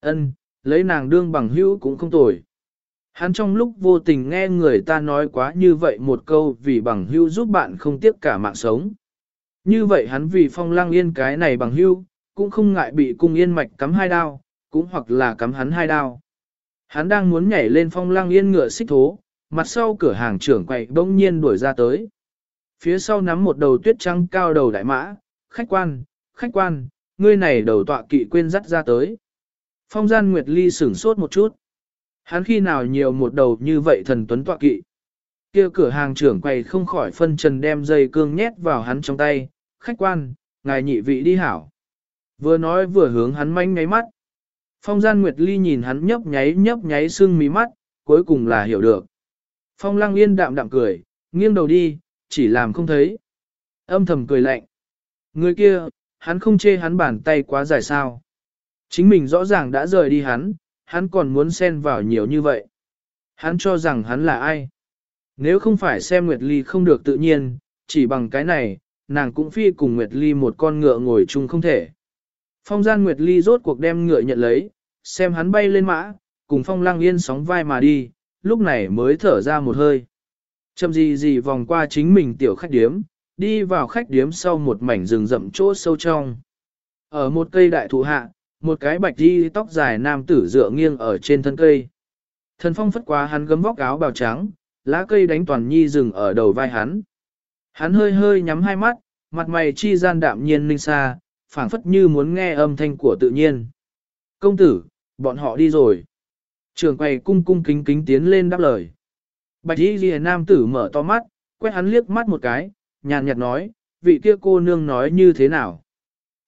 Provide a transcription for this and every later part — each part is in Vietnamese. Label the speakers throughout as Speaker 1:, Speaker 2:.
Speaker 1: Ân, lấy nàng đương bằng hữu cũng không tồi. Hắn trong lúc vô tình nghe người ta nói quá như vậy một câu vì bằng hữu giúp bạn không tiếc cả mạng sống. Như vậy hắn vì phong lang yên cái này bằng hữu, cũng không ngại bị cung yên mạch cắm hai đao, cũng hoặc là cắm hắn hai đao. Hắn đang muốn nhảy lên phong lang yên ngựa xích thố, mặt sau cửa hàng trưởng quậy bỗng nhiên đuổi ra tới. Phía sau nắm một đầu tuyết trắng cao đầu đại mã, khách quan, khách quan, ngươi này đầu tọa kỵ quên dắt ra tới. Phong gian Nguyệt Ly sửng sốt một chút. Hắn khi nào nhiều một đầu như vậy thần tuấn tọa kỵ. kia cửa hàng trưởng quầy không khỏi phân trần đem dây cương nhét vào hắn trong tay. Khách quan, ngài nhị vị đi hảo. Vừa nói vừa hướng hắn manh ngáy mắt. Phong gian Nguyệt Ly nhìn hắn nhấp nháy nhấp nháy sưng mí mắt, cuối cùng là hiểu được. Phong lăng yên đạm đạm cười, nghiêng đầu đi, chỉ làm không thấy. Âm thầm cười lạnh. Người kia, hắn không chê hắn bàn tay quá dài sao. Chính mình rõ ràng đã rời đi hắn, hắn còn muốn xen vào nhiều như vậy. Hắn cho rằng hắn là ai? Nếu không phải xem Nguyệt Ly không được tự nhiên, chỉ bằng cái này, nàng cũng phi cùng Nguyệt Ly một con ngựa ngồi chung không thể. Phong gian Nguyệt Ly rốt cuộc đem ngựa nhận lấy, xem hắn bay lên mã, cùng phong lăng yên sóng vai mà đi, lúc này mới thở ra một hơi. Chậm gì gì vòng qua chính mình tiểu khách điếm, đi vào khách điếm sau một mảnh rừng rậm chỗ sâu trong. Ở một cây đại thụ hạ, một cái bạch đi tóc dài nam tử dựa nghiêng ở trên thân cây. Thần phong phất quá hắn gấm vóc áo bào trắng, lá cây đánh toàn nhi rừng ở đầu vai hắn. Hắn hơi hơi nhắm hai mắt, mặt mày chi gian đạm nhiên linh xa, phảng phất như muốn nghe âm thanh của tự nhiên. Công tử, bọn họ đi rồi. Trường quầy cung cung kính kính tiến lên đáp lời. Bạch y ghi nam tử mở to mắt, quét hắn liếc mắt một cái, nhàn nhạt nói, vị kia cô nương nói như thế nào.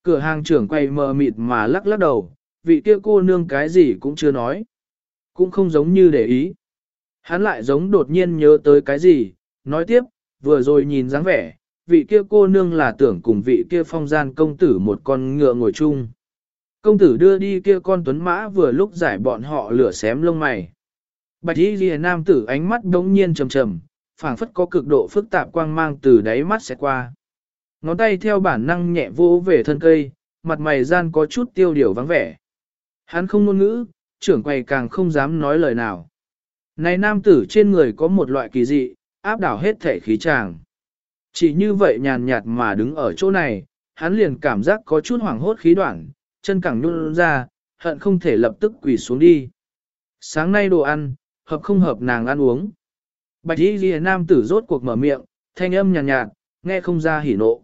Speaker 1: Cửa hàng trưởng quay mờ mịt mà lắc lắc đầu, vị kia cô nương cái gì cũng chưa nói. Cũng không giống như để ý. Hắn lại giống đột nhiên nhớ tới cái gì, nói tiếp, vừa rồi nhìn dáng vẻ, vị kia cô nương là tưởng cùng vị kia phong gian công tử một con ngựa ngồi chung. Công tử đưa đi kia con tuấn mã vừa lúc giải bọn họ lửa xém lông mày. Bạch y ghi nam tử ánh mắt đống nhiên trầm trầm, phảng phất có cực độ phức tạp quang mang từ đáy mắt sẽ qua. Ngón tay theo bản năng nhẹ vỗ về thân cây, mặt mày gian có chút tiêu điều vắng vẻ. Hắn không ngôn ngữ, trưởng quầy càng không dám nói lời nào. Này nam tử trên người có một loại kỳ dị, áp đảo hết thể khí tràng. Chỉ như vậy nhàn nhạt mà đứng ở chỗ này, hắn liền cảm giác có chút hoảng hốt khí đoạn, chân càng nhún ra, hận không thể lập tức quỳ xuống đi. Sáng nay đồ ăn, hợp không hợp nàng ăn uống. Bạch y ghi nam tử rốt cuộc mở miệng, thanh âm nhàn nhạt, nhạt, nghe không ra hỉ nộ.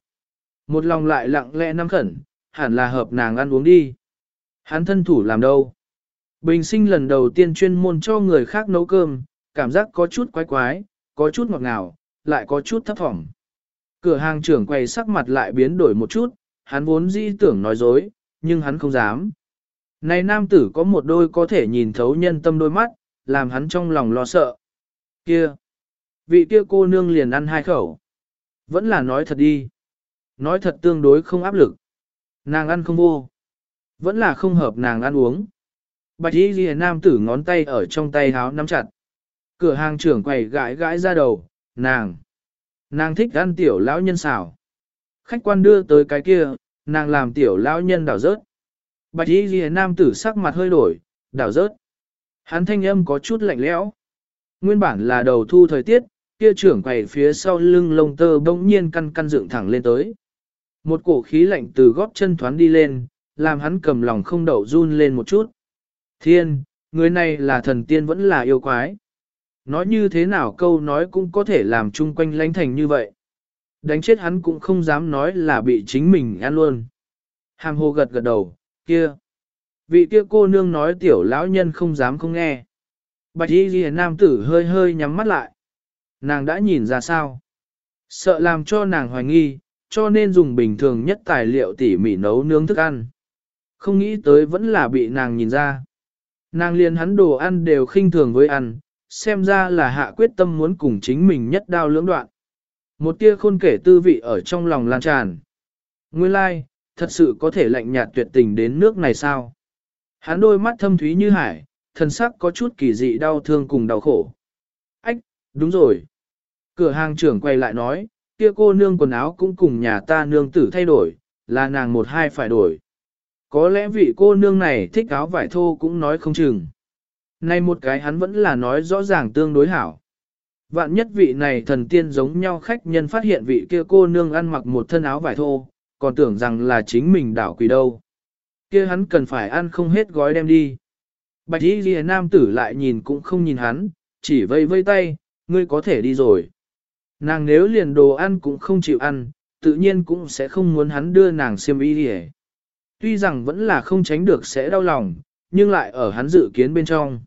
Speaker 1: Một lòng lại lặng lẽ nắm khẩn, hẳn là hợp nàng ăn uống đi. Hắn thân thủ làm đâu? Bình sinh lần đầu tiên chuyên môn cho người khác nấu cơm, cảm giác có chút quái quái, có chút ngọt ngào, lại có chút thấp thỏm. Cửa hàng trưởng quay sắc mặt lại biến đổi một chút, hắn vốn dĩ tưởng nói dối, nhưng hắn không dám. Này nam tử có một đôi có thể nhìn thấu nhân tâm đôi mắt, làm hắn trong lòng lo sợ. Kia! Vị kia cô nương liền ăn hai khẩu. Vẫn là nói thật đi. Nói thật tương đối không áp lực. Nàng ăn không vô. Vẫn là không hợp nàng ăn uống. Bạch y ghi nam tử ngón tay ở trong tay háo nắm chặt. Cửa hàng trưởng quầy gãi gãi ra đầu, nàng. Nàng thích ăn tiểu lão nhân xảo. Khách quan đưa tới cái kia, nàng làm tiểu lão nhân đảo rớt. Bạch y ghi nam tử sắc mặt hơi đổi, đảo rớt. Hắn thanh âm có chút lạnh lẽo. Nguyên bản là đầu thu thời tiết, kia trưởng quầy phía sau lưng lông tơ bỗng nhiên căn căn dựng thẳng lên tới. Một cổ khí lạnh từ gót chân thoáng đi lên, làm hắn cầm lòng không đậu run lên một chút. Thiên, người này là thần tiên vẫn là yêu quái. Nói như thế nào câu nói cũng có thể làm chung quanh lánh thành như vậy. Đánh chết hắn cũng không dám nói là bị chính mình ăn luôn. Hàm hồ gật gật đầu, kia. Vị kia cô nương nói tiểu lão nhân không dám không nghe. Bạch y ghi nam tử hơi hơi nhắm mắt lại. Nàng đã nhìn ra sao? Sợ làm cho nàng hoài nghi, cho nên dùng bình thường nhất tài liệu tỉ mỉ nấu nướng thức ăn. Không nghĩ tới vẫn là bị nàng nhìn ra. Nàng liền hắn đồ ăn đều khinh thường với ăn, xem ra là hạ quyết tâm muốn cùng chính mình nhất đao lưỡng đoạn. Một tia khôn kể tư vị ở trong lòng lan tràn. Nguyên lai, like, thật sự có thể lạnh nhạt tuyệt tình đến nước này sao? Hắn đôi mắt thâm thúy như hải, thần sắc có chút kỳ dị đau thương cùng đau khổ. Ách, đúng rồi. Cửa hàng trưởng quay lại nói, kia cô nương quần áo cũng cùng nhà ta nương tử thay đổi, là nàng một hai phải đổi. Có lẽ vị cô nương này thích áo vải thô cũng nói không chừng. Nay một cái hắn vẫn là nói rõ ràng tương đối hảo. Vạn nhất vị này thần tiên giống nhau khách nhân phát hiện vị kia cô nương ăn mặc một thân áo vải thô, còn tưởng rằng là chính mình đảo quỷ đâu. Kia hắn cần phải ăn không hết gói đem đi. Bạch y ghi nam tử lại nhìn cũng không nhìn hắn, chỉ vây vây tay, ngươi có thể đi rồi. Nàng nếu liền đồ ăn cũng không chịu ăn, tự nhiên cũng sẽ không muốn hắn đưa nàng xiêm y đi Tuy rằng vẫn là không tránh được sẽ đau lòng, nhưng lại ở hắn dự kiến bên trong.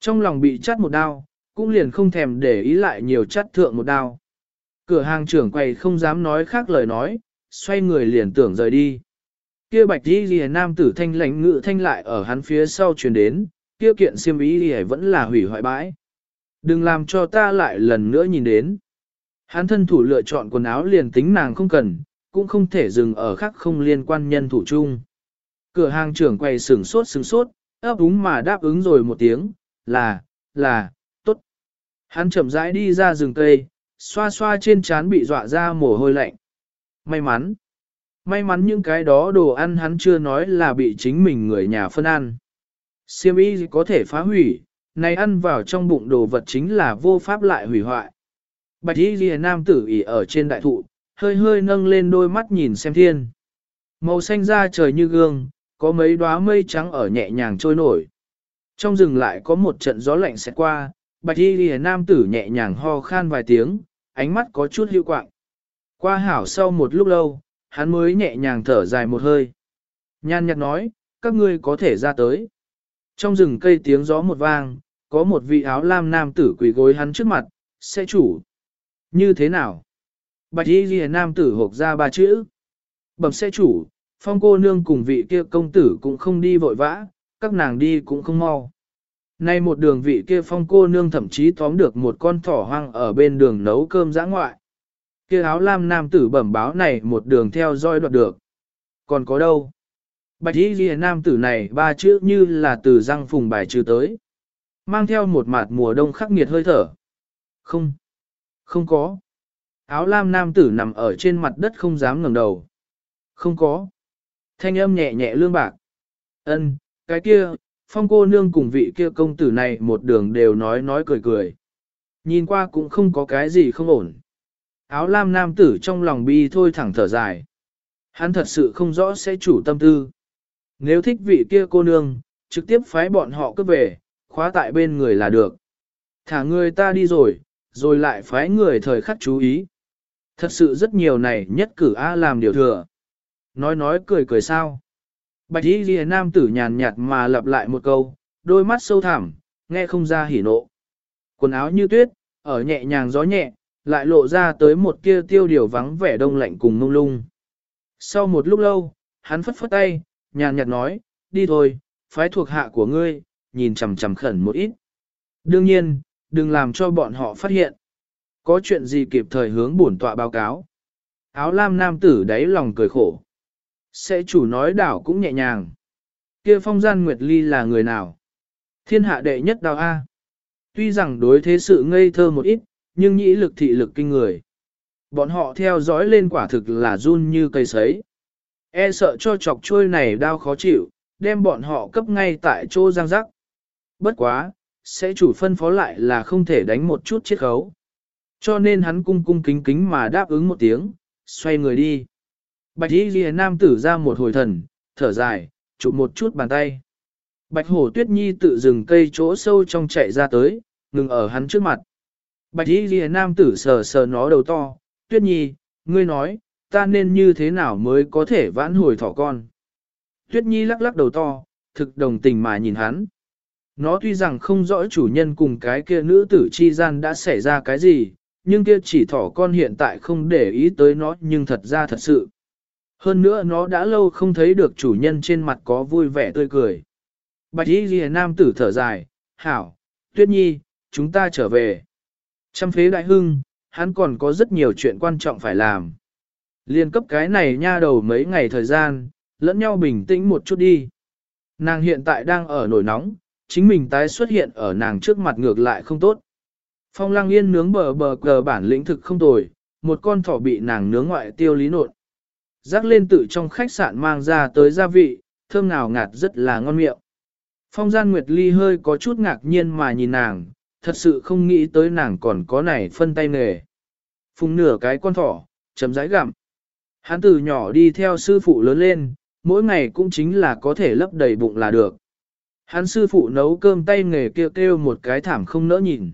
Speaker 1: Trong lòng bị chắt một đau, cũng liền không thèm để ý lại nhiều chắt thượng một đau. Cửa hàng trưởng quầy không dám nói khác lời nói, xoay người liền tưởng rời đi. Kia bạch đi lìa nam tử thanh lãnh ngự thanh lại ở hắn phía sau truyền đến, kia kiện xiêm y lìa vẫn là hủy hoại bãi. Đừng làm cho ta lại lần nữa nhìn đến. Hắn thân thủ lựa chọn quần áo liền tính nàng không cần, cũng không thể dừng ở khác không liên quan nhân thủ chung. Cửa hàng trưởng quay sừng sốt sừng sốt, ấp úng mà đáp ứng rồi một tiếng, là, là, tốt. Hắn chậm rãi đi ra rừng cây, xoa xoa trên trán bị dọa ra mồ hôi lạnh. May mắn. May mắn những cái đó đồ ăn hắn chưa nói là bị chính mình người nhà phân ăn. Siêm y có thể phá hủy, này ăn vào trong bụng đồ vật chính là vô pháp lại hủy hoại. Bạch y ghi nam tử ỉ ở trên đại thụ, hơi hơi nâng lên đôi mắt nhìn xem thiên. Màu xanh da trời như gương, có mấy đóa mây trắng ở nhẹ nhàng trôi nổi. Trong rừng lại có một trận gió lạnh sẽ qua, bạch y ghi nam tử nhẹ nhàng ho khan vài tiếng, ánh mắt có chút hữu quạng. Qua hảo sau một lúc lâu, hắn mới nhẹ nhàng thở dài một hơi. Nhan nhạt nói, các ngươi có thể ra tới. Trong rừng cây tiếng gió một vang, có một vị áo lam nam tử quỳ gối hắn trước mặt, sẽ chủ. Như thế nào? Bạch y ghi nam tử hộp ra ba chữ. Bẩm xe chủ, phong cô nương cùng vị kia công tử cũng không đi vội vã, các nàng đi cũng không mau. Nay một đường vị kia phong cô nương thậm chí tóm được một con thỏ hoang ở bên đường nấu cơm giã ngoại. Kia áo lam nam tử bẩm báo này một đường theo dõi đoạt được. Còn có đâu? Bạch y ghi nam tử này ba chữ như là từ răng phùng bài trừ tới. Mang theo một mặt mùa đông khắc nghiệt hơi thở. Không. Không có. Áo lam nam tử nằm ở trên mặt đất không dám ngẩng đầu. Không có. Thanh âm nhẹ nhẹ lương bạc. Ân, cái kia, phong cô nương cùng vị kia công tử này một đường đều nói nói cười cười. Nhìn qua cũng không có cái gì không ổn. Áo lam nam tử trong lòng bi thôi thẳng thở dài. Hắn thật sự không rõ sẽ chủ tâm tư. Nếu thích vị kia cô nương, trực tiếp phái bọn họ cướp về, khóa tại bên người là được. Thả người ta đi rồi, rồi lại phái người thời khắc chú ý. Thật sự rất nhiều này nhất cử A làm điều thừa. Nói nói cười cười sao. Bạch y ghi nam tử nhàn nhạt mà lặp lại một câu, đôi mắt sâu thẳm, nghe không ra hỉ nộ. Quần áo như tuyết, ở nhẹ nhàng gió nhẹ, lại lộ ra tới một kia tiêu điều vắng vẻ đông lạnh cùng mông lung. Sau một lúc lâu, hắn phất phất tay, nhàn nhạt nói, đi thôi, phái thuộc hạ của ngươi, nhìn chằm chằm khẩn một ít. Đương nhiên, đừng làm cho bọn họ phát hiện. Có chuyện gì kịp thời hướng bổn tọa báo cáo. Áo lam nam tử đáy lòng cười khổ. Sẽ chủ nói đảo cũng nhẹ nhàng. kia phong gian Nguyệt Ly là người nào? Thiên hạ đệ nhất đào A. Tuy rằng đối thế sự ngây thơ một ít, nhưng nhĩ lực thị lực kinh người. Bọn họ theo dõi lên quả thực là run như cây sấy. E sợ cho chọc trôi này đau khó chịu, đem bọn họ cấp ngay tại chỗ giang rắc. Bất quá, sẽ chủ phân phó lại là không thể đánh một chút chiết khấu. Cho nên hắn cung cung kính kính mà đáp ứng một tiếng, xoay người đi. Bạch y ghi nam tử ra một hồi thần, thở dài, chụp một chút bàn tay. Bạch hổ tuyết nhi tự dừng cây chỗ sâu trong chạy ra tới, ngừng ở hắn trước mặt. Bạch y ghi nam tử sờ sờ nó đầu to, tuyết nhi, ngươi nói, ta nên như thế nào mới có thể vãn hồi thỏ con. Tuyết nhi lắc lắc đầu to, thực đồng tình mà nhìn hắn. Nó tuy rằng không rõ chủ nhân cùng cái kia nữ tử chi gian đã xảy ra cái gì, nhưng kia chỉ thỏ con hiện tại không để ý tới nó nhưng thật ra thật sự. Hơn nữa nó đã lâu không thấy được chủ nhân trên mặt có vui vẻ tươi cười. Bạch y ghi nam tử thở dài, hảo, tuyết nhi, chúng ta trở về. Trăm phế đại hưng, hắn còn có rất nhiều chuyện quan trọng phải làm. Liên cấp cái này nha đầu mấy ngày thời gian, lẫn nhau bình tĩnh một chút đi. Nàng hiện tại đang ở nổi nóng, chính mình tái xuất hiện ở nàng trước mặt ngược lại không tốt. Phong lăng yên nướng bờ bờ cờ bản lĩnh thực không tồi, một con thỏ bị nàng nướng ngoại tiêu lý nộn. Rắc lên tự trong khách sạn mang ra tới gia vị, thơm nào ngạt rất là ngon miệng. Phong gian Nguyệt Ly hơi có chút ngạc nhiên mà nhìn nàng, thật sự không nghĩ tới nàng còn có này phân tay nghề. Phùng nửa cái con thỏ, chấm rãi gặm. Hắn từ nhỏ đi theo sư phụ lớn lên, mỗi ngày cũng chính là có thể lấp đầy bụng là được. Hắn sư phụ nấu cơm tay nghề kêu kêu một cái thảm không nỡ nhìn.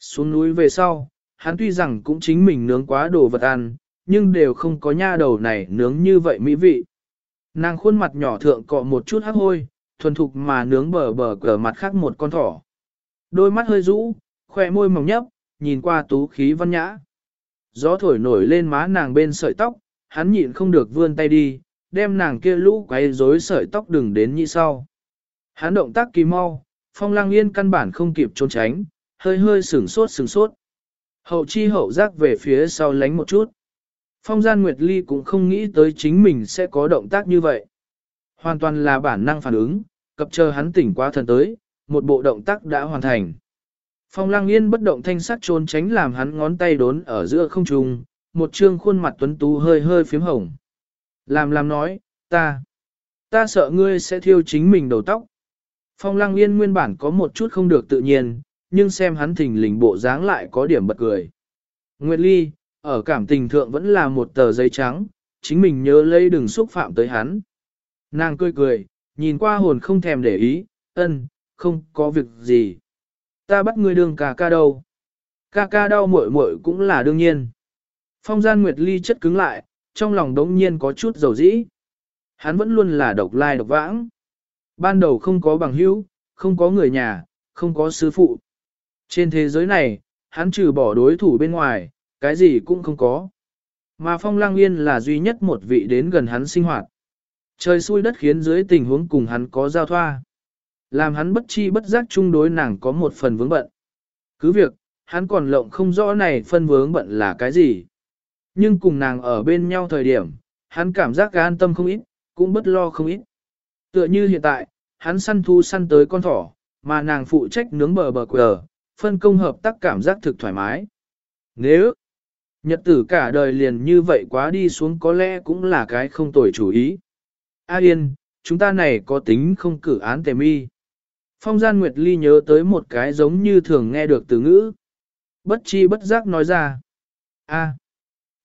Speaker 1: Xuống núi về sau, hắn tuy rằng cũng chính mình nướng quá đồ vật ăn, nhưng đều không có nha đầu này nướng như vậy mỹ vị. Nàng khuôn mặt nhỏ thượng cọ một chút hắc hôi, thuần thục mà nướng bờ bờ cờ mặt khác một con thỏ. Đôi mắt hơi rũ, khoe môi mỏng nhấp, nhìn qua tú khí văn nhã. Gió thổi nổi lên má nàng bên sợi tóc, hắn nhịn không được vươn tay đi, đem nàng kia lũ quay rối sợi tóc đừng đến như sau. Hắn động tác kỳ mau, phong lang yên căn bản không kịp trốn tránh, hơi hơi sửng sốt sửng sốt. Hậu chi hậu giác về phía sau lánh một chút. Phong gian Nguyệt Ly cũng không nghĩ tới chính mình sẽ có động tác như vậy. Hoàn toàn là bản năng phản ứng, cập chờ hắn tỉnh qua thần tới, một bộ động tác đã hoàn thành. Phong lang yên bất động thanh sắc trốn tránh làm hắn ngón tay đốn ở giữa không trung, một trương khuôn mặt tuấn tú hơi hơi phím hồng. Làm làm nói, ta, ta sợ ngươi sẽ thiêu chính mình đầu tóc. Phong lang yên nguyên bản có một chút không được tự nhiên, nhưng xem hắn thình lình bộ dáng lại có điểm bật cười. Nguyệt Ly, ở cảm tình thượng vẫn là một tờ giấy trắng, chính mình nhớ lấy đừng xúc phạm tới hắn. Nàng cười cười, nhìn qua hồn không thèm để ý, ân, không có việc gì. Ta bắt ngươi đường cả ca đâu. Ca ca đau muội muội cũng là đương nhiên. Phong gian Nguyệt Ly chất cứng lại, trong lòng đống nhiên có chút dầu dĩ. Hắn vẫn luôn là độc lai độc vãng. Ban đầu không có bằng hữu, không có người nhà, không có sư phụ. Trên thế giới này, hắn trừ bỏ đối thủ bên ngoài, cái gì cũng không có. Mà Phong Lang Yên là duy nhất một vị đến gần hắn sinh hoạt. Trời xui đất khiến dưới tình huống cùng hắn có giao thoa. Làm hắn bất chi bất giác chung đối nàng có một phần vướng bận. Cứ việc, hắn còn lộng không rõ này phân vướng bận là cái gì. Nhưng cùng nàng ở bên nhau thời điểm, hắn cảm giác an tâm không ít, cũng bất lo không ít. Tựa như hiện tại, hắn săn thu săn tới con thỏ, mà nàng phụ trách nướng bờ bờ quờ, phân công hợp tác cảm giác thực thoải mái. Nếu nhật tử cả đời liền như vậy quá đi xuống có lẽ cũng là cái không tồi chủ ý. A Yên, chúng ta này có tính không cử án tề mi. Phong gian Nguyệt Ly nhớ tới một cái giống như thường nghe được từ ngữ. Bất chi bất giác nói ra. A.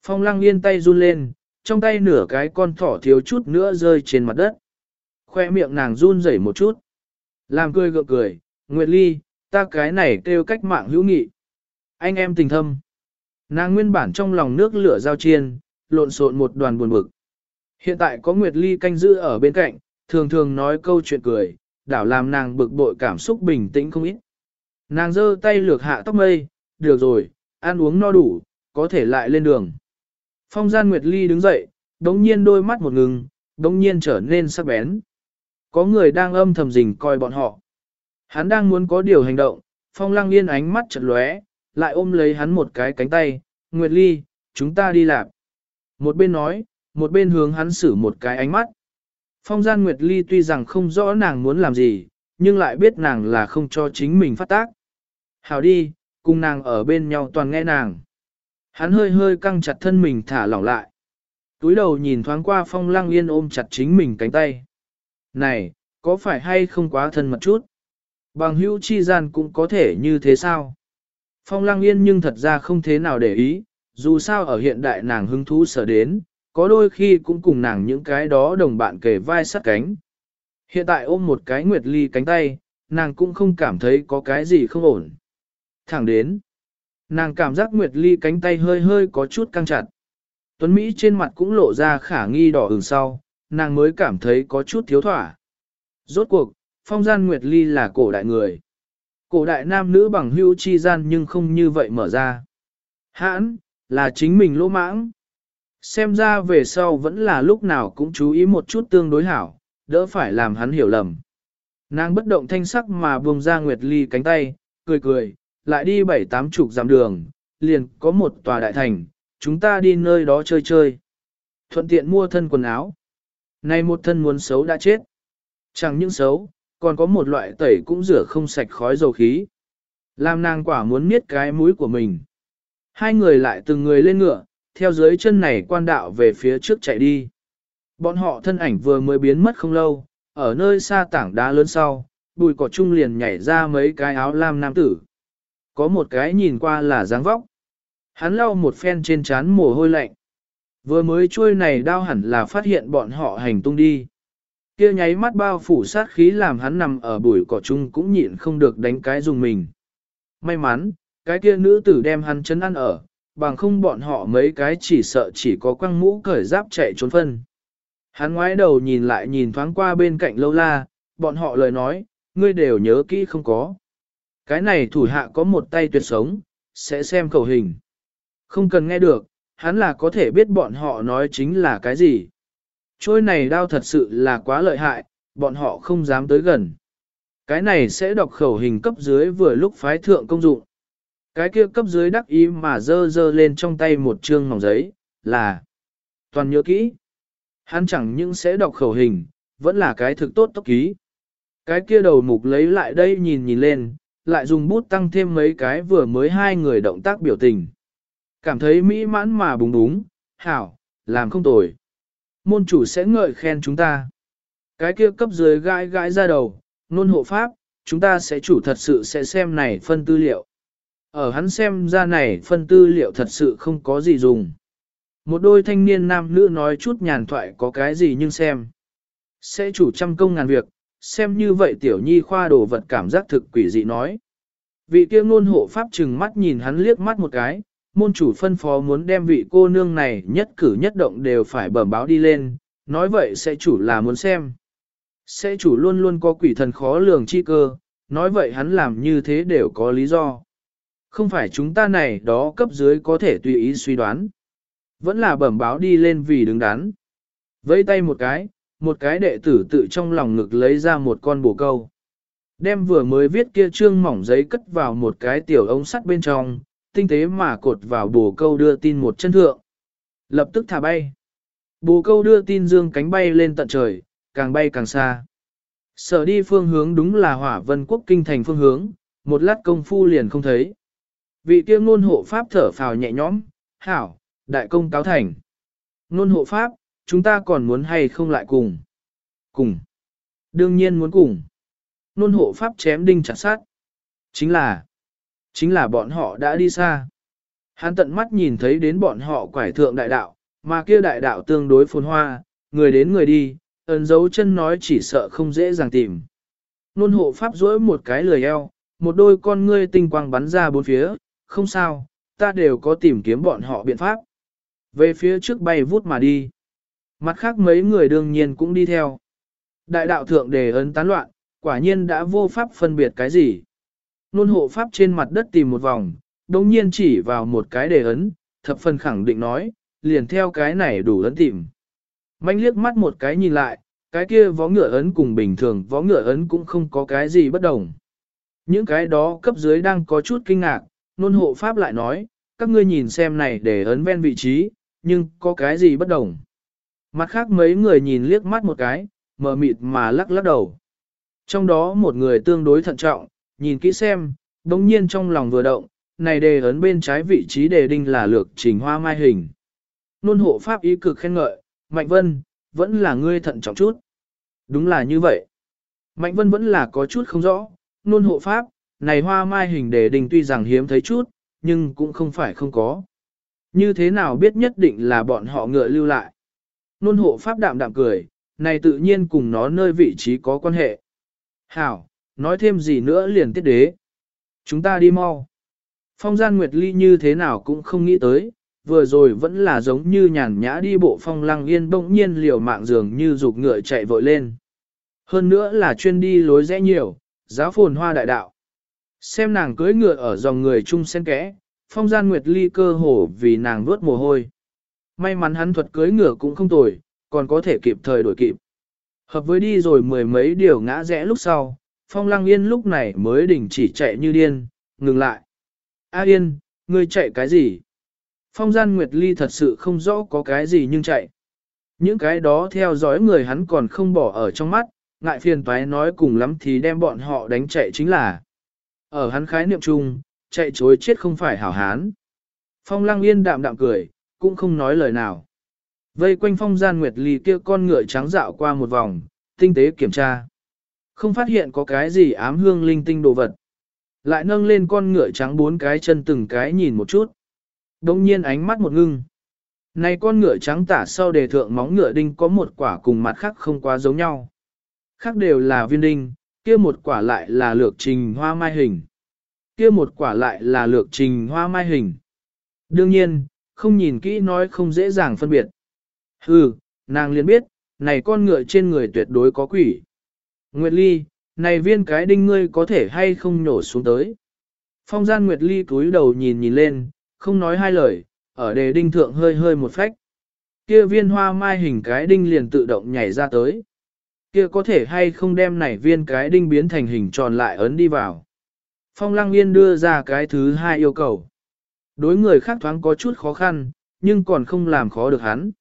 Speaker 1: Phong lăng yên tay run lên, trong tay nửa cái con thỏ thiếu chút nữa rơi trên mặt đất. Khoe miệng nàng run rẩy một chút. Làm cười gượng cười, Nguyệt Ly, ta cái này kêu cách mạng hữu nghị. Anh em tình thâm. Nàng nguyên bản trong lòng nước lửa giao chiên, lộn xộn một đoàn buồn bực. Hiện tại có Nguyệt Ly canh giữ ở bên cạnh, thường thường nói câu chuyện cười, đảo làm nàng bực bội cảm xúc bình tĩnh không ít. Nàng giơ tay lược hạ tóc mây, được rồi, ăn uống no đủ, có thể lại lên đường. Phong gian Nguyệt Ly đứng dậy, đống nhiên đôi mắt một ngừng, đống nhiên trở nên sắc bén. Có người đang âm thầm rình coi bọn họ. Hắn đang muốn có điều hành động, Phong Lăng Yên ánh mắt chật lóe, lại ôm lấy hắn một cái cánh tay, Nguyệt Ly, chúng ta đi làm. Một bên nói, một bên hướng hắn xử một cái ánh mắt. Phong gian Nguyệt Ly tuy rằng không rõ nàng muốn làm gì, nhưng lại biết nàng là không cho chính mình phát tác. Hào đi, cùng nàng ở bên nhau toàn nghe nàng. Hắn hơi hơi căng chặt thân mình thả lỏng lại. Túi đầu nhìn thoáng qua phong lăng yên ôm chặt chính mình cánh tay. Này, có phải hay không quá thân mật chút? Bằng hữu chi gian cũng có thể như thế sao? Phong lăng yên nhưng thật ra không thế nào để ý, dù sao ở hiện đại nàng hứng thú sở đến, có đôi khi cũng cùng nàng những cái đó đồng bạn kề vai sát cánh. Hiện tại ôm một cái nguyệt ly cánh tay, nàng cũng không cảm thấy có cái gì không ổn. Thẳng đến, nàng cảm giác nguyệt ly cánh tay hơi hơi có chút căng chặt. Tuấn Mỹ trên mặt cũng lộ ra khả nghi đỏ ửng sau, nàng mới cảm thấy có chút thiếu thỏa. Rốt cuộc, phong gian nguyệt ly là cổ đại người. Cổ đại nam nữ bằng hữu chi gian nhưng không như vậy mở ra. Hãn, là chính mình lỗ mãng. Xem ra về sau vẫn là lúc nào cũng chú ý một chút tương đối hảo, đỡ phải làm hắn hiểu lầm. Nàng bất động thanh sắc mà buông ra Nguyệt Ly cánh tay, cười cười, lại đi bảy tám chục dặm đường, liền có một tòa đại thành, chúng ta đi nơi đó chơi chơi. Thuận tiện mua thân quần áo. Này một thân muốn xấu đã chết. Chẳng những xấu, còn có một loại tẩy cũng rửa không sạch khói dầu khí. Làm nàng quả muốn miết cái mũi của mình. Hai người lại từng người lên ngựa, theo dưới chân này quan đạo về phía trước chạy đi. Bọn họ thân ảnh vừa mới biến mất không lâu, ở nơi xa tảng đá lớn sau, bùi cỏ trung liền nhảy ra mấy cái áo lam nam tử. Có một cái nhìn qua là dáng vóc. Hắn lau một phen trên trán mồ hôi lạnh. Vừa mới trôi này đau hẳn là phát hiện bọn họ hành tung đi. Kia nháy mắt bao phủ sát khí làm hắn nằm ở bụi cỏ chung cũng nhịn không được đánh cái dùng mình. May mắn, cái kia nữ tử đem hắn chấn ăn ở, bằng không bọn họ mấy cái chỉ sợ chỉ có quăng mũ cởi giáp chạy trốn phân. Hắn ngoái đầu nhìn lại nhìn thoáng qua bên cạnh lâu la, bọn họ lời nói, ngươi đều nhớ kỹ không có. Cái này thủ hạ có một tay tuyệt sống, sẽ xem khẩu hình. Không cần nghe được, hắn là có thể biết bọn họ nói chính là cái gì. Trôi này đao thật sự là quá lợi hại, bọn họ không dám tới gần. Cái này sẽ đọc khẩu hình cấp dưới vừa lúc phái thượng công dụng. Cái kia cấp dưới đắc ý mà dơ dơ lên trong tay một chương mỏng giấy, là toàn nhớ kỹ. Hắn chẳng những sẽ đọc khẩu hình, vẫn là cái thực tốt tốc ký. Cái kia đầu mục lấy lại đây nhìn nhìn lên, lại dùng bút tăng thêm mấy cái vừa mới hai người động tác biểu tình. Cảm thấy mỹ mãn mà búng búng, hảo, làm không tồi. Môn chủ sẽ ngợi khen chúng ta. Cái kia cấp dưới gãi gãi ra đầu, nôn hộ pháp, chúng ta sẽ chủ thật sự sẽ xem này phân tư liệu. Ở hắn xem ra này phân tư liệu thật sự không có gì dùng. Một đôi thanh niên nam nữ nói chút nhàn thoại có cái gì nhưng xem. Sẽ chủ trăm công ngàn việc, xem như vậy tiểu nhi khoa đồ vật cảm giác thực quỷ dị nói. Vị kia ngôn hộ pháp chừng mắt nhìn hắn liếc mắt một cái, môn chủ phân phó muốn đem vị cô nương này nhất cử nhất động đều phải bẩm báo đi lên, nói vậy sẽ chủ là muốn xem. Sẽ chủ luôn luôn có quỷ thần khó lường chi cơ, nói vậy hắn làm như thế đều có lý do. Không phải chúng ta này đó cấp dưới có thể tùy ý suy đoán. Vẫn là bẩm báo đi lên vì đứng đắn. Vây tay một cái, một cái đệ tử tự trong lòng ngực lấy ra một con bồ câu. Đem vừa mới viết kia trương mỏng giấy cất vào một cái tiểu ống sắt bên trong, tinh tế mà cột vào bồ câu đưa tin một chân thượng. Lập tức thả bay. Bồ câu đưa tin dương cánh bay lên tận trời, càng bay càng xa. Sở đi phương hướng đúng là hỏa vân quốc kinh thành phương hướng, một lát công phu liền không thấy. Vị kia ngôn hộ pháp thở phào nhẹ nhõm, hảo, đại công cáo thành. Ngôn hộ pháp, chúng ta còn muốn hay không lại cùng? Cùng. Đương nhiên muốn cùng. Ngôn hộ pháp chém đinh chặt sát. Chính là, chính là bọn họ đã đi xa. Hắn tận mắt nhìn thấy đến bọn họ quải thượng đại đạo, mà kia đại đạo tương đối phồn hoa, người đến người đi, ấn dấu chân nói chỉ sợ không dễ dàng tìm. Nôn hộ pháp duỗi một cái lười eo, một đôi con ngươi tinh quang bắn ra bốn phía, không sao, ta đều có tìm kiếm bọn họ biện pháp. Về phía trước bay vút mà đi. Mặt khác mấy người đương nhiên cũng đi theo. Đại đạo thượng đề ấn tán loạn, quả nhiên đã vô pháp phân biệt cái gì. Nôn hộ pháp trên mặt đất tìm một vòng, đồng nhiên chỉ vào một cái đề ấn, thập phần khẳng định nói, liền theo cái này đủ ấn tìm. Manh liếc mắt một cái nhìn lại, cái kia vó ngựa ấn cùng bình thường vó ngựa ấn cũng không có cái gì bất đồng. Những cái đó cấp dưới đang có chút kinh ngạc, nôn hộ pháp lại nói, các ngươi nhìn xem này để ấn ven vị trí, nhưng có cái gì bất đồng. Mặt khác mấy người nhìn liếc mắt một cái, mờ mịt mà lắc lắc đầu. Trong đó một người tương đối thận trọng, nhìn kỹ xem, đồng nhiên trong lòng vừa động, này đề ấn bên trái vị trí đề đinh là lược trình hoa mai hình. Nôn hộ pháp ý cực khen ngợi, Mạnh Vân, vẫn là ngươi thận trọng chút. Đúng là như vậy. Mạnh Vân vẫn là có chút không rõ, nôn hộ pháp, này hoa mai hình đề đinh tuy rằng hiếm thấy chút, nhưng cũng không phải không có. Như thế nào biết nhất định là bọn họ ngựa lưu lại. Nôn hộ pháp đạm đạm cười, này tự nhiên cùng nó nơi vị trí có quan hệ. Hảo, nói thêm gì nữa liền tiết đế. Chúng ta đi mau. Phong gian Nguyệt Ly như thế nào cũng không nghĩ tới, vừa rồi vẫn là giống như nhàn nhã đi bộ phong lăng yên bỗng nhiên liều mạng dường như dục ngựa chạy vội lên. Hơn nữa là chuyên đi lối rẽ nhiều, giáo phồn hoa đại đạo. Xem nàng cưới ngựa ở dòng người chung sen kẽ, phong gian nguyệt ly cơ hồ vì nàng nuốt mồ hôi. May mắn hắn thuật cưới ngựa cũng không tồi, còn có thể kịp thời đổi kịp. Hợp với đi rồi mười mấy điều ngã rẽ lúc sau, phong lăng yên lúc này mới đình chỉ chạy như điên, ngừng lại. A yên, ngươi chạy cái gì? Phong gian Nguyệt Ly thật sự không rõ có cái gì nhưng chạy. Những cái đó theo dõi người hắn còn không bỏ ở trong mắt, ngại phiền toái nói cùng lắm thì đem bọn họ đánh chạy chính là. Ở hắn khái niệm chung, chạy chối chết không phải hảo hán. Phong lăng yên đạm đạm cười, cũng không nói lời nào. Vây quanh phong gian Nguyệt Ly kia con ngựa trắng dạo qua một vòng, tinh tế kiểm tra. Không phát hiện có cái gì ám hương linh tinh đồ vật. Lại nâng lên con ngựa trắng bốn cái chân từng cái nhìn một chút. Đông nhiên ánh mắt một ngưng. Này con ngựa trắng tả sau đề thượng móng ngựa đinh có một quả cùng mặt khác không quá giống nhau. Khác đều là viên đinh, kia một quả lại là lược trình hoa mai hình. Kia một quả lại là lược trình hoa mai hình. Đương nhiên, không nhìn kỹ nói không dễ dàng phân biệt. Hừ, nàng liền biết, này con ngựa trên người tuyệt đối có quỷ. Nguyệt Ly, này viên cái đinh ngươi có thể hay không nhổ xuống tới. Phong gian Nguyệt Ly cúi đầu nhìn nhìn lên, không nói hai lời, ở đề đinh thượng hơi hơi một phách. Kia viên hoa mai hình cái đinh liền tự động nhảy ra tới. Kia có thể hay không đem này viên cái đinh biến thành hình tròn lại ấn đi vào. Phong Lăng Yên đưa ra cái thứ hai yêu cầu. Đối người khác thoáng có chút khó khăn, nhưng còn không làm khó được hắn.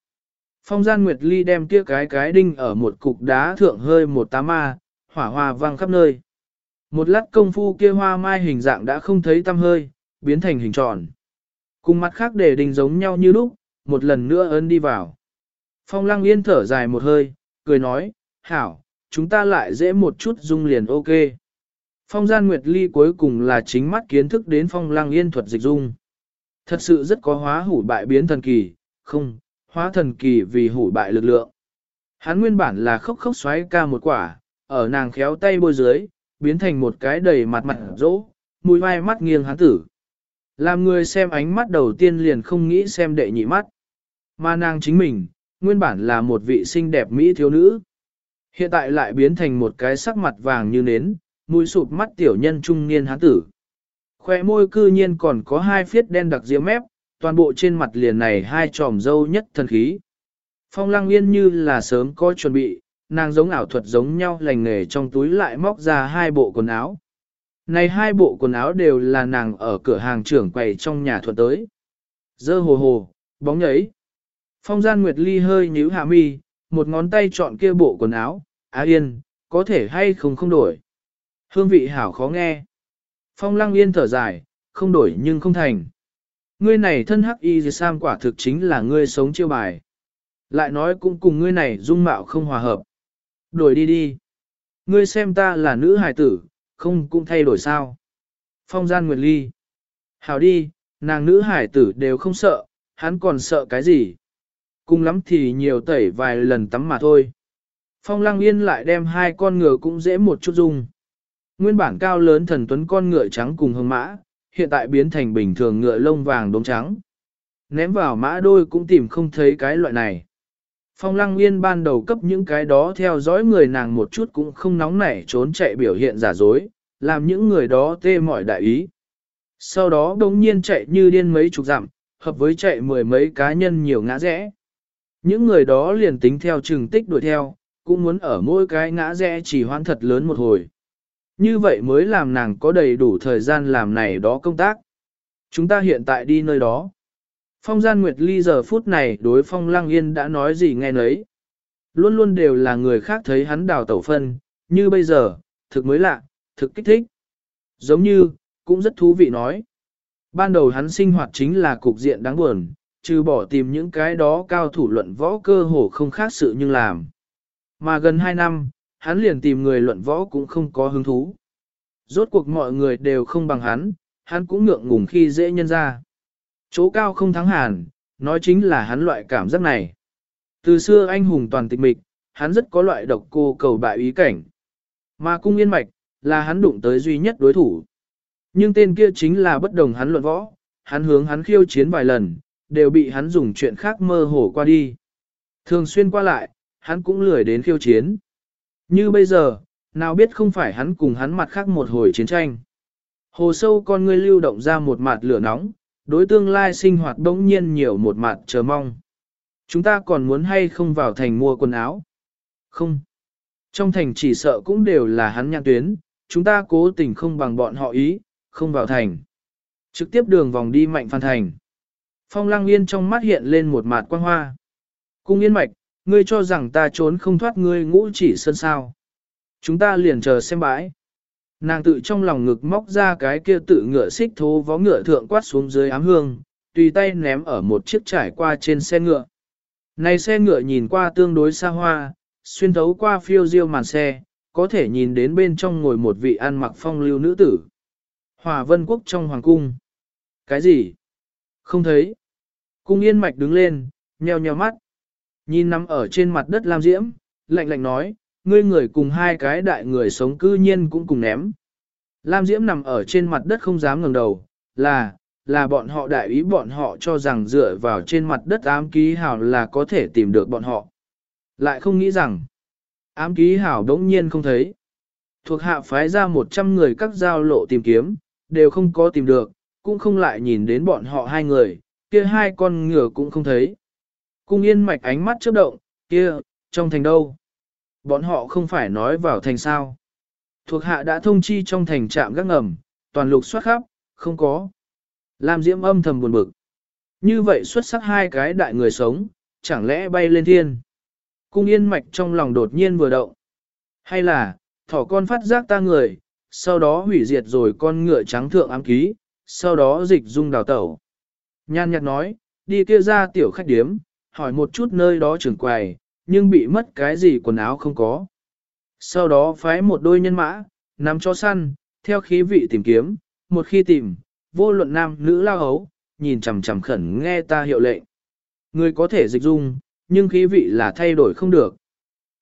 Speaker 1: Phong gian Nguyệt Ly đem kia cái cái đinh ở một cục đá thượng hơi một tá ma, hỏa hoa vang khắp nơi. Một lát công phu kia hoa mai hình dạng đã không thấy tăm hơi, biến thành hình tròn. Cùng mặt khác để đình giống nhau như lúc, một lần nữa ấn đi vào. Phong lăng yên thở dài một hơi, cười nói, hảo, chúng ta lại dễ một chút dung liền ok. Phong gian nguyệt ly cuối cùng là chính mắt kiến thức đến phong lăng yên thuật dịch dung. Thật sự rất có hóa hủ bại biến thần kỳ, không, hóa thần kỳ vì hủ bại lực lượng. Hắn nguyên bản là khóc khóc xoáy ca một quả, ở nàng khéo tay bôi dưới, biến thành một cái đầy mặt mặt rỗ, mùi vai mắt nghiêng hắn tử. Làm người xem ánh mắt đầu tiên liền không nghĩ xem đệ nhị mắt. Mà nàng chính mình, nguyên bản là một vị xinh đẹp mỹ thiếu nữ. Hiện tại lại biến thành một cái sắc mặt vàng như nến, mũi sụp mắt tiểu nhân trung niên hán tử. Khoe môi cư nhiên còn có hai phiết đen đặc diễm mép, toàn bộ trên mặt liền này hai tròm dâu nhất thần khí. Phong lăng yên như là sớm có chuẩn bị, nàng giống ảo thuật giống nhau lành nghề trong túi lại móc ra hai bộ quần áo. Này hai bộ quần áo đều là nàng ở cửa hàng trưởng quầy trong nhà thuật tới. Dơ hồ hồ, bóng nhấy. Phong gian Nguyệt Ly hơi nhíu hạ mi, một ngón tay chọn kia bộ quần áo, á yên, có thể hay không không đổi. Hương vị hảo khó nghe. Phong lăng yên thở dài, không đổi nhưng không thành. Ngươi này thân hắc y sam quả thực chính là ngươi sống chiêu bài. Lại nói cũng cùng ngươi này dung mạo không hòa hợp. Đổi đi đi. Ngươi xem ta là nữ hài tử, không cũng thay đổi sao. Phong gian Nguyệt Ly. Hảo đi, nàng nữ hải tử đều không sợ, hắn còn sợ cái gì. Cùng lắm thì nhiều tẩy vài lần tắm mà thôi. Phong lăng yên lại đem hai con ngựa cũng dễ một chút dung. Nguyên bản cao lớn thần tuấn con ngựa trắng cùng hương mã, hiện tại biến thành bình thường ngựa lông vàng đốm trắng. Ném vào mã đôi cũng tìm không thấy cái loại này. Phong lăng yên ban đầu cấp những cái đó theo dõi người nàng một chút cũng không nóng nảy trốn chạy biểu hiện giả dối, làm những người đó tê mọi đại ý. Sau đó đống nhiên chạy như điên mấy chục dặm, hợp với chạy mười mấy cá nhân nhiều ngã rẽ. Những người đó liền tính theo chừng tích đuổi theo, cũng muốn ở mỗi cái ngã rẽ chỉ hoãn thật lớn một hồi. Như vậy mới làm nàng có đầy đủ thời gian làm này đó công tác. Chúng ta hiện tại đi nơi đó. Phong gian Nguyệt Ly giờ phút này đối phong lăng yên đã nói gì nghe nấy. Luôn luôn đều là người khác thấy hắn đào tẩu phân, như bây giờ, thực mới lạ, thực kích thích. Giống như, cũng rất thú vị nói. Ban đầu hắn sinh hoạt chính là cục diện đáng buồn, trừ bỏ tìm những cái đó cao thủ luận võ cơ hồ không khác sự nhưng làm. Mà gần 2 năm, hắn liền tìm người luận võ cũng không có hứng thú. Rốt cuộc mọi người đều không bằng hắn, hắn cũng ngượng ngùng khi dễ nhân ra. Chỗ cao không thắng hàn, nói chính là hắn loại cảm giác này. Từ xưa anh hùng toàn tịch mịch, hắn rất có loại độc cô cầu bại ý cảnh. Mà cung yên mạch, là hắn đụng tới duy nhất đối thủ. Nhưng tên kia chính là bất đồng hắn luận võ, hắn hướng hắn khiêu chiến vài lần, đều bị hắn dùng chuyện khác mơ hồ qua đi. Thường xuyên qua lại, hắn cũng lười đến khiêu chiến. Như bây giờ, nào biết không phải hắn cùng hắn mặt khác một hồi chiến tranh. Hồ sâu con ngươi lưu động ra một mặt lửa nóng, đối tương lai sinh hoạt bỗng nhiên nhiều một mặt chờ mong. Chúng ta còn muốn hay không vào thành mua quần áo? Không. Trong thành chỉ sợ cũng đều là hắn nhãn tuyến, chúng ta cố tình không bằng bọn họ ý, không vào thành. Trực tiếp đường vòng đi mạnh phan thành. Phong lang yên trong mắt hiện lên một mặt quang hoa. Cung yên mạch, ngươi cho rằng ta trốn không thoát ngươi ngũ chỉ sơn sao. Chúng ta liền chờ xem bãi. Nàng tự trong lòng ngực móc ra cái kia tự ngựa xích thố vó ngựa thượng quát xuống dưới ám hương, tùy tay ném ở một chiếc trải qua trên xe ngựa. Này xe ngựa nhìn qua tương đối xa hoa, xuyên thấu qua phiêu diêu màn xe, có thể nhìn đến bên trong ngồi một vị ăn mặc phong lưu nữ tử. Hòa vân quốc trong hoàng cung. Cái gì? Không thấy. Cung yên mạch đứng lên, nheo nheo mắt. Nhìn nằm ở trên mặt đất Lam Diễm, lạnh lạnh nói, ngươi người cùng hai cái đại người sống cư nhiên cũng cùng ném. Lam Diễm nằm ở trên mặt đất không dám ngẩng đầu, là, là bọn họ đại ý bọn họ cho rằng dựa vào trên mặt đất ám ký hảo là có thể tìm được bọn họ. Lại không nghĩ rằng, ám ký hảo đống nhiên không thấy. Thuộc hạ phái ra 100 người các giao lộ tìm kiếm, đều không có tìm được, cũng không lại nhìn đến bọn họ hai người, kia hai con ngựa cũng không thấy. Cung yên mạch ánh mắt chớp động, kia, trong thành đâu? Bọn họ không phải nói vào thành sao. Thuộc hạ đã thông chi trong thành trạm gác ngầm, toàn lục soát khắp, không có. Lam Diễm âm thầm buồn bực. Như vậy xuất sắc hai cái đại người sống, chẳng lẽ bay lên thiên. Cung yên mạch trong lòng đột nhiên vừa động. Hay là, thỏ con phát giác ta người, sau đó hủy diệt rồi con ngựa trắng thượng ám ký, sau đó dịch dung đào tẩu. Nhan nhạt nói, đi kia ra tiểu khách điếm, hỏi một chút nơi đó trưởng quầy, nhưng bị mất cái gì quần áo không có. Sau đó phái một đôi nhân mã, nắm cho săn, theo khí vị tìm kiếm, một khi tìm, vô luận nam nữ lao hấu, nhìn chằm chằm khẩn nghe ta hiệu lệnh. Người có thể dịch dung, nhưng khí vị là thay đổi không được.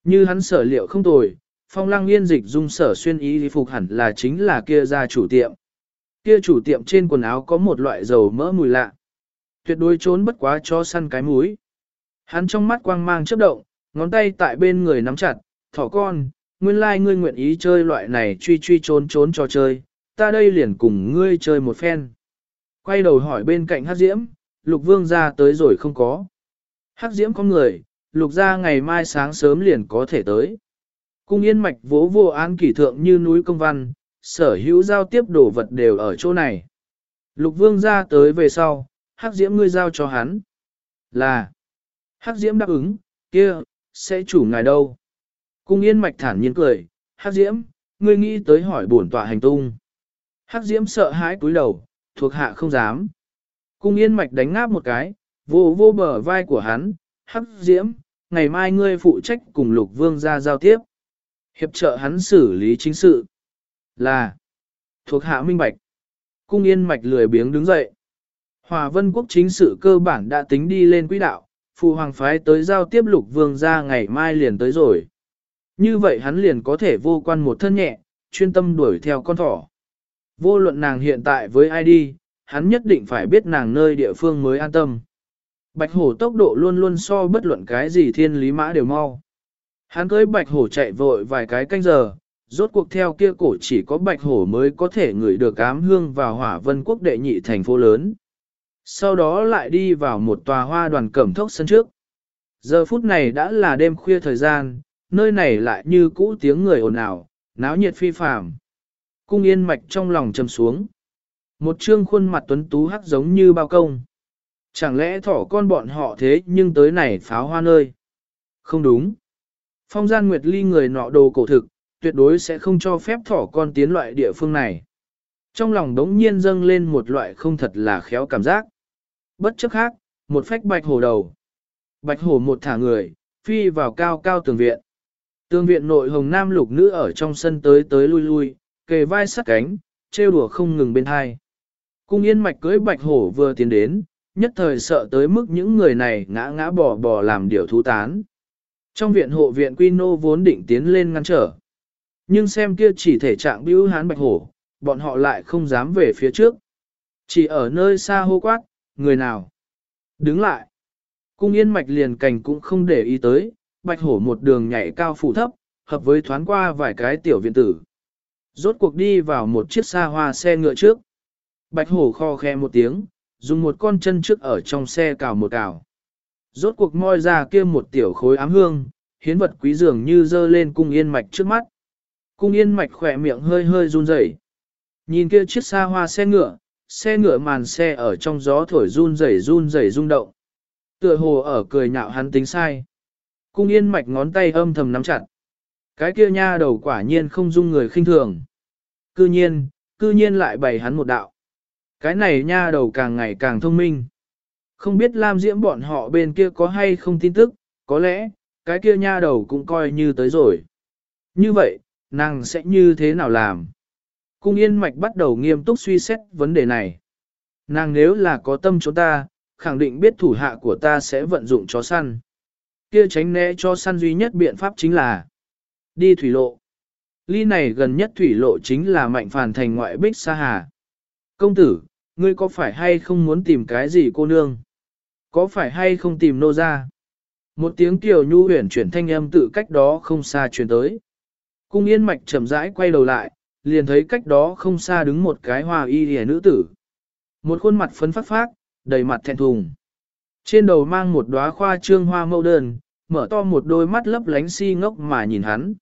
Speaker 1: Như hắn sở liệu không tồi, phong lăng yên dịch dung sở xuyên ý phục hẳn là chính là kia ra chủ tiệm. Kia chủ tiệm trên quần áo có một loại dầu mỡ mùi lạ. Tuyệt đối trốn bất quá cho săn cái mũi. Hắn trong mắt quang mang chớp động, ngón tay tại bên người nắm chặt, thỏ con, nguyên lai ngươi nguyện ý chơi loại này truy truy trốn trốn trò chơi, ta đây liền cùng ngươi chơi một phen. Quay đầu hỏi bên cạnh hát diễm, lục vương ra tới rồi không có. Hát diễm có người, lục ra ngày mai sáng sớm liền có thể tới. Cung yên mạch vỗ vô án kỷ thượng như núi công văn, sở hữu giao tiếp đồ vật đều ở chỗ này. Lục vương ra tới về sau, hắc diễm ngươi giao cho hắn. Là, hắc diễm đáp ứng, kia, sẽ chủ ngài đâu. Cung yên mạch thản nhiên cười, hắc diễm, ngươi nghĩ tới hỏi bổn tọa hành tung. Hắc diễm sợ hãi cúi đầu, thuộc hạ không dám. Cung yên mạch đánh ngáp một cái, vô vô bờ vai của hắn, hắc diễm, ngày mai ngươi phụ trách cùng lục vương ra giao tiếp. Hiệp trợ hắn xử lý chính sự. Là, thuộc hạ minh bạch. Cung yên mạch lười biếng đứng dậy. Hòa vân quốc chính sự cơ bản đã tính đi lên quỹ đạo, phụ hoàng phái tới giao tiếp lục vương ra ngày mai liền tới rồi. Như vậy hắn liền có thể vô quan một thân nhẹ, chuyên tâm đuổi theo con thỏ. Vô luận nàng hiện tại với ai đi, hắn nhất định phải biết nàng nơi địa phương mới an tâm. Bạch hổ tốc độ luôn luôn so bất luận cái gì thiên lý mã đều mau. Hắn cưới bạch hổ chạy vội vài cái canh giờ, rốt cuộc theo kia cổ chỉ có bạch hổ mới có thể ngửi được ám hương vào hỏa vân quốc đệ nhị thành phố lớn. Sau đó lại đi vào một tòa hoa đoàn cẩm thốc sân trước. Giờ phút này đã là đêm khuya thời gian, nơi này lại như cũ tiếng người ồn ào, náo nhiệt phi phàm. Cung yên mạch trong lòng trầm xuống. Một trương khuôn mặt tuấn tú hắc giống như bao công. Chẳng lẽ thỏ con bọn họ thế nhưng tới này pháo hoa nơi? Không đúng. Phong gian nguyệt ly người nọ đồ cổ thực, tuyệt đối sẽ không cho phép thỏ con tiến loại địa phương này. Trong lòng đống nhiên dâng lên một loại không thật là khéo cảm giác. Bất chấp khác, một phách bạch hổ đầu. Bạch hổ một thả người, phi vào cao cao tường viện. Tường viện nội hồng nam lục nữ ở trong sân tới tới lui lui, kề vai sát cánh, trêu đùa không ngừng bên hai. Cung yên mạch cưới bạch hổ vừa tiến đến, nhất thời sợ tới mức những người này ngã ngã bò bò làm điều thú tán. Trong viện hộ viện Quy Nô vốn định tiến lên ngăn trở. Nhưng xem kia chỉ thể trạng bưu hán bạch hổ, bọn họ lại không dám về phía trước. Chỉ ở nơi xa hô quát, người nào? Đứng lại. Cung yên mạch liền cảnh cũng không để ý tới, bạch hổ một đường nhảy cao phủ thấp, hợp với thoáng qua vài cái tiểu viện tử. Rốt cuộc đi vào một chiếc xa hoa xe ngựa trước. Bạch hổ kho khe một tiếng, dùng một con chân trước ở trong xe cào một cào. Rốt cuộc moi ra kia một tiểu khối ám hương, hiến vật quý dường như dơ lên cung yên mạch trước mắt. Cung yên mạch khỏe miệng hơi hơi run rẩy. Nhìn kia chiếc xa hoa xe ngựa, xe ngựa màn xe ở trong gió thổi run rẩy run rẩy rung động. Tựa hồ ở cười nhạo hắn tính sai. Cung yên mạch ngón tay âm thầm nắm chặt. Cái kia nha đầu quả nhiên không dung người khinh thường. Cư nhiên, cư nhiên lại bày hắn một đạo. Cái này nha đầu càng ngày càng thông minh. Không biết Lam Diễm bọn họ bên kia có hay không tin tức, có lẽ, cái kia nha đầu cũng coi như tới rồi. Như vậy, nàng sẽ như thế nào làm? Cung yên mạch bắt đầu nghiêm túc suy xét vấn đề này. Nàng nếu là có tâm chúng ta, khẳng định biết thủ hạ của ta sẽ vận dụng chó săn. Kia tránh né cho săn duy nhất biện pháp chính là đi thủy lộ. Ly này gần nhất thủy lộ chính là mạnh phản thành ngoại bích sa hà. Công tử, ngươi có phải hay không muốn tìm cái gì cô nương? Có phải hay không tìm nô ra? Một tiếng tiểu nhu huyền chuyển thanh âm tự cách đó không xa truyền tới. Cung yên mạch chậm rãi quay đầu lại, liền thấy cách đó không xa đứng một cái hoa y hề nữ tử. Một khuôn mặt phấn phát phát, đầy mặt thẹn thùng. Trên đầu mang một đóa khoa trương hoa mẫu đơn, mở to một đôi mắt lấp lánh si ngốc mà nhìn hắn.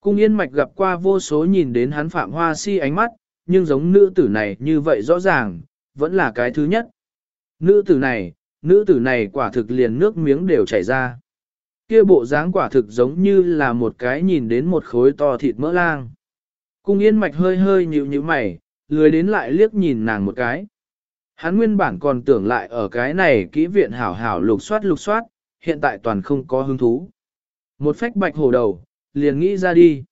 Speaker 1: Cung yên mạch gặp qua vô số nhìn đến hắn phạm hoa si ánh mắt, nhưng giống nữ tử này như vậy rõ ràng, vẫn là cái thứ nhất. Nữ tử này, nữ tử này quả thực liền nước miếng đều chảy ra. Kia bộ dáng quả thực giống như là một cái nhìn đến một khối to thịt mỡ lang. Cung yên mạch hơi hơi nhịu như mày, lười đến lại liếc nhìn nàng một cái. Hắn nguyên bản còn tưởng lại ở cái này kỹ viện hảo hảo lục soát lục soát, hiện tại toàn không có hứng thú. Một phách bạch hổ đầu, liền nghĩ ra đi.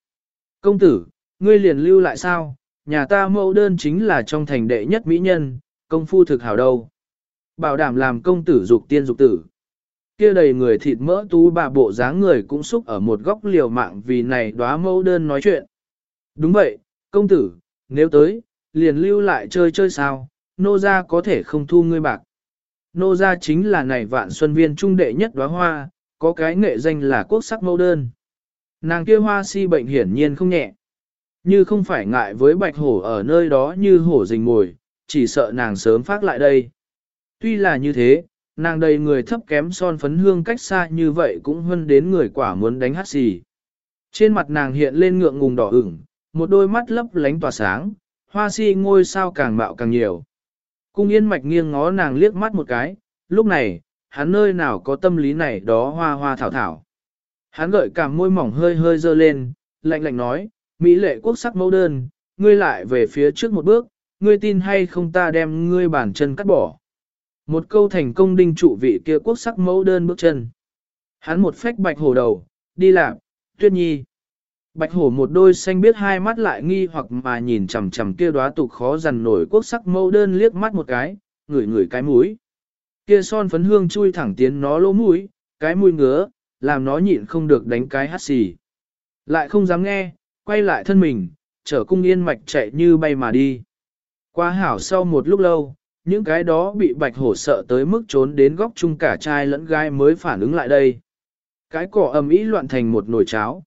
Speaker 1: Công tử, ngươi liền lưu lại sao, nhà ta mẫu đơn chính là trong thành đệ nhất mỹ nhân, công phu thực hảo đâu. Bảo đảm làm công tử dục tiên dục tử. Kia đầy người thịt mỡ tú bà bộ dáng người cũng xúc ở một góc liều mạng vì này đóa mẫu đơn nói chuyện. Đúng vậy, công tử, nếu tới, liền lưu lại chơi chơi sao, nô gia có thể không thu ngươi bạc. Nô gia chính là này vạn xuân viên trung đệ nhất đóa hoa, có cái nghệ danh là quốc sắc mẫu đơn. Nàng kia hoa si bệnh hiển nhiên không nhẹ. Như không phải ngại với bạch hổ ở nơi đó như hổ rình mồi, chỉ sợ nàng sớm phát lại đây. Tuy là như thế, nàng đầy người thấp kém son phấn hương cách xa như vậy cũng hơn đến người quả muốn đánh hát xì. Trên mặt nàng hiện lên ngượng ngùng đỏ ửng, một đôi mắt lấp lánh tỏa sáng, hoa si ngôi sao càng mạo càng nhiều. Cung yên mạch nghiêng ngó nàng liếc mắt một cái, lúc này, hắn nơi nào có tâm lý này đó hoa hoa thảo thảo. Hắn gợi cảm môi mỏng hơi hơi dơ lên, lạnh lạnh nói, Mỹ lệ quốc sắc mẫu đơn, ngươi lại về phía trước một bước, ngươi tin hay không ta đem ngươi bàn chân cắt bỏ. Một câu thành công đinh trụ vị kia quốc sắc mẫu đơn bước chân. Hắn một phách bạch hổ đầu, đi làm, tuyết nhi. Bạch hổ một đôi xanh biết hai mắt lại nghi hoặc mà nhìn chằm chằm kia đóa tục khó dằn nổi quốc sắc mẫu đơn liếc mắt một cái, ngửi ngửi cái mũi. Kia son phấn hương chui thẳng tiến nó lỗ mũi, cái mũi ngứa, làm nó nhịn không được đánh cái hắt xì. Lại không dám nghe, quay lại thân mình, chở cung yên mạch chạy như bay mà đi. Qua hảo sau một lúc lâu, những cái đó bị bạch hổ sợ tới mức trốn đến góc chung cả trai lẫn gai mới phản ứng lại đây. Cái cỏ ầm ĩ loạn thành một nồi cháo.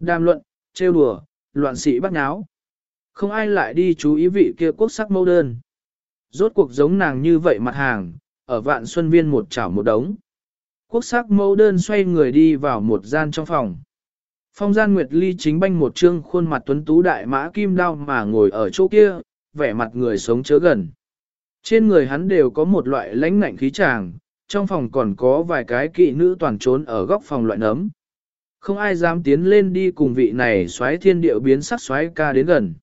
Speaker 1: Đàm luận, trêu đùa, loạn sĩ bắt nháo. Không ai lại đi chú ý vị kia quốc sắc mẫu đơn. Rốt cuộc giống nàng như vậy mặt hàng, ở vạn xuân viên một chảo một đống. Quốc sắc mẫu đơn xoay người đi vào một gian trong phòng. Phong gian Nguyệt Ly chính banh một trương khuôn mặt tuấn tú đại mã kim đao mà ngồi ở chỗ kia, vẻ mặt người sống chớ gần. Trên người hắn đều có một loại lãnh ngạnh khí tràng, trong phòng còn có vài cái kỵ nữ toàn trốn ở góc phòng loại nấm. Không ai dám tiến lên đi cùng vị này xoáy thiên điệu biến sắc xoáy ca đến gần.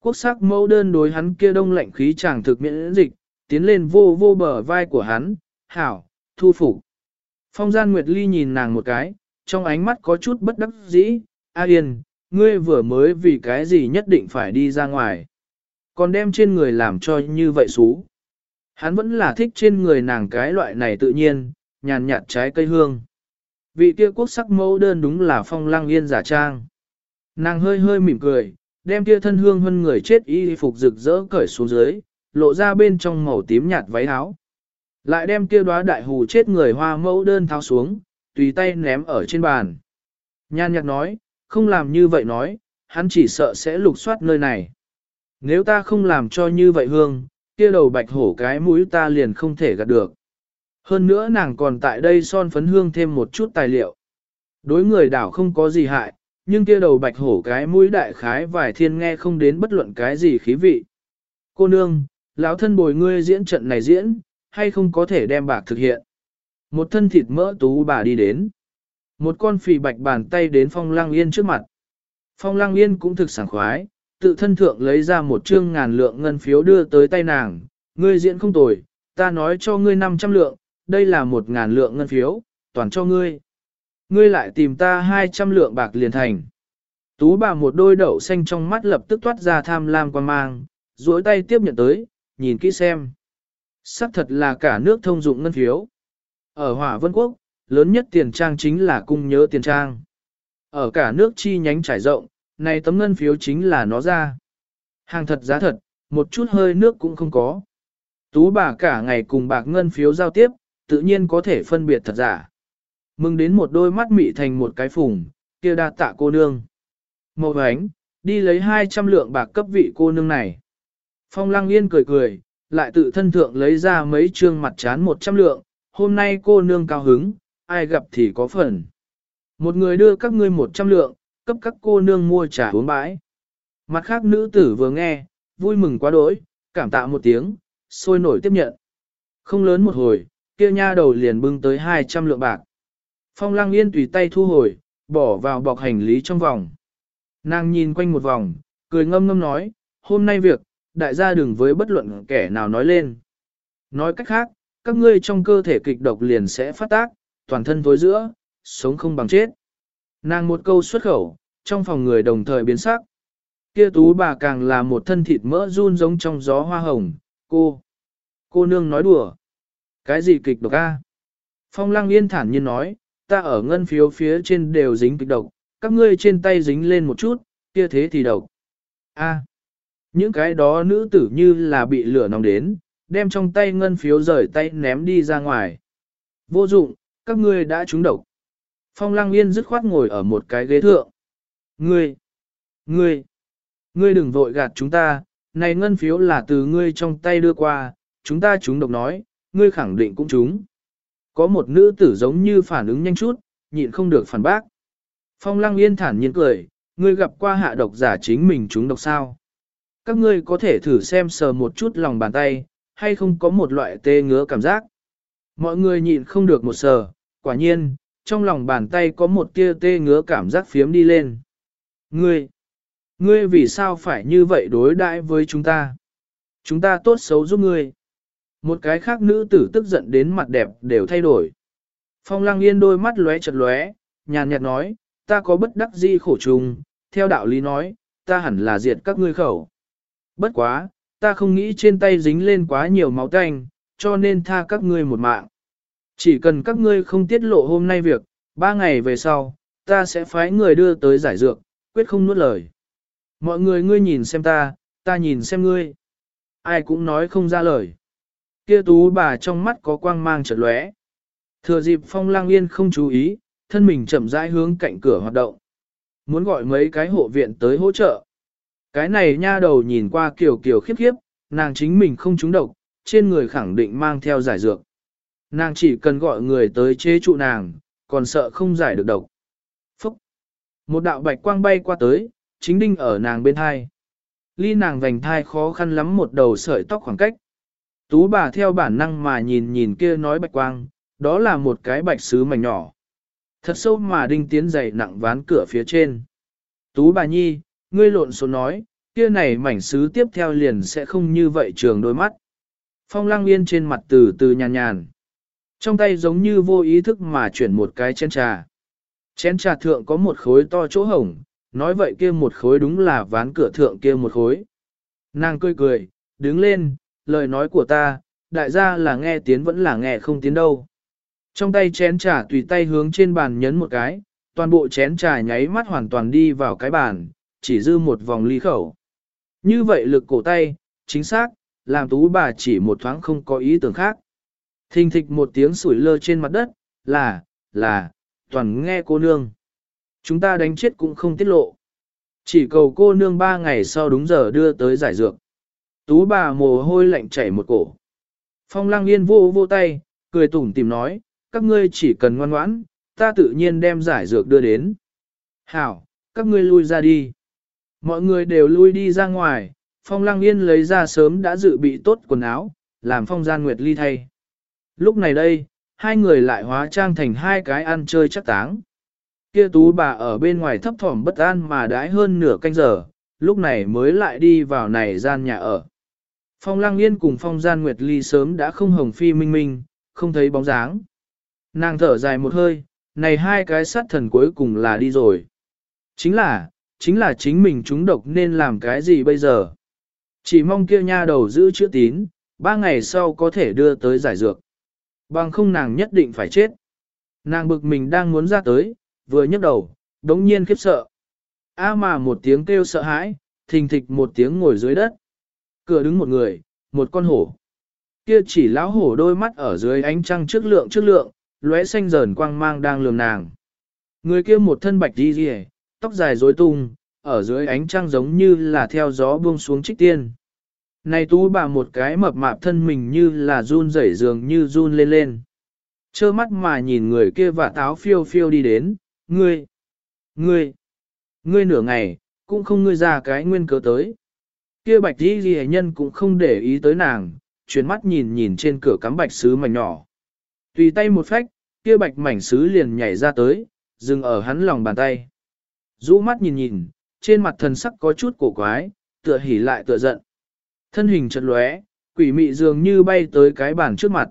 Speaker 1: Quốc sắc mẫu đơn đối hắn kia đông lạnh khí chàng thực miễn dịch, tiến lên vô vô bờ vai của hắn, hảo, thu phục. Phong gian Nguyệt Ly nhìn nàng một cái, trong ánh mắt có chút bất đắc dĩ, A Yên, ngươi vừa mới vì cái gì nhất định phải đi ra ngoài. Còn đem trên người làm cho như vậy xú. Hắn vẫn là thích trên người nàng cái loại này tự nhiên, nhàn nhạt trái cây hương. Vị kia quốc sắc mẫu đơn đúng là phong lang yên giả trang. Nàng hơi hơi mỉm cười, đem kia thân hương hơn người chết y phục rực rỡ cởi xuống dưới, lộ ra bên trong màu tím nhạt váy áo. Lại đem kia đóa đại hù chết người hoa mẫu đơn tháo xuống, tùy tay ném ở trên bàn. Nhan nhạc nói, không làm như vậy nói, hắn chỉ sợ sẽ lục soát nơi này. Nếu ta không làm cho như vậy hương, kia đầu bạch hổ cái mũi ta liền không thể gạt được. Hơn nữa nàng còn tại đây son phấn hương thêm một chút tài liệu. Đối người đảo không có gì hại, nhưng kia đầu bạch hổ cái mũi đại khái vài thiên nghe không đến bất luận cái gì khí vị. Cô nương, lão thân bồi ngươi diễn trận này diễn, hay không có thể đem bạc thực hiện. Một thân thịt mỡ tú bà đi đến. Một con phì bạch bàn tay đến phong lang yên trước mặt. Phong lang yên cũng thực sảng khoái, tự thân thượng lấy ra một trương ngàn lượng ngân phiếu đưa tới tay nàng. Ngươi diễn không tồi, ta nói cho ngươi 500 lượng, đây là một ngàn lượng ngân phiếu, toàn cho ngươi. ngươi lại tìm ta 200 lượng bạc liền thành. Tú bà một đôi đậu xanh trong mắt lập tức toát ra tham lam quan mang, duỗi tay tiếp nhận tới, nhìn kỹ xem. Sắc thật là cả nước thông dụng ngân phiếu. Ở Hỏa Vân Quốc, lớn nhất tiền trang chính là cung nhớ tiền trang. Ở cả nước chi nhánh trải rộng, này tấm ngân phiếu chính là nó ra. Hàng thật giá thật, một chút hơi nước cũng không có. Tú bà cả ngày cùng bạc ngân phiếu giao tiếp, tự nhiên có thể phân biệt thật giả. Mừng đến một đôi mắt mị thành một cái phùng, kia đa tạ cô nương. Màu ánh, đi lấy 200 lượng bạc cấp vị cô nương này. Phong lăng yên cười cười, lại tự thân thượng lấy ra mấy trương mặt chán 100 lượng, hôm nay cô nương cao hứng, ai gặp thì có phần. Một người đưa các ngươi 100 lượng, cấp các cô nương mua trà uống bãi. Mặt khác nữ tử vừa nghe, vui mừng quá đỗi, cảm tạ một tiếng, sôi nổi tiếp nhận. Không lớn một hồi, kia nha đầu liền bưng tới 200 lượng bạc. Phong lăng yên tùy tay thu hồi, bỏ vào bọc hành lý trong vòng. Nàng nhìn quanh một vòng, cười ngâm ngâm nói, hôm nay việc, đại gia đừng với bất luận kẻ nào nói lên. Nói cách khác, các ngươi trong cơ thể kịch độc liền sẽ phát tác, toàn thân tối giữa, sống không bằng chết. Nàng một câu xuất khẩu, trong phòng người đồng thời biến sắc. Kia tú bà càng là một thân thịt mỡ run giống trong gió hoa hồng, cô. Cô nương nói đùa. Cái gì kịch độc a? Phong lăng yên thản nhiên nói, ta ở ngân phiếu phía trên đều dính kịch độc, các ngươi trên tay dính lên một chút, kia thế thì độc. A. Những cái đó nữ tử như là bị lửa nóng đến, đem trong tay ngân phiếu rời tay ném đi ra ngoài. Vô dụng, các ngươi đã trúng độc. Phong lăng yên dứt khoát ngồi ở một cái ghế thượng. Ngươi, ngươi, ngươi đừng vội gạt chúng ta, này ngân phiếu là từ ngươi trong tay đưa qua, chúng ta trúng độc nói, ngươi khẳng định cũng trúng. Có một nữ tử giống như phản ứng nhanh chút, nhịn không được phản bác. Phong lăng yên thản nhiên cười, ngươi gặp qua hạ độc giả chính mình trúng độc sao. Các ngươi có thể thử xem sờ một chút lòng bàn tay, hay không có một loại tê ngứa cảm giác. Mọi người nhịn không được một sờ, quả nhiên, trong lòng bàn tay có một tia tê ngứa cảm giác phiếm đi lên. Ngươi, ngươi vì sao phải như vậy đối đãi với chúng ta? Chúng ta tốt xấu giúp ngươi. Một cái khác nữ tử tức giận đến mặt đẹp đều thay đổi. Phong lăng yên đôi mắt lóe chật lóe, nhàn nhạt nói, ta có bất đắc di khổ trùng, theo đạo lý nói, ta hẳn là diệt các ngươi khẩu. Bất quá, ta không nghĩ trên tay dính lên quá nhiều máu tanh, cho nên tha các ngươi một mạng. Chỉ cần các ngươi không tiết lộ hôm nay việc, ba ngày về sau, ta sẽ phái người đưa tới giải dược, quyết không nuốt lời. Mọi người ngươi nhìn xem ta, ta nhìn xem ngươi. Ai cũng nói không ra lời. Kia tú bà trong mắt có quang mang chợt lóe. Thừa dịp phong lang yên không chú ý, thân mình chậm rãi hướng cạnh cửa hoạt động. Muốn gọi mấy cái hộ viện tới hỗ trợ. Cái này nha đầu nhìn qua kiểu kiểu khiếp khiếp, nàng chính mình không trúng độc, trên người khẳng định mang theo giải dược. Nàng chỉ cần gọi người tới chế trụ nàng, còn sợ không giải được độc. Phúc! Một đạo bạch quang bay qua tới, chính đinh ở nàng bên thai. Ly nàng vành thai khó khăn lắm một đầu sợi tóc khoảng cách. Tú bà theo bản năng mà nhìn nhìn kia nói bạch quang, đó là một cái bạch sứ mảnh nhỏ. Thật sâu mà đinh tiến dày nặng ván cửa phía trên. Tú bà nhi, ngươi lộn số nói, kia này mảnh sứ tiếp theo liền sẽ không như vậy trường đôi mắt. Phong lăng yên trên mặt từ từ nhàn nhàn. Trong tay giống như vô ý thức mà chuyển một cái chén trà. Chén trà thượng có một khối to chỗ hổng, nói vậy kia một khối đúng là ván cửa thượng kia một khối. Nàng cười cười, đứng lên, lời nói của ta, đại gia là nghe tiếng vẫn là nghe không tiếng đâu. Trong tay chén trà tùy tay hướng trên bàn nhấn một cái, toàn bộ chén trà nháy mắt hoàn toàn đi vào cái bàn, chỉ dư một vòng ly khẩu. Như vậy lực cổ tay, chính xác, làm tú bà chỉ một thoáng không có ý tưởng khác. Thình thịch một tiếng sủi lơ trên mặt đất, là, là, toàn nghe cô nương. Chúng ta đánh chết cũng không tiết lộ. Chỉ cầu cô nương ba ngày sau đúng giờ đưa tới giải dược. Tú bà mồ hôi lạnh chảy một cổ. Phong lăng yên vô vô tay, cười tủm tìm nói, các ngươi chỉ cần ngoan ngoãn, ta tự nhiên đem giải dược đưa đến. Hảo, các ngươi lui ra đi. Mọi người đều lui đi ra ngoài, phong lăng yên lấy ra sớm đã dự bị tốt quần áo, làm phong gian nguyệt ly thay. Lúc này đây, hai người lại hóa trang thành hai cái ăn chơi chắc táng. Kia tú bà ở bên ngoài thấp thỏm bất an mà đãi hơn nửa canh giờ, lúc này mới lại đi vào này gian nhà ở. Phong Lang Yên cùng Phong Gian Nguyệt Ly sớm đã không hồng phi minh minh, không thấy bóng dáng. Nàng thở dài một hơi, này hai cái sát thần cuối cùng là đi rồi. Chính là, chính là chính mình chúng độc nên làm cái gì bây giờ. Chỉ mong kia nha đầu giữ chữ tín, ba ngày sau có thể đưa tới giải dược. Bằng không nàng nhất định phải chết. Nàng bực mình đang muốn ra tới, vừa nhấc đầu, đống nhiên khiếp sợ. A mà một tiếng kêu sợ hãi, thình thịch một tiếng ngồi dưới đất. Cửa đứng một người, một con hổ. Kia chỉ lão hổ đôi mắt ở dưới ánh trăng trước lượng trước lượng, lóe xanh dờn quang mang đang lườm nàng. Người kia một thân bạch đi rìa, tóc dài rối tung, ở dưới ánh trăng giống như là theo gió buông xuống trích tiên. Này tú bà một cái mập mạp thân mình như là run rẩy dường như run lên lên. Chơ mắt mà nhìn người kia và táo phiêu phiêu đi đến, ngươi, ngươi, ngươi nửa ngày, cũng không ngươi ra cái nguyên cớ tới. Kia bạch đi ghi nhân cũng không để ý tới nàng, chuyển mắt nhìn nhìn trên cửa cắm bạch sứ mảnh nhỏ. Tùy tay một phách, kia bạch mảnh sứ liền nhảy ra tới, dừng ở hắn lòng bàn tay. rũ mắt nhìn nhìn, trên mặt thần sắc có chút cổ quái, tựa hỉ lại tựa giận. Thân hình chật lóe, quỷ mị dường như bay tới cái bàn trước mặt.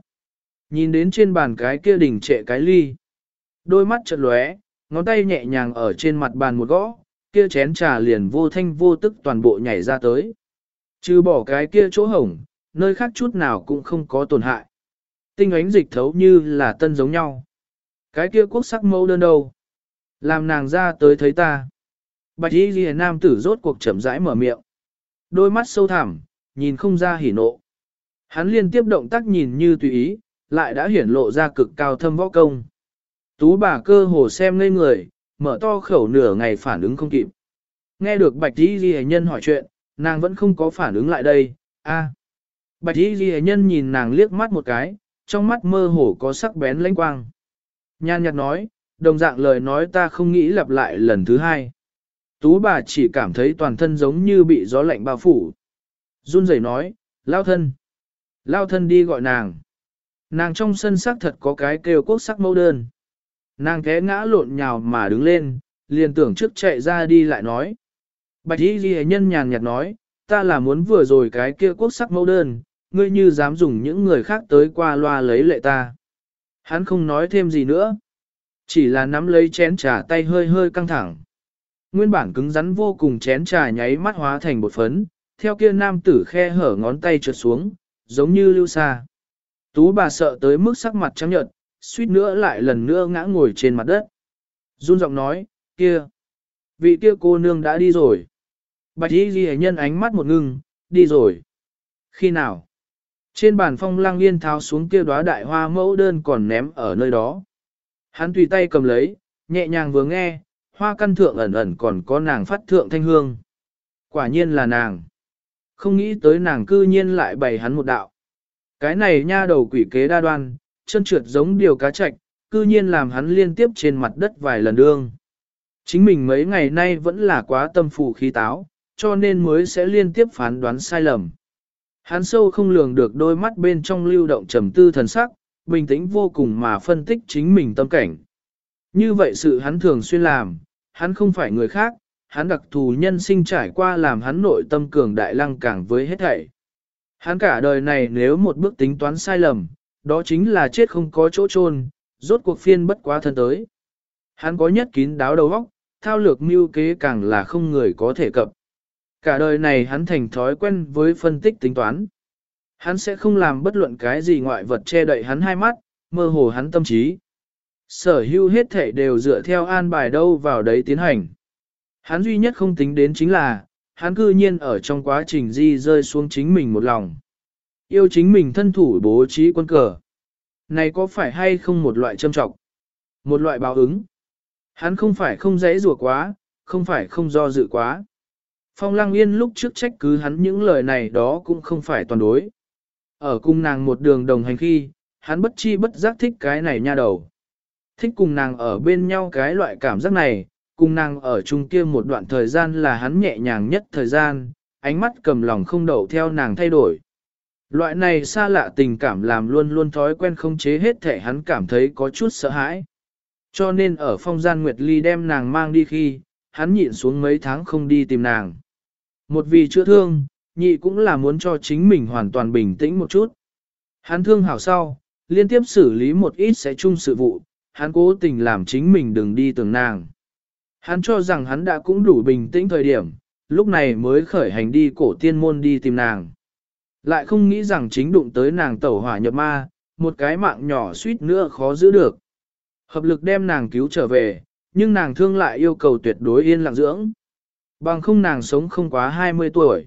Speaker 1: Nhìn đến trên bàn cái kia đỉnh trệ cái ly. Đôi mắt chật lóe, ngón tay nhẹ nhàng ở trên mặt bàn một gõ, kia chén trà liền vô thanh vô tức toàn bộ nhảy ra tới. Trừ bỏ cái kia chỗ hổng, nơi khác chút nào cũng không có tổn hại. Tinh ánh dịch thấu như là tân giống nhau. Cái kia quốc sắc mẫu đơn đâu? Làm nàng ra tới thấy ta. Bạch y ghi nam tử rốt cuộc chậm rãi mở miệng. Đôi mắt sâu thẳm, nhìn không ra hỉ nộ. Hắn liên tiếp động tác nhìn như tùy ý, lại đã hiển lộ ra cực cao thâm võ công. Tú bà cơ hồ xem ngây người, mở to khẩu nửa ngày phản ứng không kịp. Nghe được bạch y ghi nhân hỏi chuyện, nàng vẫn không có phản ứng lại đây, a. Bạch y ghi nhân nhìn nàng liếc mắt một cái, trong mắt mơ hồ có sắc bén lãnh quang. Nhan nhạt nói, đồng dạng lời nói ta không nghĩ lặp lại lần thứ hai. Tú bà chỉ cảm thấy toàn thân giống như bị gió lạnh bao phủ. Run rẩy nói, lao thân. Lao thân đi gọi nàng. Nàng trong sân sắc thật có cái kêu quốc sắc mẫu đơn. Nàng té ngã lộn nhào mà đứng lên, liền tưởng trước chạy ra đi lại nói. Bạch y ghi nhân nhàn nhạt nói, ta là muốn vừa rồi cái kia quốc sắc mẫu đơn, ngươi như dám dùng những người khác tới qua loa lấy lệ ta. Hắn không nói thêm gì nữa. Chỉ là nắm lấy chén trà tay hơi hơi căng thẳng. Nguyên bản cứng rắn vô cùng chén trà nháy mắt hóa thành bột phấn, theo kia nam tử khe hở ngón tay trượt xuống, giống như lưu xa. Tú bà sợ tới mức sắc mặt trắng nhợt, suýt nữa lại lần nữa ngã ngồi trên mặt đất. Run giọng nói, kia, vị kia cô nương đã đi rồi. Bạch y ghi nhân ánh mắt một ngưng, đi rồi. Khi nào? Trên bàn phong lang yên tháo xuống kia đóa đại hoa mẫu đơn còn ném ở nơi đó. Hắn tùy tay cầm lấy, nhẹ nhàng vừa nghe, hoa căn thượng ẩn ẩn còn có nàng phát thượng thanh hương. Quả nhiên là nàng. Không nghĩ tới nàng cư nhiên lại bày hắn một đạo. Cái này nha đầu quỷ kế đa đoan, chân trượt giống điều cá chạch, cư nhiên làm hắn liên tiếp trên mặt đất vài lần đương. Chính mình mấy ngày nay vẫn là quá tâm phù khí táo, cho nên mới sẽ liên tiếp phán đoán sai lầm. Hắn sâu không lường được đôi mắt bên trong lưu động trầm tư thần sắc, bình tĩnh vô cùng mà phân tích chính mình tâm cảnh. Như vậy sự hắn thường xuyên làm, hắn không phải người khác, hắn đặc thù nhân sinh trải qua làm hắn nội tâm cường đại lăng càng với hết thảy. Hắn cả đời này nếu một bước tính toán sai lầm, đó chính là chết không có chỗ chôn, rốt cuộc phiên bất quá thân tới. Hắn có nhất kín đáo đầu óc, thao lược mưu kế càng là không người có thể cập. Cả đời này hắn thành thói quen với phân tích tính toán. Hắn sẽ không làm bất luận cái gì ngoại vật che đậy hắn hai mắt, mơ hồ hắn tâm trí. Sở hữu hết thể đều dựa theo an bài đâu vào đấy tiến hành. Hắn duy nhất không tính đến chính là, hắn cư nhiên ở trong quá trình di rơi xuống chính mình một lòng. Yêu chính mình thân thủ bố trí quân cờ. Này có phải hay không một loại châm trọng? Một loại báo ứng. Hắn không phải không dễ rùa quá, không phải không do dự quá. Phong Lăng Yên lúc trước trách cứ hắn những lời này đó cũng không phải toàn đối. Ở cùng nàng một đường đồng hành khi, hắn bất chi bất giác thích cái này nha đầu. Thích cùng nàng ở bên nhau cái loại cảm giác này, cùng nàng ở chung kia một đoạn thời gian là hắn nhẹ nhàng nhất thời gian, ánh mắt cầm lòng không đậu theo nàng thay đổi. Loại này xa lạ tình cảm làm luôn luôn thói quen không chế hết thể hắn cảm thấy có chút sợ hãi. Cho nên ở phong gian Nguyệt Ly đem nàng mang đi khi, hắn nhịn xuống mấy tháng không đi tìm nàng. Một vì chữa thương, nhị cũng là muốn cho chính mình hoàn toàn bình tĩnh một chút. Hắn thương hảo sau, liên tiếp xử lý một ít sẽ chung sự vụ, hắn cố tình làm chính mình đừng đi tưởng nàng. Hắn cho rằng hắn đã cũng đủ bình tĩnh thời điểm, lúc này mới khởi hành đi cổ tiên môn đi tìm nàng. Lại không nghĩ rằng chính đụng tới nàng tẩu hỏa nhập ma, một cái mạng nhỏ suýt nữa khó giữ được. Hợp lực đem nàng cứu trở về, nhưng nàng thương lại yêu cầu tuyệt đối yên lặng dưỡng. Bằng không nàng sống không quá 20 tuổi.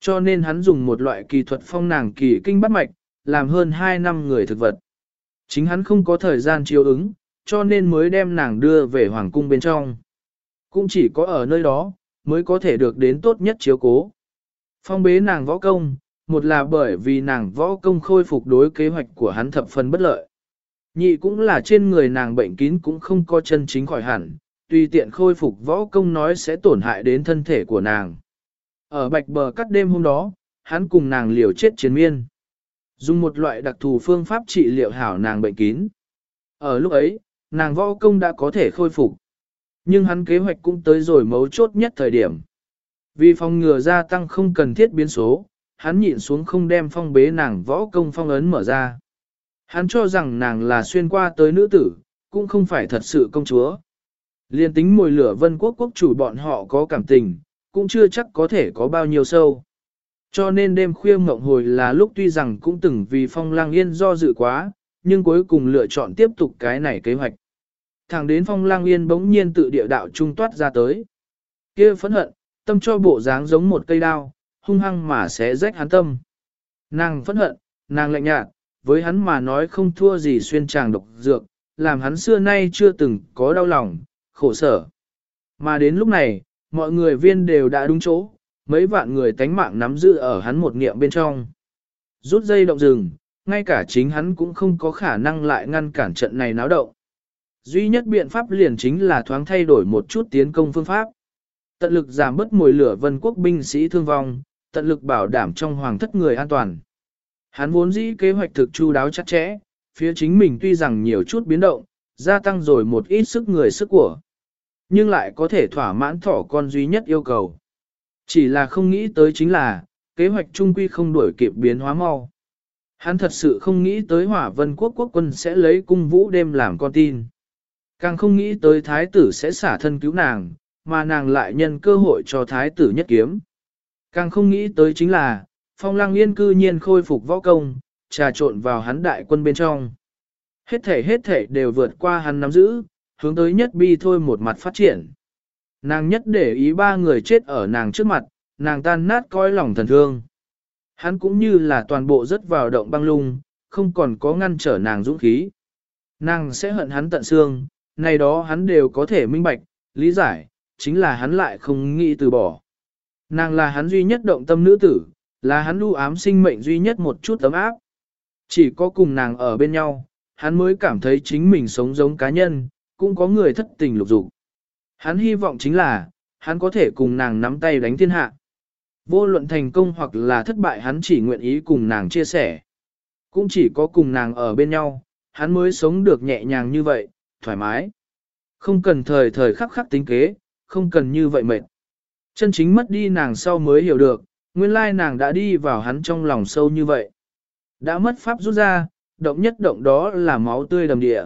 Speaker 1: Cho nên hắn dùng một loại kỳ thuật phong nàng kỳ kinh bắt mạch, làm hơn 2 năm người thực vật. Chính hắn không có thời gian chiếu ứng, cho nên mới đem nàng đưa về hoàng cung bên trong. Cũng chỉ có ở nơi đó, mới có thể được đến tốt nhất chiếu cố. Phong bế nàng võ công, một là bởi vì nàng võ công khôi phục đối kế hoạch của hắn thập phần bất lợi. Nhị cũng là trên người nàng bệnh kín cũng không có chân chính khỏi hẳn, tùy tiện khôi phục võ công nói sẽ tổn hại đến thân thể của nàng. Ở bạch bờ cắt đêm hôm đó, hắn cùng nàng liều chết chiến miên. Dùng một loại đặc thù phương pháp trị liệu hảo nàng bệnh kín. Ở lúc ấy, nàng võ công đã có thể khôi phục. Nhưng hắn kế hoạch cũng tới rồi mấu chốt nhất thời điểm. Vì phòng ngừa gia tăng không cần thiết biến số, hắn nhịn xuống không đem phong bế nàng võ công phong ấn mở ra. Hắn cho rằng nàng là xuyên qua tới nữ tử, cũng không phải thật sự công chúa. Liên tính mùi lửa vân quốc quốc chủ bọn họ có cảm tình, cũng chưa chắc có thể có bao nhiêu sâu. Cho nên đêm khuya mộng hồi là lúc tuy rằng cũng từng vì phong lang yên do dự quá, nhưng cuối cùng lựa chọn tiếp tục cái này kế hoạch. Thẳng đến phong lang yên bỗng nhiên tự địa đạo trung toát ra tới. kia phẫn hận, tâm cho bộ dáng giống một cây đao, hung hăng mà sẽ rách hắn tâm. Nàng phẫn hận, nàng lạnh nhạt, với hắn mà nói không thua gì xuyên tràng độc dược, làm hắn xưa nay chưa từng có đau lòng, khổ sở. Mà đến lúc này, mọi người viên đều đã đúng chỗ, mấy vạn người tánh mạng nắm giữ ở hắn một niệm bên trong. Rút dây động rừng, ngay cả chính hắn cũng không có khả năng lại ngăn cản trận này náo động. Duy nhất biện pháp liền chính là thoáng thay đổi một chút tiến công phương pháp. Tận lực giảm bớt mùi lửa vân quốc binh sĩ thương vong, tận lực bảo đảm trong hoàng thất người an toàn. Hắn vốn dĩ kế hoạch thực chu đáo chặt chẽ, phía chính mình tuy rằng nhiều chút biến động, gia tăng rồi một ít sức người sức của. Nhưng lại có thể thỏa mãn thỏ con duy nhất yêu cầu. Chỉ là không nghĩ tới chính là, kế hoạch trung quy không đuổi kịp biến hóa mau. Hắn thật sự không nghĩ tới hỏa vân quốc quốc quân sẽ lấy cung vũ đêm làm con tin. Càng không nghĩ tới thái tử sẽ xả thân cứu nàng, mà nàng lại nhân cơ hội cho thái tử nhất kiếm. Càng không nghĩ tới chính là, phong lăng yên cư nhiên khôi phục võ công, trà trộn vào hắn đại quân bên trong. Hết thể hết thể đều vượt qua hắn nắm giữ, hướng tới nhất bi thôi một mặt phát triển. Nàng nhất để ý ba người chết ở nàng trước mặt, nàng tan nát coi lòng thần thương. Hắn cũng như là toàn bộ rất vào động băng lung, không còn có ngăn trở nàng dũng khí. Nàng sẽ hận hắn tận xương, này đó hắn đều có thể minh bạch, lý giải, chính là hắn lại không nghĩ từ bỏ. Nàng là hắn duy nhất động tâm nữ tử, là hắn lưu ám sinh mệnh duy nhất một chút tấm áp. Chỉ có cùng nàng ở bên nhau, hắn mới cảm thấy chính mình sống giống cá nhân, cũng có người thất tình lục dục. Hắn hy vọng chính là, hắn có thể cùng nàng nắm tay đánh thiên hạ. Vô luận thành công hoặc là thất bại hắn chỉ nguyện ý cùng nàng chia sẻ. Cũng chỉ có cùng nàng ở bên nhau, hắn mới sống được nhẹ nhàng như vậy, thoải mái. Không cần thời thời khắc khắc tính kế, không cần như vậy mệt. Chân chính mất đi nàng sau mới hiểu được, nguyên lai nàng đã đi vào hắn trong lòng sâu như vậy. Đã mất pháp rút ra, động nhất động đó là máu tươi đầm địa.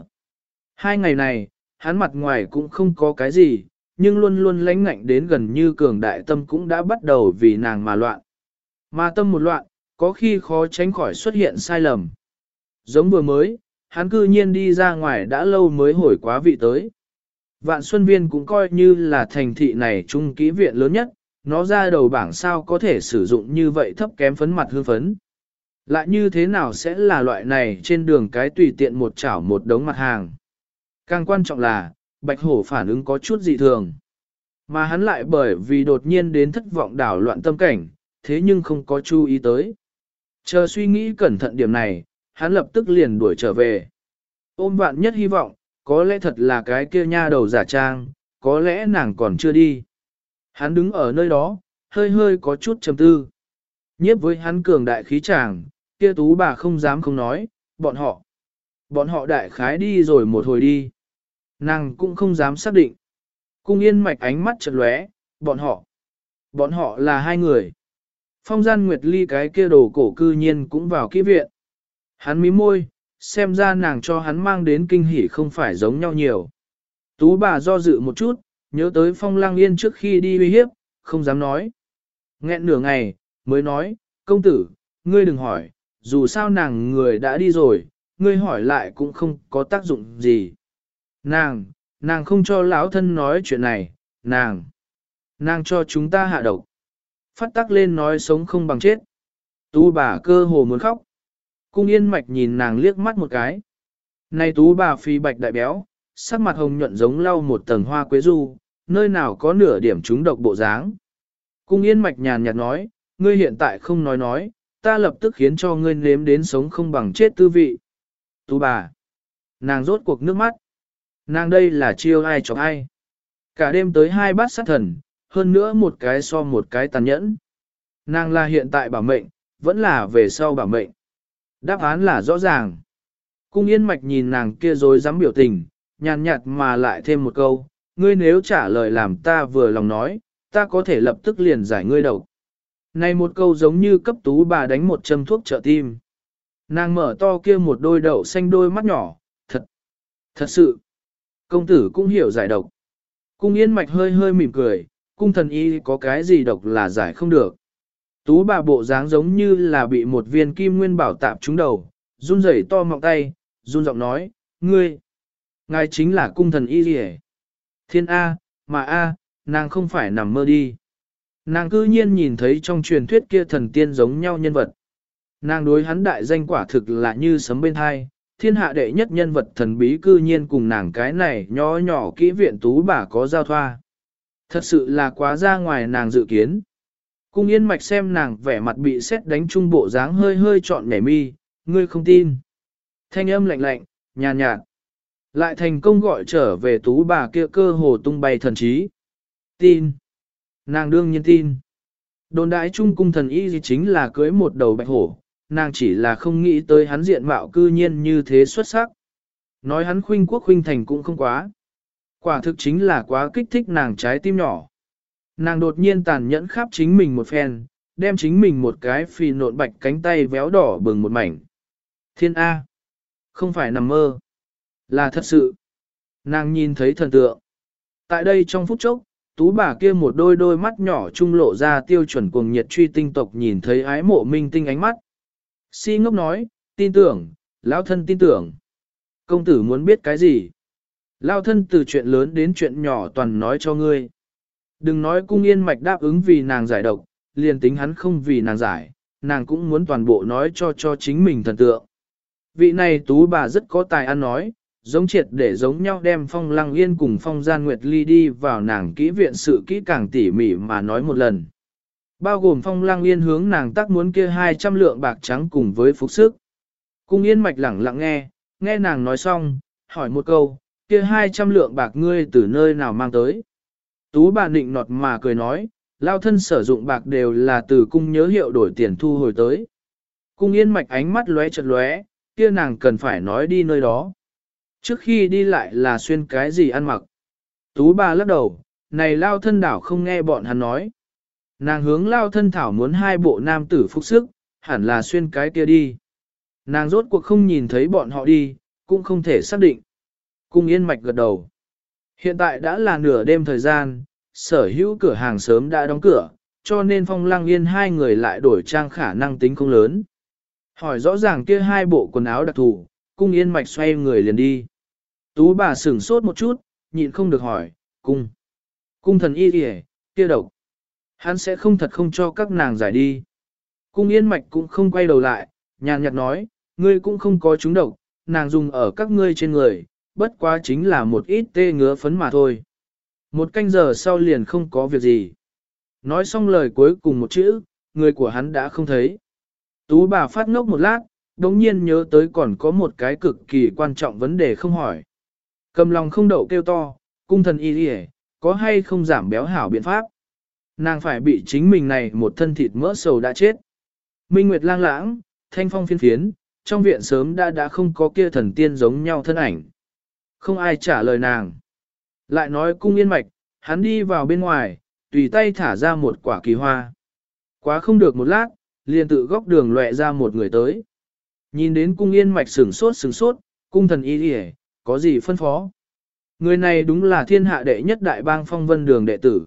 Speaker 1: Hai ngày này, hắn mặt ngoài cũng không có cái gì, nhưng luôn luôn lãnh ngạnh đến gần như cường đại tâm cũng đã bắt đầu vì nàng mà loạn. Mà tâm một loạn, có khi khó tránh khỏi xuất hiện sai lầm. Giống vừa mới, hắn cư nhiên đi ra ngoài đã lâu mới hồi quá vị tới. Vạn Xuân Viên cũng coi như là thành thị này trung kỹ viện lớn nhất, nó ra đầu bảng sao có thể sử dụng như vậy thấp kém phấn mặt hương phấn. Lại như thế nào sẽ là loại này trên đường cái tùy tiện một chảo một đống mặt hàng. Càng quan trọng là, bạch hổ phản ứng có chút dị thường. Mà hắn lại bởi vì đột nhiên đến thất vọng đảo loạn tâm cảnh, thế nhưng không có chú ý tới. Chờ suy nghĩ cẩn thận điểm này, hắn lập tức liền đuổi trở về. Ôm vạn nhất hy vọng, có lẽ thật là cái kia nha đầu giả trang, có lẽ nàng còn chưa đi. Hắn đứng ở nơi đó, hơi hơi có chút trầm tư. Nhiếp với hắn cường đại khí chàng, kia tú bà không dám không nói, bọn họ. Bọn họ đại khái đi rồi một hồi đi. Nàng cũng không dám xác định. Cung yên mạch ánh mắt chật lóe, bọn họ. Bọn họ là hai người. Phong gian nguyệt ly cái kia đồ cổ cư nhiên cũng vào kỹ viện. Hắn mí môi, xem ra nàng cho hắn mang đến kinh hỉ không phải giống nhau nhiều. Tú bà do dự một chút, nhớ tới phong lang yên trước khi đi uy hiếp, không dám nói. Nghẹn nửa ngày, mới nói, công tử, ngươi đừng hỏi, dù sao nàng người đã đi rồi, ngươi hỏi lại cũng không có tác dụng gì. Nàng, nàng không cho lão thân nói chuyện này, nàng, nàng cho chúng ta hạ độc. Phát tắc lên nói sống không bằng chết. Tú bà cơ hồ muốn khóc. Cung yên mạch nhìn nàng liếc mắt một cái. Này tú bà phi bạch đại béo, sắc mặt hồng nhuận giống lau một tầng hoa quế du, nơi nào có nửa điểm trúng độc bộ dáng. Cung yên mạch nhàn nhạt nói, ngươi hiện tại không nói nói, ta lập tức khiến cho ngươi nếm đến sống không bằng chết tư vị. Tú bà. Nàng rốt cuộc nước mắt. Nàng đây là chiêu ai chọc ai. Cả đêm tới hai bát sát thần, hơn nữa một cái so một cái tàn nhẫn. Nàng là hiện tại bảo mệnh, vẫn là về sau bảo mệnh. Đáp án là rõ ràng. Cung yên mạch nhìn nàng kia rồi dám biểu tình, nhàn nhạt mà lại thêm một câu, ngươi nếu trả lời làm ta vừa lòng nói, ta có thể lập tức liền giải ngươi đầu. Này một câu giống như cấp tú bà đánh một châm thuốc trợ tim. Nàng mở to kia một đôi đậu xanh đôi mắt nhỏ, thật, thật sự. Công tử cũng hiểu giải độc. Cung yên mạch hơi hơi mỉm cười, cung thần y có cái gì độc là giải không được. Tú bà bộ dáng giống như là bị một viên kim nguyên bảo tạp trúng đầu, run rẩy to mọng tay, run giọng nói, ngươi, ngài chính là cung thần y gì Thiên A, mà A, nàng không phải nằm mơ đi. Nàng cư nhiên nhìn thấy trong truyền thuyết kia thần tiên giống nhau nhân vật. Nàng đối hắn đại danh quả thực là như sấm bên thai, thiên hạ đệ nhất nhân vật thần bí cư nhiên cùng nàng cái này nhỏ nhỏ kỹ viện tú bà có giao thoa. Thật sự là quá ra ngoài nàng dự kiến. Cung yên mạch xem nàng vẻ mặt bị xét đánh trung bộ dáng hơi hơi trọn nhảy mi, ngươi không tin. Thanh âm lạnh lạnh, nhàn nhạt, Lại thành công gọi trở về tú bà kia cơ hồ tung bay thần trí. Tin. Nàng đương nhiên tin. Đồn đại trung cung thần y gì chính là cưới một đầu bạch hổ, nàng chỉ là không nghĩ tới hắn diện mạo cư nhiên như thế xuất sắc. Nói hắn khuynh quốc khuynh thành cũng không quá. Quả thực chính là quá kích thích nàng trái tim nhỏ. Nàng đột nhiên tàn nhẫn khắp chính mình một phen, đem chính mình một cái phì nộn bạch cánh tay véo đỏ bừng một mảnh. Thiên A. Không phải nằm mơ. Là thật sự. Nàng nhìn thấy thần tượng. Tại đây trong phút chốc, tú bà kia một đôi đôi mắt nhỏ trung lộ ra tiêu chuẩn cuồng nhiệt truy tinh tộc nhìn thấy ái mộ minh tinh ánh mắt. Si ngốc nói, tin tưởng, lão thân tin tưởng. Công tử muốn biết cái gì? Lão thân từ chuyện lớn đến chuyện nhỏ toàn nói cho ngươi. Đừng nói cung yên mạch đáp ứng vì nàng giải độc, liền tính hắn không vì nàng giải, nàng cũng muốn toàn bộ nói cho cho chính mình thần tượng. Vị này tú bà rất có tài ăn nói, giống triệt để giống nhau đem phong lăng yên cùng phong gian nguyệt ly đi vào nàng kỹ viện sự kỹ càng tỉ mỉ mà nói một lần. Bao gồm phong lang yên hướng nàng tác muốn kia 200 lượng bạc trắng cùng với phục sức. Cung yên mạch lẳng lặng nghe, nghe nàng nói xong, hỏi một câu, kia 200 lượng bạc ngươi từ nơi nào mang tới. Tú bà định nọt mà cười nói, lao thân sử dụng bạc đều là từ cung nhớ hiệu đổi tiền thu hồi tới. Cung yên mạch ánh mắt lóe chật lóe, kia nàng cần phải nói đi nơi đó. Trước khi đi lại là xuyên cái gì ăn mặc. Tú bà lắc đầu, này lao thân đảo không nghe bọn hắn nói. Nàng hướng lao thân thảo muốn hai bộ nam tử phúc sức, hẳn là xuyên cái kia đi. Nàng rốt cuộc không nhìn thấy bọn họ đi, cũng không thể xác định. Cung yên mạch gật đầu. Hiện tại đã là nửa đêm thời gian, sở hữu cửa hàng sớm đã đóng cửa, cho nên phong lăng yên hai người lại đổi trang khả năng tính không lớn. Hỏi rõ ràng kia hai bộ quần áo đặc thù, cung yên mạch xoay người liền đi. Tú bà sửng sốt một chút, nhịn không được hỏi, cung. Cung thần y kìa, kia độc. Hắn sẽ không thật không cho các nàng giải đi. Cung yên mạch cũng không quay đầu lại, nhàn nhạt nói, ngươi cũng không có chúng độc, nàng dùng ở các ngươi trên người, bất quá chính là một ít tê ngứa phấn mà thôi. Một canh giờ sau liền không có việc gì. Nói xong lời cuối cùng một chữ, người của hắn đã không thấy. Tú bà phát ngốc một lát, đồng nhiên nhớ tới còn có một cái cực kỳ quan trọng vấn đề không hỏi. Cầm lòng không đậu kêu to, cung thần y đi có hay không giảm béo hảo biện pháp. Nàng phải bị chính mình này một thân thịt mỡ sầu đã chết. Minh Nguyệt lang lãng, thanh phong phiên phiến, trong viện sớm đã đã không có kia thần tiên giống nhau thân ảnh. Không ai trả lời nàng. Lại nói cung yên mạch, hắn đi vào bên ngoài, tùy tay thả ra một quả kỳ hoa. Quá không được một lát, liền tự góc đường lệ ra một người tới. Nhìn đến cung yên mạch sửng sốt sửng sốt, cung thần y đi có gì phân phó. Người này đúng là thiên hạ đệ nhất đại bang phong vân đường đệ tử.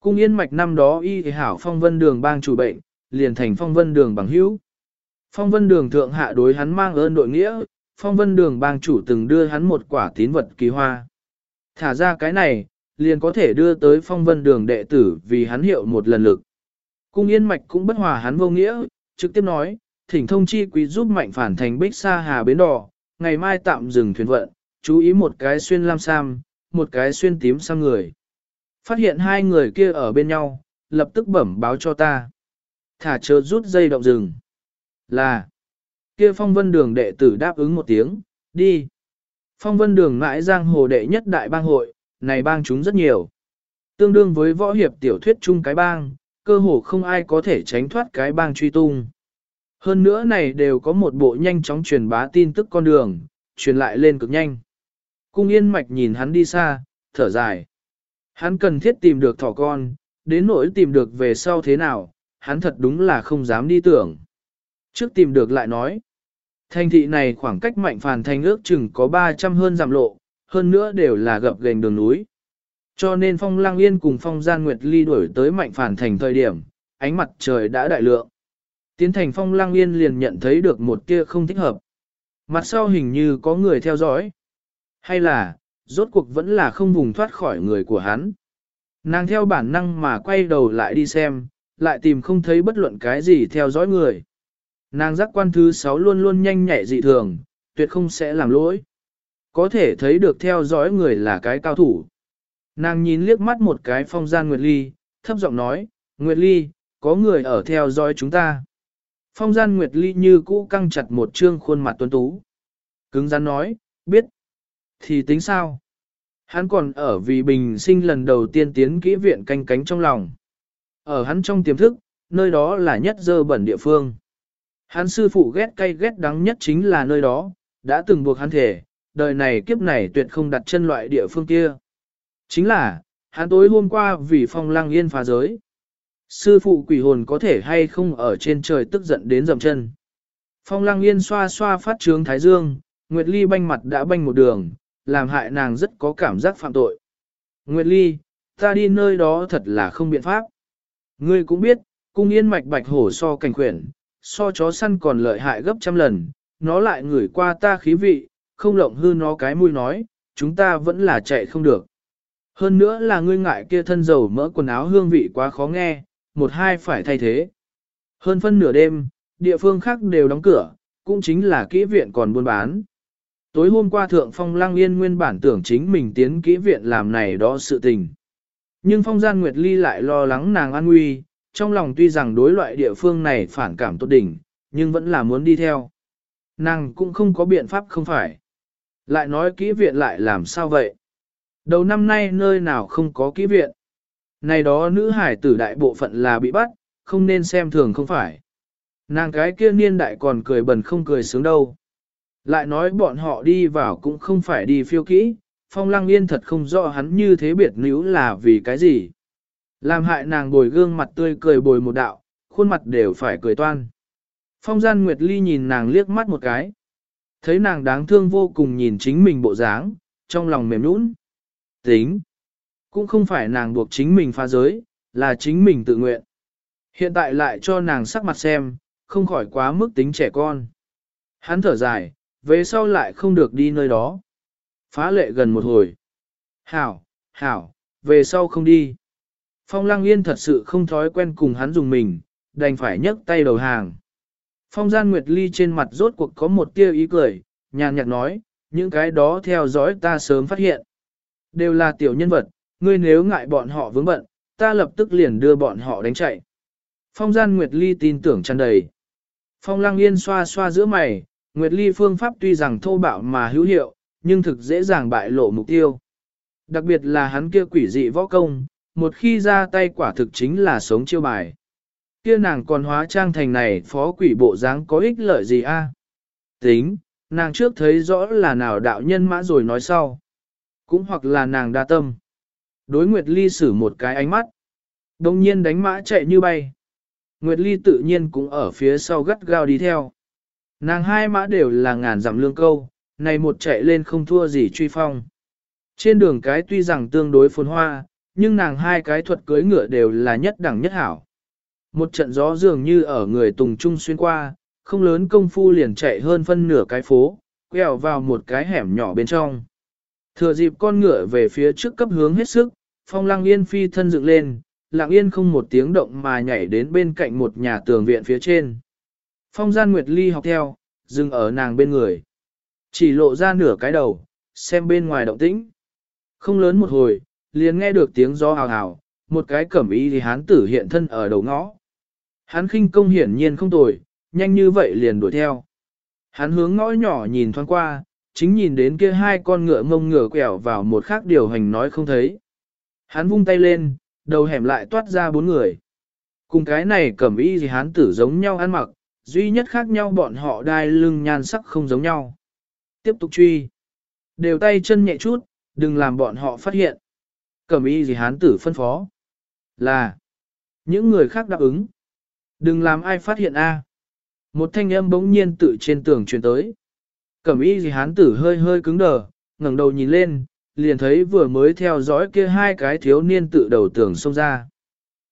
Speaker 1: Cung yên mạch năm đó y hảo phong vân đường bang chủ bệnh, liền thành phong vân đường bằng hữu. Phong vân đường thượng hạ đối hắn mang ơn đội nghĩa, phong vân đường bang chủ từng đưa hắn một quả tín vật kỳ hoa. Thả ra cái này, liền có thể đưa tới phong vân đường đệ tử vì hắn hiệu một lần lực. Cung yên mạch cũng bất hòa hắn vô nghĩa, trực tiếp nói, thỉnh thông chi quý giúp mạnh phản thành bích sa hà bến đỏ, ngày mai tạm dừng thuyền vận, chú ý một cái xuyên lam sam, một cái xuyên tím sang người. Phát hiện hai người kia ở bên nhau, lập tức bẩm báo cho ta. Thả chớ rút dây động rừng. Là, kia phong vân đường đệ tử đáp ứng một tiếng, đi. Phong vân đường ngãi giang hồ đệ nhất đại bang hội, này bang chúng rất nhiều. Tương đương với võ hiệp tiểu thuyết chung cái bang, cơ hồ không ai có thể tránh thoát cái bang truy tung. Hơn nữa này đều có một bộ nhanh chóng truyền bá tin tức con đường, truyền lại lên cực nhanh. Cung yên mạch nhìn hắn đi xa, thở dài. Hắn cần thiết tìm được thỏ con, đến nỗi tìm được về sau thế nào, hắn thật đúng là không dám đi tưởng. Trước tìm được lại nói. Thành thị này khoảng cách mạnh phàn thành ước chừng có 300 hơn giảm lộ, hơn nữa đều là gập gành đường núi. Cho nên phong lang yên cùng phong gian nguyệt ly đuổi tới mạnh phản thành thời điểm, ánh mặt trời đã đại lượng. Tiến thành phong lang yên liền nhận thấy được một kia không thích hợp. Mặt sau hình như có người theo dõi. Hay là, rốt cuộc vẫn là không vùng thoát khỏi người của hắn. Nàng theo bản năng mà quay đầu lại đi xem, lại tìm không thấy bất luận cái gì theo dõi người. Nàng giác quan thứ 6 luôn luôn nhanh nhạy dị thường, tuyệt không sẽ làm lỗi. Có thể thấy được theo dõi người là cái cao thủ. Nàng nhìn liếc mắt một cái phong gian Nguyệt Ly, thấp giọng nói, Nguyệt Ly, có người ở theo dõi chúng ta. Phong gian Nguyệt Ly như cũ căng chặt một trương khuôn mặt tuấn tú. Cứng rắn nói, biết. Thì tính sao? Hắn còn ở vì bình sinh lần đầu tiên tiến kỹ viện canh cánh trong lòng. Ở hắn trong tiềm thức, nơi đó là nhất dơ bẩn địa phương. Hắn sư phụ ghét cay ghét đắng nhất chính là nơi đó, đã từng buộc hắn thể, đời này kiếp này tuyệt không đặt chân loại địa phương kia. Chính là, hắn tối hôm qua vì phong lăng yên phá giới. Sư phụ quỷ hồn có thể hay không ở trên trời tức giận đến dầm chân. Phong lăng yên xoa xoa phát trướng thái dương, Nguyệt Ly banh mặt đã banh một đường, làm hại nàng rất có cảm giác phạm tội. Nguyệt Ly, ta đi nơi đó thật là không biện pháp. Ngươi cũng biết, cung yên mạch bạch hổ so cảnh khuyển, so chó săn còn lợi hại gấp trăm lần, nó lại ngửi qua ta khí vị, không lộng hư nó cái mũi nói, chúng ta vẫn là chạy không được. Hơn nữa là ngươi ngại kia thân dầu mỡ quần áo hương vị quá khó nghe, một hai phải thay thế. Hơn phân nửa đêm, địa phương khác đều đóng cửa, cũng chính là kỹ viện còn buôn bán. Tối hôm qua Thượng Phong Lang Yên nguyên bản tưởng chính mình tiến kỹ viện làm này đó sự tình. Nhưng Phong Gian Nguyệt Ly lại lo lắng nàng an nguy, trong lòng tuy rằng đối loại địa phương này phản cảm tốt đỉnh, nhưng vẫn là muốn đi theo. Nàng cũng không có biện pháp không phải. Lại nói kỹ viện lại làm sao vậy? Đầu năm nay nơi nào không có kỹ viện. Này đó nữ hải tử đại bộ phận là bị bắt, không nên xem thường không phải. Nàng cái kia niên đại còn cười bần không cười sướng đâu. Lại nói bọn họ đi vào cũng không phải đi phiêu kỹ, phong lăng yên thật không rõ hắn như thế biệt níu là vì cái gì. Làm hại nàng bồi gương mặt tươi cười bồi một đạo, khuôn mặt đều phải cười toan. Phong gian Nguyệt Ly nhìn nàng liếc mắt một cái. Thấy nàng đáng thương vô cùng nhìn chính mình bộ dáng, trong lòng mềm nũng. Tính. Cũng không phải nàng buộc chính mình phá giới, là chính mình tự nguyện. Hiện tại lại cho nàng sắc mặt xem, không khỏi quá mức tính trẻ con. Hắn thở dài, về sau lại không được đi nơi đó. Phá lệ gần một hồi. Hảo, hảo, về sau không đi. Phong Lăng Yên thật sự không thói quen cùng hắn dùng mình, đành phải nhấc tay đầu hàng. Phong Gian Nguyệt Ly trên mặt rốt cuộc có một tia ý cười, nhàn nhạt nói, những cái đó theo dõi ta sớm phát hiện. Đều là tiểu nhân vật, ngươi nếu ngại bọn họ vướng bận, ta lập tức liền đưa bọn họ đánh chạy. Phong Gian Nguyệt Ly tin tưởng tràn đầy. Phong Lăng Yên xoa xoa giữa mày, Nguyệt Ly phương pháp tuy rằng thô bạo mà hữu hiệu, nhưng thực dễ dàng bại lộ mục tiêu. Đặc biệt là hắn kia quỷ dị võ công, một khi ra tay quả thực chính là sống chiêu bài. Kia nàng còn hóa trang thành này phó quỷ bộ dáng có ích lợi gì a? Tính, nàng trước thấy rõ là nào đạo nhân mã rồi nói sau. Cũng hoặc là nàng đa tâm. Đối Nguyệt Ly sử một cái ánh mắt. Đông nhiên đánh mã chạy như bay. Nguyệt Ly tự nhiên cũng ở phía sau gắt gao đi theo. Nàng hai mã đều là ngàn dặm lương câu, này một chạy lên không thua gì truy phong. Trên đường cái tuy rằng tương đối phồn hoa, nhưng nàng hai cái thuật cưới ngựa đều là nhất đẳng nhất hảo. Một trận gió dường như ở người tùng trung xuyên qua, không lớn công phu liền chạy hơn phân nửa cái phố, quẹo vào một cái hẻm nhỏ bên trong. Thừa dịp con ngựa về phía trước cấp hướng hết sức, phong lăng yên phi thân dựng lên, lặng yên không một tiếng động mà nhảy đến bên cạnh một nhà tường viện phía trên. Phong gian Nguyệt Ly học theo, dừng ở nàng bên người. Chỉ lộ ra nửa cái đầu, xem bên ngoài động tĩnh. Không lớn một hồi, liền nghe được tiếng gió hào hào, một cái cẩm y thì hán tử hiện thân ở đầu ngõ. Hán khinh công hiển nhiên không tồi, nhanh như vậy liền đuổi theo. Hán hướng ngõ nhỏ nhìn thoáng qua, chính nhìn đến kia hai con ngựa ngông ngựa quẹo vào một khác điều hành nói không thấy. Hán vung tay lên, đầu hẻm lại toát ra bốn người. Cùng cái này cẩm y gì hán tử giống nhau ăn mặc, duy nhất khác nhau bọn họ đai lưng nhan sắc không giống nhau. Tiếp tục truy. Đều tay chân nhẹ chút, đừng làm bọn họ phát hiện. Cẩm y gì hán tử phân phó. Là. Những người khác đáp ứng. Đừng làm ai phát hiện a. Một thanh âm bỗng nhiên tự trên tường truyền tới. Cẩm y gì hán tử hơi hơi cứng đờ, ngẩng đầu nhìn lên, liền thấy vừa mới theo dõi kia hai cái thiếu niên tự đầu tường xông ra.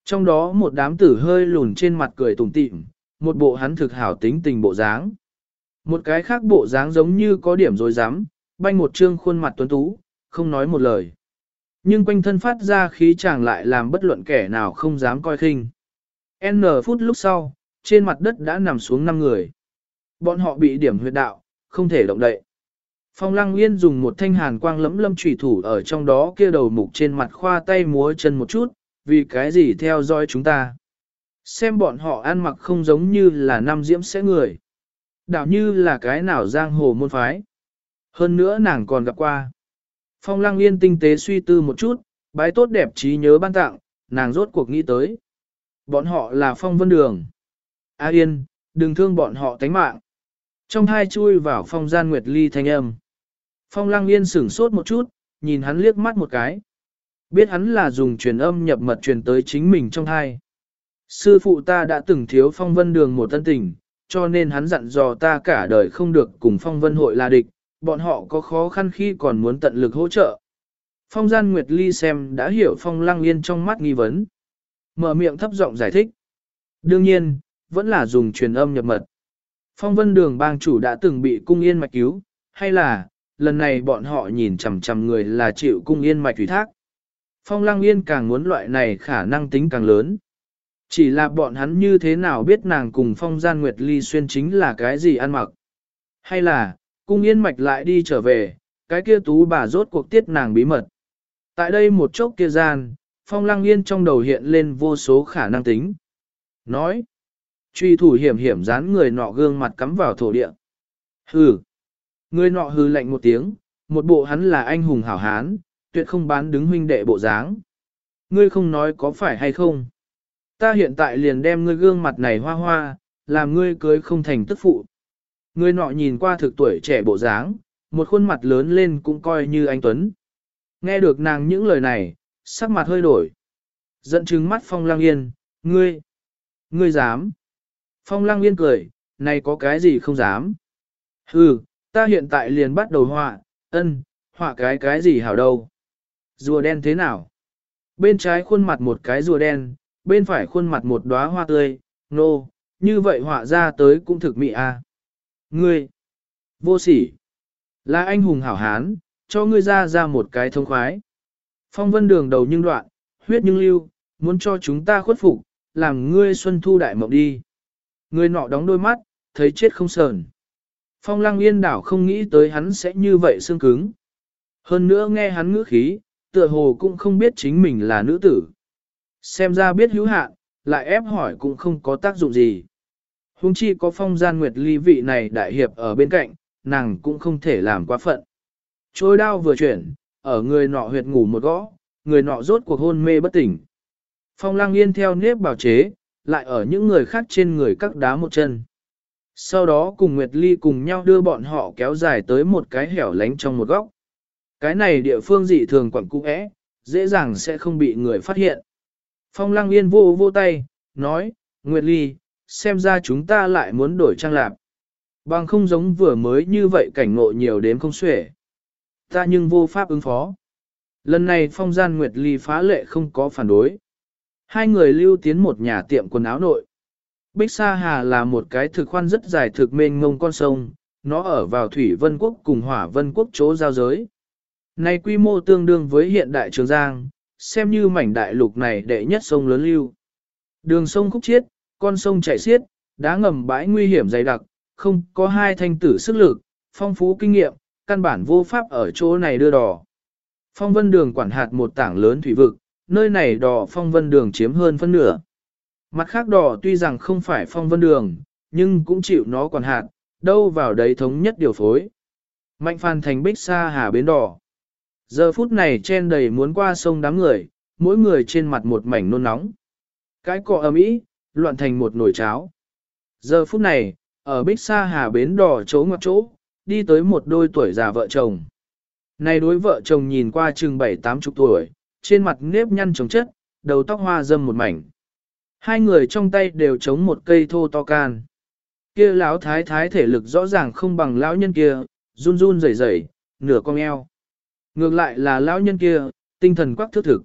Speaker 1: Trong đó một đám tử hơi lùn trên mặt cười tủm tỉm, một bộ hắn thực hảo tính tình bộ dáng. Một cái khác bộ dáng giống như có điểm rồi dám, banh một trương khuôn mặt tuấn tú, không nói một lời. Nhưng quanh thân phát ra khí chàng lại làm bất luận kẻ nào không dám coi khinh. N phút lúc sau, trên mặt đất đã nằm xuống 5 người. Bọn họ bị điểm huyệt đạo, không thể động đậy. Phong Lăng Yên dùng một thanh hàn quang lẫm lâm trùy thủ ở trong đó kia đầu mục trên mặt khoa tay múa chân một chút, vì cái gì theo dõi chúng ta. Xem bọn họ ăn mặc không giống như là nam diễm sẽ người. Đảo như là cái nào giang hồ môn phái. Hơn nữa nàng còn gặp qua. Phong Lăng Yên tinh tế suy tư một chút, bái tốt đẹp trí nhớ ban tặng, nàng rốt cuộc nghĩ tới. Bọn họ là Phong Vân Đường. A Yên, đừng thương bọn họ tánh mạng. Trong hai chui vào phong gian nguyệt ly thanh âm. Phong lăng yên sửng sốt một chút, nhìn hắn liếc mắt một cái. Biết hắn là dùng truyền âm nhập mật truyền tới chính mình trong hai. Sư phụ ta đã từng thiếu phong vân đường một tân tình, cho nên hắn dặn dò ta cả đời không được cùng phong vân hội là địch, bọn họ có khó khăn khi còn muốn tận lực hỗ trợ. Phong gian Nguyệt Ly xem đã hiểu phong lăng yên trong mắt nghi vấn. Mở miệng thấp giọng giải thích. Đương nhiên, vẫn là dùng truyền âm nhập mật. Phong vân đường bang chủ đã từng bị cung yên mạch cứu, hay là, lần này bọn họ nhìn chằm chằm người là chịu cung yên mạch thủy thác. Phong lăng yên càng muốn loại này khả năng tính càng lớn. Chỉ là bọn hắn như thế nào biết nàng cùng phong gian nguyệt ly xuyên chính là cái gì ăn mặc. Hay là, cung yên mạch lại đi trở về, cái kia tú bà rốt cuộc tiết nàng bí mật. Tại đây một chốc kia gian, phong lăng yên trong đầu hiện lên vô số khả năng tính. Nói, truy thủ hiểm hiểm dán người nọ gương mặt cắm vào thổ địa. Hừ, Người nọ hừ lạnh một tiếng, một bộ hắn là anh hùng hảo hán, tuyệt không bán đứng huynh đệ bộ dáng. Ngươi không nói có phải hay không? Ta hiện tại liền đem ngươi gương mặt này hoa hoa, làm ngươi cưới không thành tức phụ. Ngươi nọ nhìn qua thực tuổi trẻ bộ dáng, một khuôn mặt lớn lên cũng coi như anh Tuấn. Nghe được nàng những lời này, sắc mặt hơi đổi. Giận trừng mắt Phong Lang Yên, ngươi, ngươi dám. Phong Lang Yên cười, này có cái gì không dám. Hừ, Ta hiện tại liền bắt đầu họa, ân, họa cái cái gì hảo đâu. Rùa đen thế nào? Bên trái khuôn mặt một cái rùa đen, bên phải khuôn mặt một đóa hoa tươi, nô, no, như vậy họa ra tới cũng thực mị a. À. Ngươi, vô sỉ, là anh hùng hảo hán, cho ngươi ra ra một cái thông khoái. Phong vân đường đầu nhưng đoạn, huyết nhưng lưu, muốn cho chúng ta khuất phục, làm ngươi xuân thu đại mộng đi. Ngươi nọ đóng đôi mắt, thấy chết không sờn. Phong lăng yên đảo không nghĩ tới hắn sẽ như vậy xương cứng. Hơn nữa nghe hắn ngữ khí, tựa hồ cũng không biết chính mình là nữ tử. Xem ra biết hữu hạn, lại ép hỏi cũng không có tác dụng gì. Hùng chi có phong gian nguyệt ly vị này đại hiệp ở bên cạnh, nàng cũng không thể làm quá phận. Trôi đao vừa chuyển, ở người nọ huyệt ngủ một gõ, người nọ rốt cuộc hôn mê bất tỉnh. Phong lang yên theo nếp bảo chế, lại ở những người khác trên người cắt đá một chân. Sau đó cùng Nguyệt Ly cùng nhau đưa bọn họ kéo dài tới một cái hẻo lánh trong một góc. Cái này địa phương dị thường quẩn cung ẽ, dễ dàng sẽ không bị người phát hiện. Phong lăng yên vô vô tay, nói, Nguyệt Ly, xem ra chúng ta lại muốn đổi trang lạp. Bằng không giống vừa mới như vậy cảnh ngộ nhiều đến không xuể. Ta nhưng vô pháp ứng phó. Lần này phong gian Nguyệt Ly phá lệ không có phản đối. Hai người lưu tiến một nhà tiệm quần áo nội. Bích Sa Hà là một cái thực khoan rất dài thực mênh mông con sông, nó ở vào Thủy Vân Quốc cùng Hỏa Vân Quốc chỗ giao giới. Này quy mô tương đương với hiện đại Trường Giang, xem như mảnh đại lục này đệ nhất sông lớn lưu. Đường sông khúc chiết, con sông chảy xiết, đá ngầm bãi nguy hiểm dày đặc, không có hai thanh tử sức lực, phong phú kinh nghiệm, căn bản vô pháp ở chỗ này đưa đò. Phong vân đường quản hạt một tảng lớn thủy vực, nơi này đò phong vân đường chiếm hơn phân nửa. Mặt khác đò tuy rằng không phải phong vân đường, nhưng cũng chịu nó quản hạt, đâu vào đấy thống nhất điều phối. Mạnh phan thành bích xa hà bến đỏ. Giờ phút này chen đầy muốn qua sông đám người, mỗi người trên mặt một mảnh nôn nóng. Cái cọ ấm ý, loạn thành một nồi cháo. Giờ phút này, ở bích xa hà bến đỏ chỗ ngoặc chỗ, đi tới một đôi tuổi già vợ chồng. Này đối vợ chồng nhìn qua chừng bảy tám chục tuổi, trên mặt nếp nhăn trồng chất, đầu tóc hoa dâm một mảnh. Hai người trong tay đều chống một cây thô to can. Kia lão thái thái thể lực rõ ràng không bằng lão nhân kia, run run rẩy rẩy, nửa cong eo. Ngược lại là lão nhân kia, tinh thần quắc thước thực.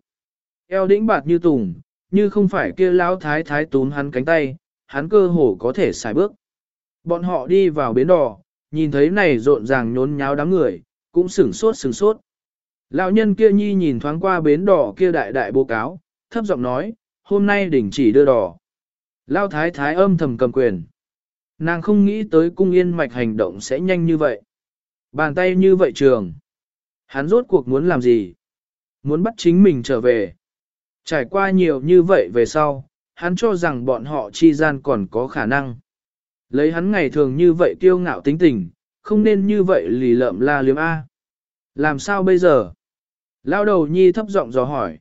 Speaker 1: Eo đĩnh bạt như tùng, như không phải kia lão thái thái tún hắn cánh tay, hắn cơ hồ có thể xài bước. Bọn họ đi vào bến đò, nhìn thấy này rộn ràng nhốn nháo đám người, cũng sửng sốt sửng sốt. Lão nhân kia nhi nhìn thoáng qua bến đỏ kia đại đại bố cáo, thấp giọng nói, hôm nay đỉnh chỉ đưa đỏ. Lão thái thái âm thầm cầm quyền. Nàng không nghĩ tới cung yên mạch hành động sẽ nhanh như vậy. Bàn tay như vậy trường. Hắn rốt cuộc muốn làm gì? Muốn bắt chính mình trở về. Trải qua nhiều như vậy về sau, hắn cho rằng bọn họ chi gian còn có khả năng. Lấy hắn ngày thường như vậy kiêu ngạo tính tình, không nên như vậy lì lợm la liếm A. Làm sao bây giờ? Lao đầu nhi thấp giọng dò hỏi.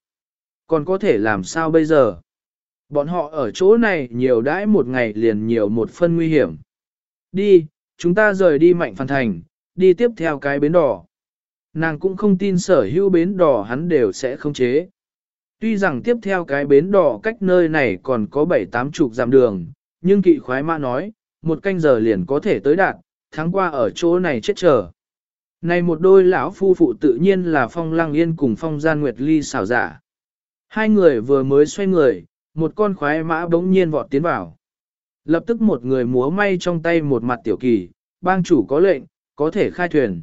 Speaker 1: Còn có thể làm sao bây giờ? Bọn họ ở chỗ này nhiều đãi một ngày liền nhiều một phân nguy hiểm. Đi, chúng ta rời đi mạnh phản thành, đi tiếp theo cái bến đỏ. Nàng cũng không tin sở hữu bến đỏ hắn đều sẽ không chế. Tuy rằng tiếp theo cái bến đỏ cách nơi này còn có bảy tám chục dặm đường, nhưng kỵ khoái mã nói, một canh giờ liền có thể tới đạt, tháng qua ở chỗ này chết chờ. Này một đôi lão phu phụ tự nhiên là phong lăng yên cùng phong gian nguyệt ly xảo giả. Hai người vừa mới xoay người, một con khoái mã bỗng nhiên vọt tiến vào. Lập tức một người múa may trong tay một mặt tiểu kỳ, bang chủ có lệnh, có thể khai thuyền.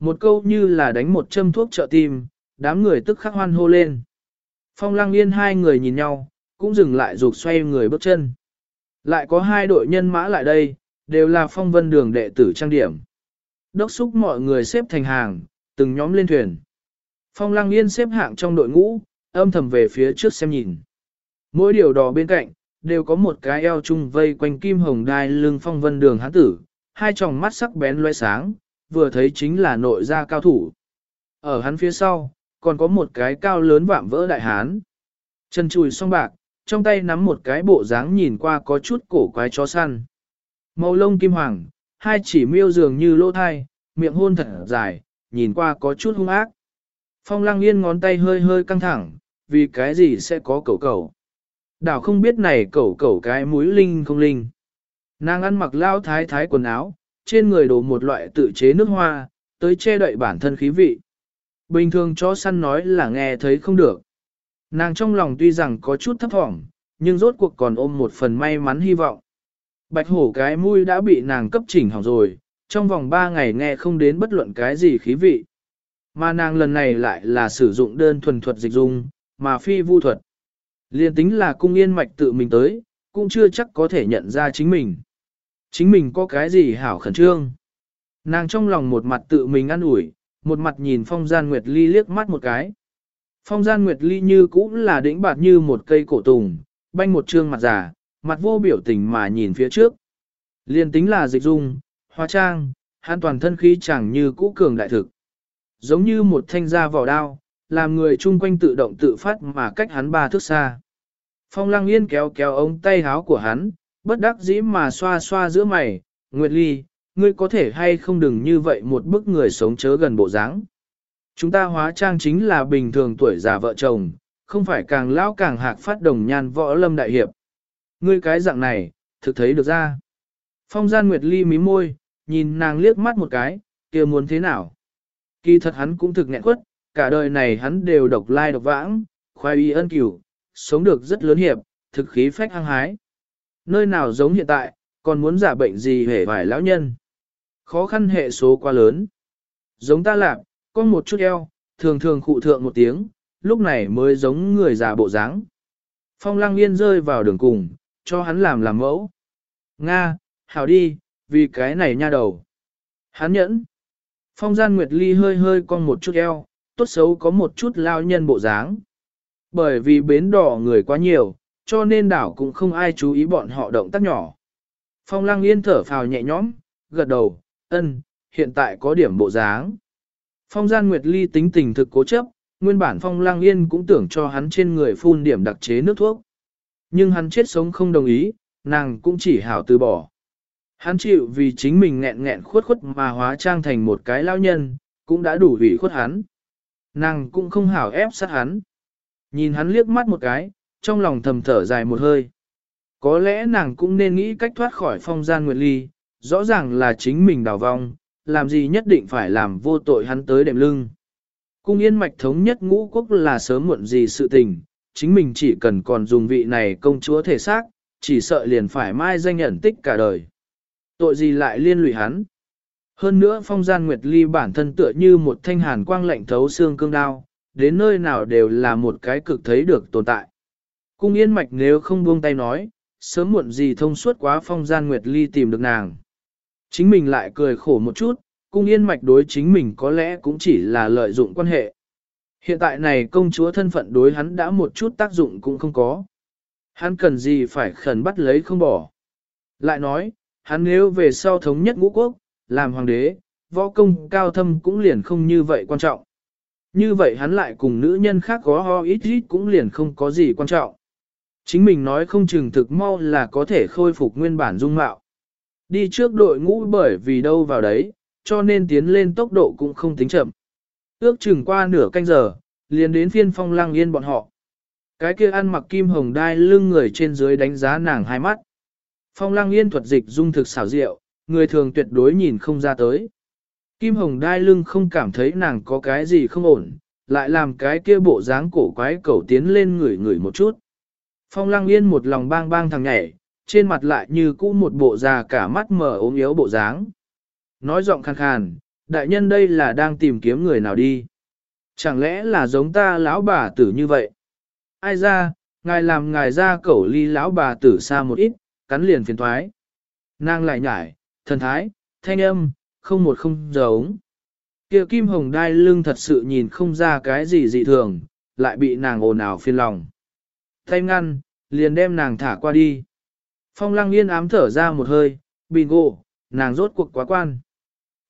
Speaker 1: Một câu như là đánh một châm thuốc trợ tim, đám người tức khắc hoan hô lên. Phong lăng yên hai người nhìn nhau, cũng dừng lại rụt xoay người bước chân. Lại có hai đội nhân mã lại đây, đều là phong vân đường đệ tử trang điểm. Đốc xúc mọi người xếp thành hàng, từng nhóm lên thuyền. Phong lăng yên xếp hạng trong đội ngũ, âm thầm về phía trước xem nhìn. Mỗi điều đò bên cạnh, đều có một cái eo chung vây quanh kim hồng đai lưng phong vân đường hán tử, hai tròng mắt sắc bén loe sáng, vừa thấy chính là nội gia cao thủ. Ở hắn phía sau, còn có một cái cao lớn vạm vỡ đại hán. Chân chùi song bạc, trong tay nắm một cái bộ dáng nhìn qua có chút cổ quái chó săn. Màu lông kim hoàng, hai chỉ miêu dường như lỗ thai, miệng hôn thật dài, nhìn qua có chút hung ác. Phong lăng yên ngón tay hơi hơi căng thẳng, vì cái gì sẽ có cẩu cẩu. Đảo không biết này cẩu cẩu cái mũi linh không linh. Nàng ăn mặc lao thái thái quần áo, trên người đổ một loại tự chế nước hoa, tới che đậy bản thân khí vị. Bình thường chó săn nói là nghe thấy không được. Nàng trong lòng tuy rằng có chút thấp thỏm, nhưng rốt cuộc còn ôm một phần may mắn hy vọng. Bạch hổ cái mũi đã bị nàng cấp chỉnh hỏng rồi, trong vòng 3 ngày nghe không đến bất luận cái gì khí vị. Mà nàng lần này lại là sử dụng đơn thuần thuật dịch dung, mà phi vu thuật. Liên tính là cung yên mạch tự mình tới, cũng chưa chắc có thể nhận ra chính mình. Chính mình có cái gì hảo khẩn trương. Nàng trong lòng một mặt tự mình ăn ủi, một mặt nhìn phong gian nguyệt ly liếc mắt một cái. Phong gian nguyệt ly như cũng là đĩnh bạt như một cây cổ tùng, banh một trương mặt giả, mặt vô biểu tình mà nhìn phía trước. Liên tính là dịch dung, hóa trang, hắn toàn thân khí chẳng như cũ cường đại thực. Giống như một thanh da vỏ đao, làm người chung quanh tự động tự phát mà cách hắn ba thước xa. Phong lăng yên kéo kéo ống tay háo của hắn, bất đắc dĩ mà xoa xoa giữa mày, Nguyệt Ly, ngươi có thể hay không đừng như vậy một bức người sống chớ gần bộ dáng. Chúng ta hóa trang chính là bình thường tuổi già vợ chồng, không phải càng lão càng hạc phát đồng nhan võ lâm đại hiệp. Ngươi cái dạng này, thực thấy được ra. Phong gian Nguyệt Ly mí môi, nhìn nàng liếc mắt một cái, kia muốn thế nào? Kỳ thật hắn cũng thực nghẹn quất, cả đời này hắn đều độc lai độc vãng, khoai y ân cửu, sống được rất lớn hiệp, thực khí phách hăng hái. Nơi nào giống hiện tại, còn muốn giả bệnh gì hề vài lão nhân. Khó khăn hệ số quá lớn. Giống ta lạc, có một chút eo, thường thường khụ thượng một tiếng, lúc này mới giống người già bộ dáng. Phong lăng yên rơi vào đường cùng, cho hắn làm làm mẫu. Nga, hảo đi, vì cái này nha đầu. Hắn nhẫn. Phong gian Nguyệt Ly hơi hơi con một chút eo, tốt xấu có một chút lao nhân bộ dáng. Bởi vì bến đỏ người quá nhiều, cho nên đảo cũng không ai chú ý bọn họ động tác nhỏ. Phong lăng yên thở phào nhẹ nhõm, gật đầu, ân, hiện tại có điểm bộ dáng. Phong gian Nguyệt Ly tính tình thực cố chấp, nguyên bản Phong Lang Yên cũng tưởng cho hắn trên người phun điểm đặc chế nước thuốc. Nhưng hắn chết sống không đồng ý, nàng cũng chỉ hảo từ bỏ. Hắn chịu vì chính mình nghẹn nghẹn khuất khuất mà hóa trang thành một cái lao nhân, cũng đã đủ hủy khuất hắn. Nàng cũng không hảo ép sát hắn. Nhìn hắn liếc mắt một cái, trong lòng thầm thở dài một hơi. Có lẽ nàng cũng nên nghĩ cách thoát khỏi phong gian nguyệt ly, rõ ràng là chính mình đào vong, làm gì nhất định phải làm vô tội hắn tới đệm lưng. Cung yên mạch thống nhất ngũ quốc là sớm muộn gì sự tình, chính mình chỉ cần còn dùng vị này công chúa thể xác, chỉ sợ liền phải mai danh nhận tích cả đời. Tội gì lại liên lụy hắn. Hơn nữa phong gian nguyệt ly bản thân tựa như một thanh hàn quang lạnh thấu xương cương đao, đến nơi nào đều là một cái cực thấy được tồn tại. Cung yên mạch nếu không buông tay nói, sớm muộn gì thông suốt quá phong gian nguyệt ly tìm được nàng. Chính mình lại cười khổ một chút, cung yên mạch đối chính mình có lẽ cũng chỉ là lợi dụng quan hệ. Hiện tại này công chúa thân phận đối hắn đã một chút tác dụng cũng không có. Hắn cần gì phải khẩn bắt lấy không bỏ. Lại nói, hắn nếu về sau thống nhất ngũ quốc, làm hoàng đế, võ công cao thâm cũng liền không như vậy quan trọng. Như vậy hắn lại cùng nữ nhân khác có ho ít ít cũng liền không có gì quan trọng. Chính mình nói không chừng thực mau là có thể khôi phục nguyên bản dung mạo. Đi trước đội ngũ bởi vì đâu vào đấy, cho nên tiến lên tốc độ cũng không tính chậm. Ước chừng qua nửa canh giờ, liền đến phiên phong lăng yên bọn họ. Cái kia ăn mặc kim hồng đai lưng người trên dưới đánh giá nàng hai mắt. Phong lăng yên thuật dịch dung thực xảo diệu, người thường tuyệt đối nhìn không ra tới. Kim hồng đai lưng không cảm thấy nàng có cái gì không ổn, lại làm cái kia bộ dáng cổ quái cầu tiến lên người người một chút. Phong lăng yên một lòng bang bang thằng nhảy, trên mặt lại như cũ một bộ già cả mắt mở ốm yếu bộ dáng. Nói giọng khàn khàn, đại nhân đây là đang tìm kiếm người nào đi. Chẳng lẽ là giống ta lão bà tử như vậy? Ai ra, ngài làm ngài ra cẩu ly lão bà tử xa một ít, cắn liền phiền thoái. Nàng lại nhải, thần thái, thanh âm, không một không giống. Kia kim hồng đai lưng thật sự nhìn không ra cái gì dị thường, lại bị nàng ồn ào phiền lòng. Tay ngăn, liền đem nàng thả qua đi. Phong lăng yên ám thở ra một hơi, bingo, nàng rốt cuộc quá quan.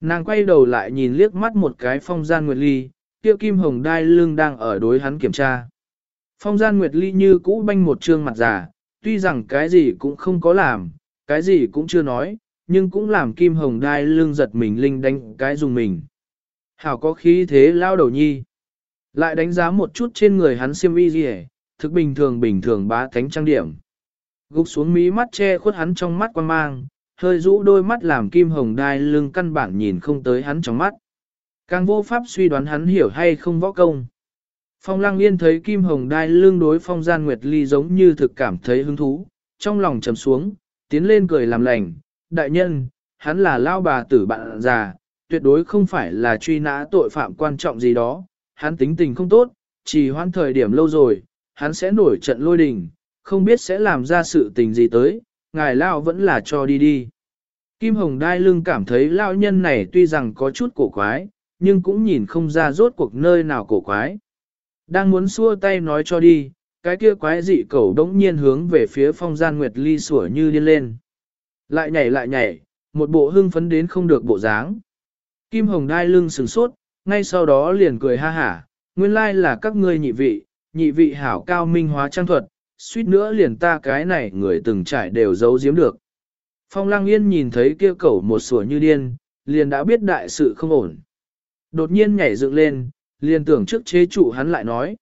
Speaker 1: Nàng quay đầu lại nhìn liếc mắt một cái phong gian nguyệt ly, Tiêu kim hồng đai lưng đang ở đối hắn kiểm tra. Phong gian nguyệt ly như cũ banh một trương mặt già, tuy rằng cái gì cũng không có làm, cái gì cũng chưa nói, nhưng cũng làm kim hồng đai lưng giật mình linh đánh cái dùng mình. Hảo có khí thế lao đầu nhi. Lại đánh giá một chút trên người hắn siêm y gì thực bình thường bình thường bá thánh trang điểm. Gục xuống mí mắt che khuất hắn trong mắt quan mang, hơi rũ đôi mắt làm kim hồng đai lưng căn bản nhìn không tới hắn trong mắt. Càng vô pháp suy đoán hắn hiểu hay không võ công. Phong lăng yên thấy kim hồng đai lưng đối phong gian nguyệt ly giống như thực cảm thấy hứng thú, trong lòng trầm xuống, tiến lên cười làm lành, đại nhân, hắn là lao bà tử bạn già, tuyệt đối không phải là truy nã tội phạm quan trọng gì đó, hắn tính tình không tốt, chỉ hoãn thời điểm lâu rồi, hắn sẽ nổi trận lôi đình, không biết sẽ làm ra sự tình gì tới, ngài lao vẫn là cho đi đi. Kim Hồng Đai Lưng cảm thấy lao nhân này tuy rằng có chút cổ quái, nhưng cũng nhìn không ra rốt cuộc nơi nào cổ quái. Đang muốn xua tay nói cho đi, cái kia quái dị cẩu đống nhiên hướng về phía phong gian nguyệt ly sủa như điên lên. Lại nhảy lại nhảy, một bộ hưng phấn đến không được bộ dáng. Kim Hồng Đai Lưng sừng sốt, ngay sau đó liền cười ha hả, nguyên lai là các ngươi nhị vị, nhị vị hảo cao minh hóa trang thuật, suýt nữa liền ta cái này người từng trải đều giấu giếm được. Phong Lăng Yên nhìn thấy kia cẩu một sủa như điên, liền đã biết đại sự không ổn. Đột nhiên nhảy dựng lên, liền tưởng trước chế trụ hắn lại nói.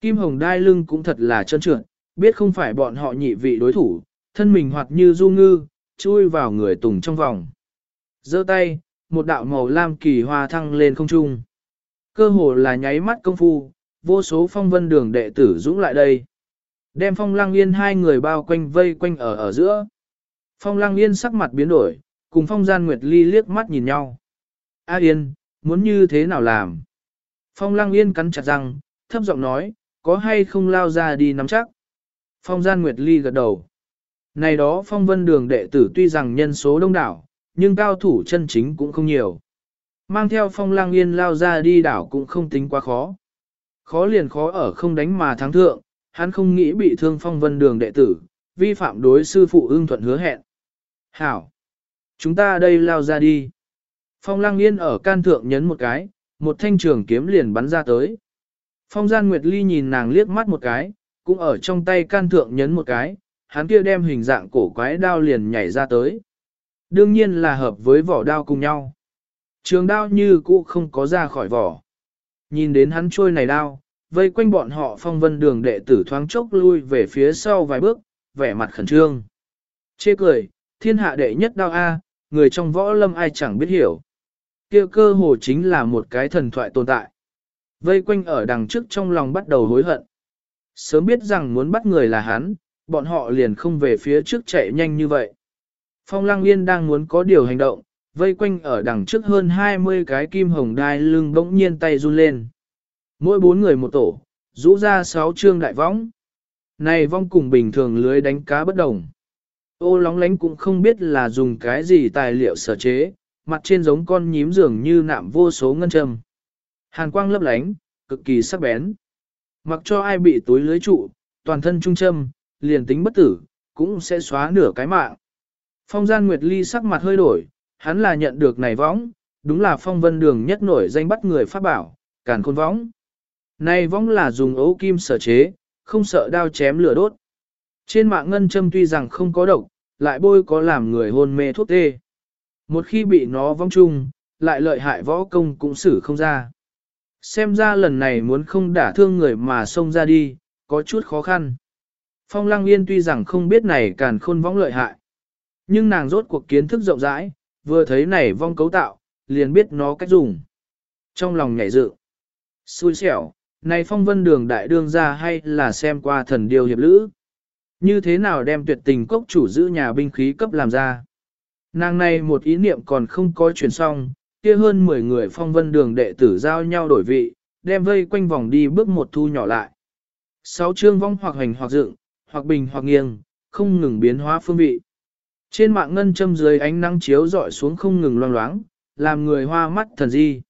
Speaker 1: Kim Hồng đai lưng cũng thật là trơn trượt, biết không phải bọn họ nhị vị đối thủ, thân mình hoặc như du ngư, chui vào người tùng trong vòng. giơ tay, một đạo màu lam kỳ hoa thăng lên không trung. Cơ hồ là nháy mắt công phu, vô số phong vân đường đệ tử dũng lại đây. Đem phong lang yên hai người bao quanh vây quanh ở ở giữa. Phong lang yên sắc mặt biến đổi, cùng phong gian nguyệt ly liếc mắt nhìn nhau. A yên, muốn như thế nào làm? Phong lang yên cắn chặt răng, thấp giọng nói, có hay không lao ra đi nắm chắc. Phong gian nguyệt ly gật đầu. Này đó phong vân đường đệ tử tuy rằng nhân số đông đảo, nhưng cao thủ chân chính cũng không nhiều. Mang theo phong lang yên lao ra đi đảo cũng không tính quá khó. Khó liền khó ở không đánh mà thắng thượng, hắn không nghĩ bị thương phong vân đường đệ tử, vi phạm đối sư phụ ưng thuận hứa hẹn. Hảo! Chúng ta đây lao ra đi. Phong lang yên ở can thượng nhấn một cái, một thanh trường kiếm liền bắn ra tới. Phong gian Nguyệt Ly nhìn nàng liếc mắt một cái, cũng ở trong tay can thượng nhấn một cái, hắn kia đem hình dạng cổ quái đao liền nhảy ra tới. Đương nhiên là hợp với vỏ đao cùng nhau. Trường đao như cũ không có ra khỏi vỏ. Nhìn đến hắn trôi này đao, vây quanh bọn họ phong vân đường đệ tử thoáng chốc lui về phía sau vài bước, vẻ mặt khẩn trương. Chê cười, thiên hạ đệ nhất đao A, người trong võ lâm ai chẳng biết hiểu. kia cơ hồ chính là một cái thần thoại tồn tại. Vây quanh ở đằng trước trong lòng bắt đầu hối hận. Sớm biết rằng muốn bắt người là hắn, bọn họ liền không về phía trước chạy nhanh như vậy. Phong Lăng Yên đang muốn có điều hành động, vây quanh ở đằng trước hơn 20 cái kim hồng đai lưng bỗng nhiên tay run lên. Mỗi bốn người một tổ, rũ ra sáu trương đại võng. Này vong cùng bình thường lưới đánh cá bất đồng. Ô lóng lánh cũng không biết là dùng cái gì tài liệu sở chế, mặt trên giống con nhím dường như nạm vô số ngân châm. Hàn quang lấp lánh, cực kỳ sắc bén. Mặc cho ai bị túi lưới trụ, toàn thân trung châm, liền tính bất tử, cũng sẽ xóa nửa cái mạng. Phong gian Nguyệt Ly sắc mặt hơi đổi, hắn là nhận được này võng, đúng là phong vân đường nhất nổi danh bắt người pháp bảo, càn khôn võng. Này võng là dùng ấu kim sở chế, không sợ đao chém lửa đốt. Trên mạng ngân châm tuy rằng không có độc, lại bôi có làm người hôn mê thuốc tê. Một khi bị nó vong chung, lại lợi hại võ công cũng xử không ra. Xem ra lần này muốn không đả thương người mà xông ra đi, có chút khó khăn. Phong Lăng Yên tuy rằng không biết này càn khôn võng lợi hại, nhưng nàng rốt cuộc kiến thức rộng rãi, vừa thấy này vong cấu tạo, liền biết nó cách dùng. Trong lòng nhảy dự, xui xẻo, này phong vân đường đại đương ra hay là xem qua thần điều hiệp lữ. Như thế nào đem tuyệt tình cốc chủ giữ nhà binh khí cấp làm ra. Nàng này một ý niệm còn không có chuyển xong, kia hơn 10 người phong vân đường đệ tử giao nhau đổi vị, đem vây quanh vòng đi bước một thu nhỏ lại. Sáu chương vong hoặc hành hoặc dựng, hoặc bình hoặc nghiêng, không ngừng biến hóa phương vị. Trên mạng ngân châm dưới ánh nắng chiếu dọi xuống không ngừng loang loáng, làm người hoa mắt thần di.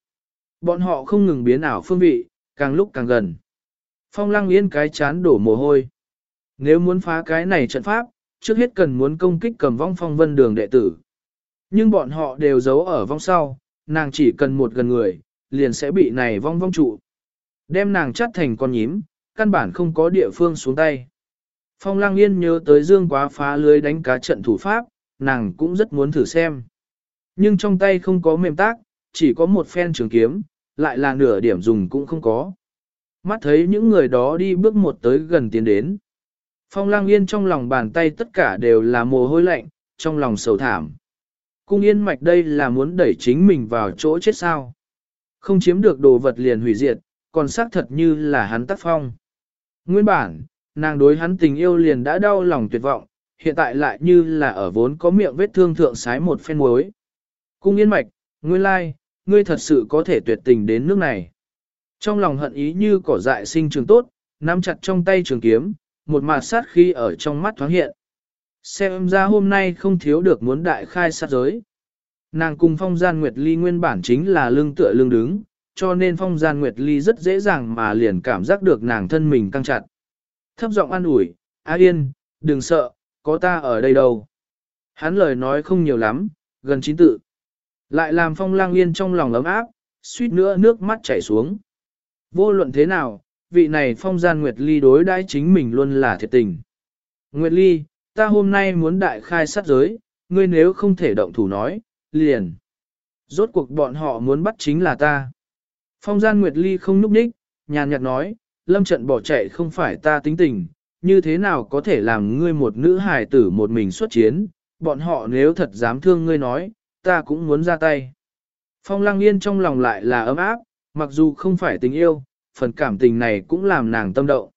Speaker 1: Bọn họ không ngừng biến ảo phương vị, càng lúc càng gần. Phong lăng yên cái chán đổ mồ hôi. Nếu muốn phá cái này trận pháp, trước hết cần muốn công kích cầm vong phong vân đường đệ tử. Nhưng bọn họ đều giấu ở vong sau, nàng chỉ cần một gần người, liền sẽ bị này vong vong trụ. Đem nàng chắt thành con nhím, căn bản không có địa phương xuống tay. Phong Lang Yên nhớ tới Dương Quá phá lưới đánh cá trận thủ pháp, nàng cũng rất muốn thử xem. Nhưng trong tay không có mềm tác, chỉ có một phen trường kiếm, lại là nửa điểm dùng cũng không có. Mắt thấy những người đó đi bước một tới gần tiến đến. Phong Lang Yên trong lòng bàn tay tất cả đều là mồ hôi lạnh, trong lòng sầu thảm. Cung Yên Mạch đây là muốn đẩy chính mình vào chỗ chết sao. Không chiếm được đồ vật liền hủy diệt, còn xác thật như là hắn tác phong. Nguyên bản, nàng đối hắn tình yêu liền đã đau lòng tuyệt vọng, hiện tại lại như là ở vốn có miệng vết thương thượng sái một phen muối. Cung yên mạch, nguyên lai, ngươi thật sự có thể tuyệt tình đến nước này. Trong lòng hận ý như cỏ dại sinh trường tốt, nắm chặt trong tay trường kiếm, một mạt sát khi ở trong mắt thoáng hiện. Xem ra hôm nay không thiếu được muốn đại khai sát giới. Nàng cùng phong gian Nguyệt Ly nguyên bản chính là lưng tựa lưng đứng, cho nên phong gian Nguyệt Ly rất dễ dàng mà liền cảm giác được nàng thân mình căng chặt thấp giọng an ủi, A Yên, đừng sợ, có ta ở đây đâu. Hắn lời nói không nhiều lắm, gần chín tự. Lại làm phong lang yên trong lòng ấm áp, suýt nữa nước mắt chảy xuống. Vô luận thế nào, vị này phong gian Nguyệt Ly đối đãi chính mình luôn là thiệt tình. Nguyệt Ly, ta hôm nay muốn đại khai sát giới, ngươi nếu không thể động thủ nói, liền. Rốt cuộc bọn họ muốn bắt chính là ta. Phong gian Nguyệt Ly không núp ních, nhàn nhạt nói, lâm trận bỏ chạy không phải ta tính tình, như thế nào có thể làm ngươi một nữ hài tử một mình xuất chiến, bọn họ nếu thật dám thương ngươi nói, ta cũng muốn ra tay. Phong lăng yên trong lòng lại là ấm áp, mặc dù không phải tình yêu, phần cảm tình này cũng làm nàng tâm động.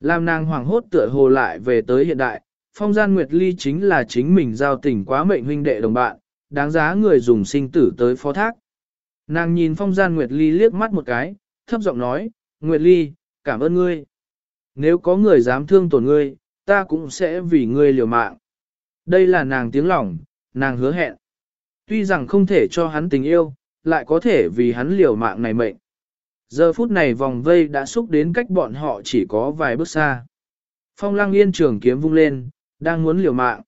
Speaker 1: Làm nàng hoàng hốt tựa hồ lại về tới hiện đại, phong gian nguyệt ly chính là chính mình giao tình quá mệnh huynh đệ đồng bạn, đáng giá người dùng sinh tử tới phó thác. Nàng nhìn phong gian nguyệt ly liếc mắt một cái, thấp giọng nói, Nguyệt ly, cảm ơn ngươi. Nếu có người dám thương tổn ngươi, ta cũng sẽ vì ngươi liều mạng. Đây là nàng tiếng lòng, nàng hứa hẹn. Tuy rằng không thể cho hắn tình yêu, lại có thể vì hắn liều mạng này mệnh. Giờ phút này vòng vây đã xúc đến cách bọn họ chỉ có vài bước xa. Phong lăng yên trường kiếm vung lên, đang muốn liều mạng.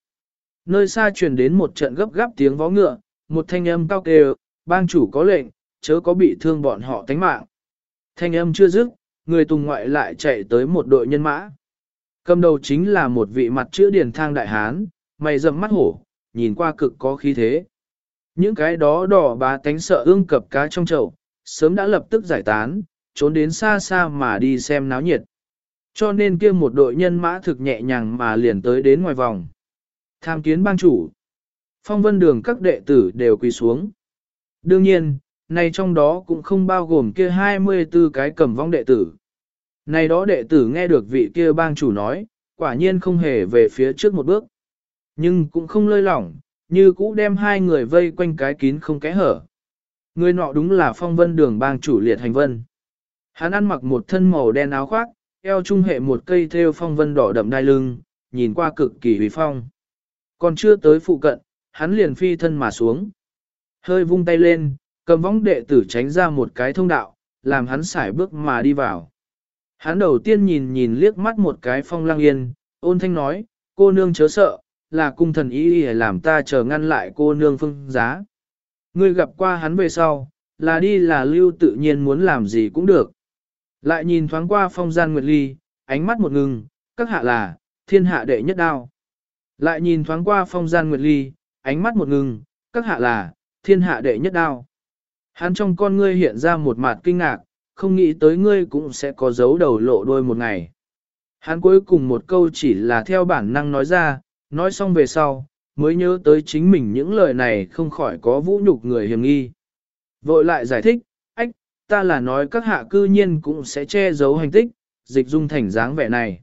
Speaker 1: Nơi xa truyền đến một trận gấp gáp tiếng vó ngựa, một thanh âm cao kêu, bang chủ có lệnh, chớ có bị thương bọn họ tánh mạng. Thanh âm chưa dứt, người tùng ngoại lại chạy tới một đội nhân mã. Cầm đầu chính là một vị mặt chữ điển thang đại hán, mày rậm mắt hổ, nhìn qua cực có khí thế. Những cái đó đỏ bá tánh sợ ương cập cá trong chậu, sớm đã lập tức giải tán, trốn đến xa xa mà đi xem náo nhiệt. Cho nên kia một đội nhân mã thực nhẹ nhàng mà liền tới đến ngoài vòng. Tham kiến bang chủ. Phong vân đường các đệ tử đều quỳ xuống. Đương nhiên, này trong đó cũng không bao gồm kia 24 cái cầm vong đệ tử. Này đó đệ tử nghe được vị kia bang chủ nói, quả nhiên không hề về phía trước một bước. Nhưng cũng không lơi lỏng, như cũ đem hai người vây quanh cái kín không kẽ hở. Người nọ đúng là phong vân đường bang chủ liệt hành vân. Hắn ăn mặc một thân màu đen áo khoác, eo trung hệ một cây thêu phong vân đỏ đậm đai lưng, nhìn qua cực kỳ uy phong. Còn chưa tới phụ cận, hắn liền phi thân mà xuống. Hơi vung tay lên, cầm võng đệ tử tránh ra một cái thông đạo, làm hắn xài bước mà đi vào. Hắn đầu tiên nhìn nhìn liếc mắt một cái phong lang yên, ôn thanh nói, cô nương chớ sợ, là cung thần ý ý làm ta chờ ngăn lại cô nương phương giá. Ngươi gặp qua hắn về sau, là đi là lưu tự nhiên muốn làm gì cũng được. Lại nhìn thoáng qua phong gian nguyệt ly, ánh mắt một ngừng, các hạ là, thiên hạ đệ nhất đao. Lại nhìn thoáng qua phong gian nguyệt ly, ánh mắt một ngừng, các hạ là, thiên hạ đệ nhất đao. Hắn trong con ngươi hiện ra một mặt kinh ngạc, không nghĩ tới ngươi cũng sẽ có dấu đầu lộ đôi một ngày. Hắn cuối cùng một câu chỉ là theo bản năng nói ra, nói xong về sau, mới nhớ tới chính mình những lời này không khỏi có vũ nhục người hiểm nghi. Vội lại giải thích, ách, ta là nói các hạ cư nhiên cũng sẽ che giấu hành tích, dịch dung thành dáng vẻ này.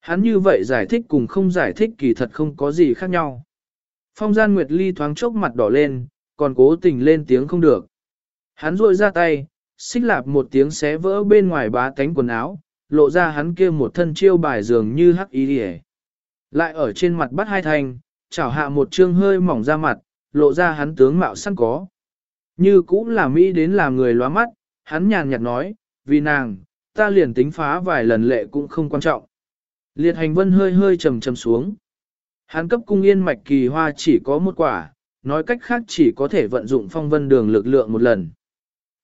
Speaker 1: Hắn như vậy giải thích cùng không giải thích kỳ thật không có gì khác nhau. Phong gian Nguyệt Ly thoáng chốc mặt đỏ lên, còn cố tình lên tiếng không được. Hắn rôi ra tay, xích lạp một tiếng xé vỡ bên ngoài bá tánh quần áo, lộ ra hắn kia một thân chiêu bài dường như hắc ý đi Lại ở trên mặt bắt hai thành, chảo hạ một trương hơi mỏng ra mặt, lộ ra hắn tướng mạo săn có. Như cũng là Mỹ đến làm người lóa mắt, hắn nhàn nhạt nói, vì nàng, ta liền tính phá vài lần lệ cũng không quan trọng. Liệt hành vân hơi hơi trầm trầm xuống. Hắn cấp cung yên mạch kỳ hoa chỉ có một quả, nói cách khác chỉ có thể vận dụng phong vân đường lực lượng một lần.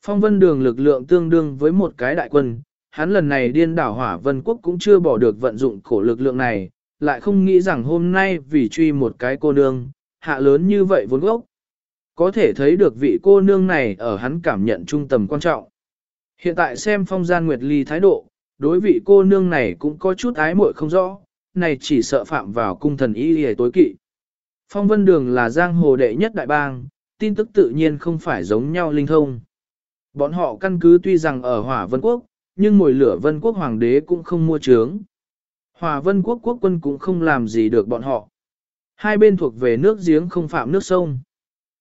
Speaker 1: Phong vân đường lực lượng tương đương với một cái đại quân, hắn lần này điên đảo hỏa vân quốc cũng chưa bỏ được vận dụng cổ lực lượng này, lại không nghĩ rằng hôm nay vì truy một cái cô nương, hạ lớn như vậy vốn gốc. Có thể thấy được vị cô nương này ở hắn cảm nhận trung tầm quan trọng. Hiện tại xem phong gian nguyệt ly thái độ, đối vị cô nương này cũng có chút ái muội không rõ, này chỉ sợ phạm vào cung thần y hề tối kỵ. Phong vân đường là giang hồ đệ nhất đại bang, tin tức tự nhiên không phải giống nhau linh thông. Bọn họ căn cứ tuy rằng ở hỏa vân quốc, nhưng mồi lửa vân quốc hoàng đế cũng không mua trướng. Hỏa vân quốc quốc quân cũng không làm gì được bọn họ. Hai bên thuộc về nước giếng không phạm nước sông.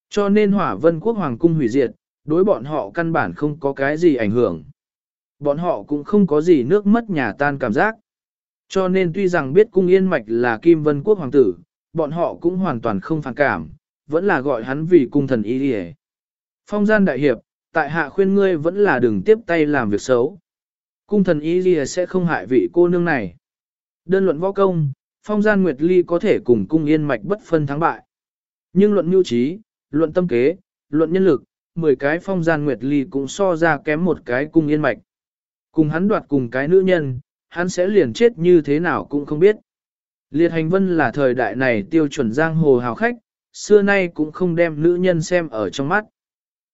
Speaker 1: Cho nên hỏa vân quốc hoàng cung hủy diệt, đối bọn họ căn bản không có cái gì ảnh hưởng. Bọn họ cũng không có gì nước mất nhà tan cảm giác. Cho nên tuy rằng biết cung yên mạch là kim vân quốc hoàng tử, bọn họ cũng hoàn toàn không phản cảm, vẫn là gọi hắn vì cung thần y đi Phong gian đại hiệp, tại hạ khuyên ngươi vẫn là đừng tiếp tay làm việc xấu. Cung thần ý gì sẽ không hại vị cô nương này. Đơn luận võ công, phong gian nguyệt ly có thể cùng cung yên mạch bất phân thắng bại. Nhưng luận nhu trí, luận tâm kế, luận nhân lực, 10 cái phong gian nguyệt ly cũng so ra kém một cái cung yên mạch. Cùng hắn đoạt cùng cái nữ nhân, hắn sẽ liền chết như thế nào cũng không biết. Liệt hành vân là thời đại này tiêu chuẩn giang hồ hào khách, xưa nay cũng không đem nữ nhân xem ở trong mắt.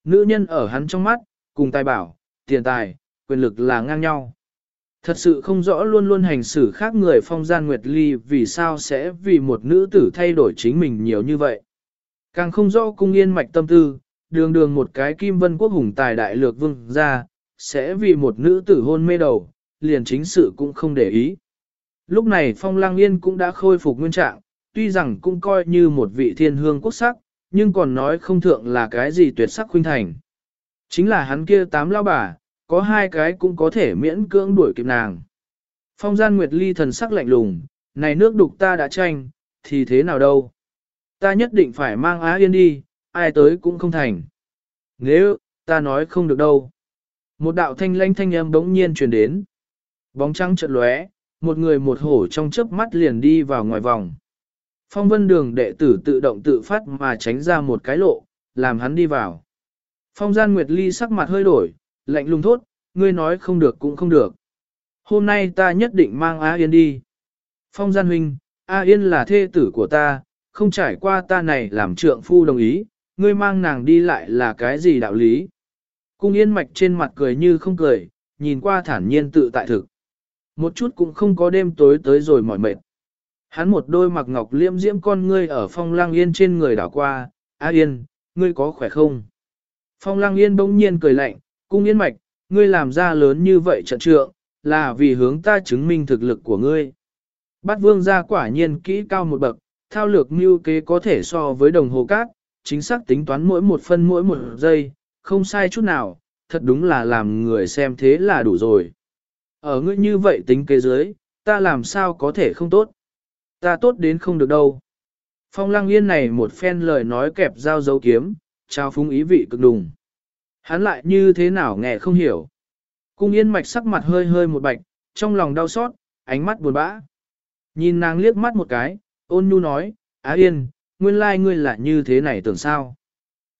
Speaker 1: Nữ nhân ở hắn trong mắt, cùng tài bảo, tiền tài, quyền lực là ngang nhau. Thật sự không rõ luôn luôn hành xử khác người phong gian nguyệt ly vì sao sẽ vì một nữ tử thay đổi chính mình nhiều như vậy. Càng không rõ cung yên mạch tâm tư, đường đường một cái kim vân quốc hùng tài đại lược vương ra, sẽ vì một nữ tử hôn mê đầu, liền chính sự cũng không để ý. Lúc này phong lang yên cũng đã khôi phục nguyên trạng, tuy rằng cũng coi như một vị thiên hương quốc sắc, nhưng còn nói không thượng là cái gì tuyệt sắc khuynh thành. Chính là hắn kia tám lao bà, có hai cái cũng có thể miễn cưỡng đuổi kịp nàng. Phong gian Nguyệt Ly thần sắc lạnh lùng, này nước đục ta đã tranh, thì thế nào đâu. Ta nhất định phải mang Á Yên đi, ai tới cũng không thành. Nếu, ta nói không được đâu. Một đạo thanh lanh thanh âm bỗng nhiên truyền đến. Bóng trắng chợt lóe, một người một hổ trong chớp mắt liền đi vào ngoài vòng. Phong vân đường đệ tử tự động tự phát mà tránh ra một cái lộ, làm hắn đi vào. Phong gian Nguyệt Ly sắc mặt hơi đổi, lạnh lùng thốt, ngươi nói không được cũng không được. Hôm nay ta nhất định mang A Yên đi. Phong gian huynh, A Yên là thê tử của ta, không trải qua ta này làm trượng phu đồng ý, ngươi mang nàng đi lại là cái gì đạo lý. Cung yên mạch trên mặt cười như không cười, nhìn qua thản nhiên tự tại thực. Một chút cũng không có đêm tối tới rồi mỏi mệt. Hắn một đôi mặc ngọc liêm diễm con ngươi ở phong lang yên trên người đảo qua, A Yên, ngươi có khỏe không? Phong lang yên bỗng nhiên cười lạnh, cung yên mạch, ngươi làm ra lớn như vậy trận trượng, là vì hướng ta chứng minh thực lực của ngươi. Bát vương gia quả nhiên kỹ cao một bậc, thao lược mưu kế có thể so với đồng hồ cát, chính xác tính toán mỗi một phân mỗi một giây, không sai chút nào, thật đúng là làm người xem thế là đủ rồi. Ở ngươi như vậy tính kế dưới, ta làm sao có thể không tốt. Ta tốt đến không được đâu. Phong lăng yên này một phen lời nói kẹp dao dấu kiếm, trao phúng ý vị cực đùng. Hắn lại như thế nào nghe không hiểu. Cung yên mạch sắc mặt hơi hơi một bạch, trong lòng đau xót, ánh mắt buồn bã. Nhìn nàng liếc mắt một cái, ôn nhu nói, Á yên, nguyên lai ngươi là như thế này tưởng sao.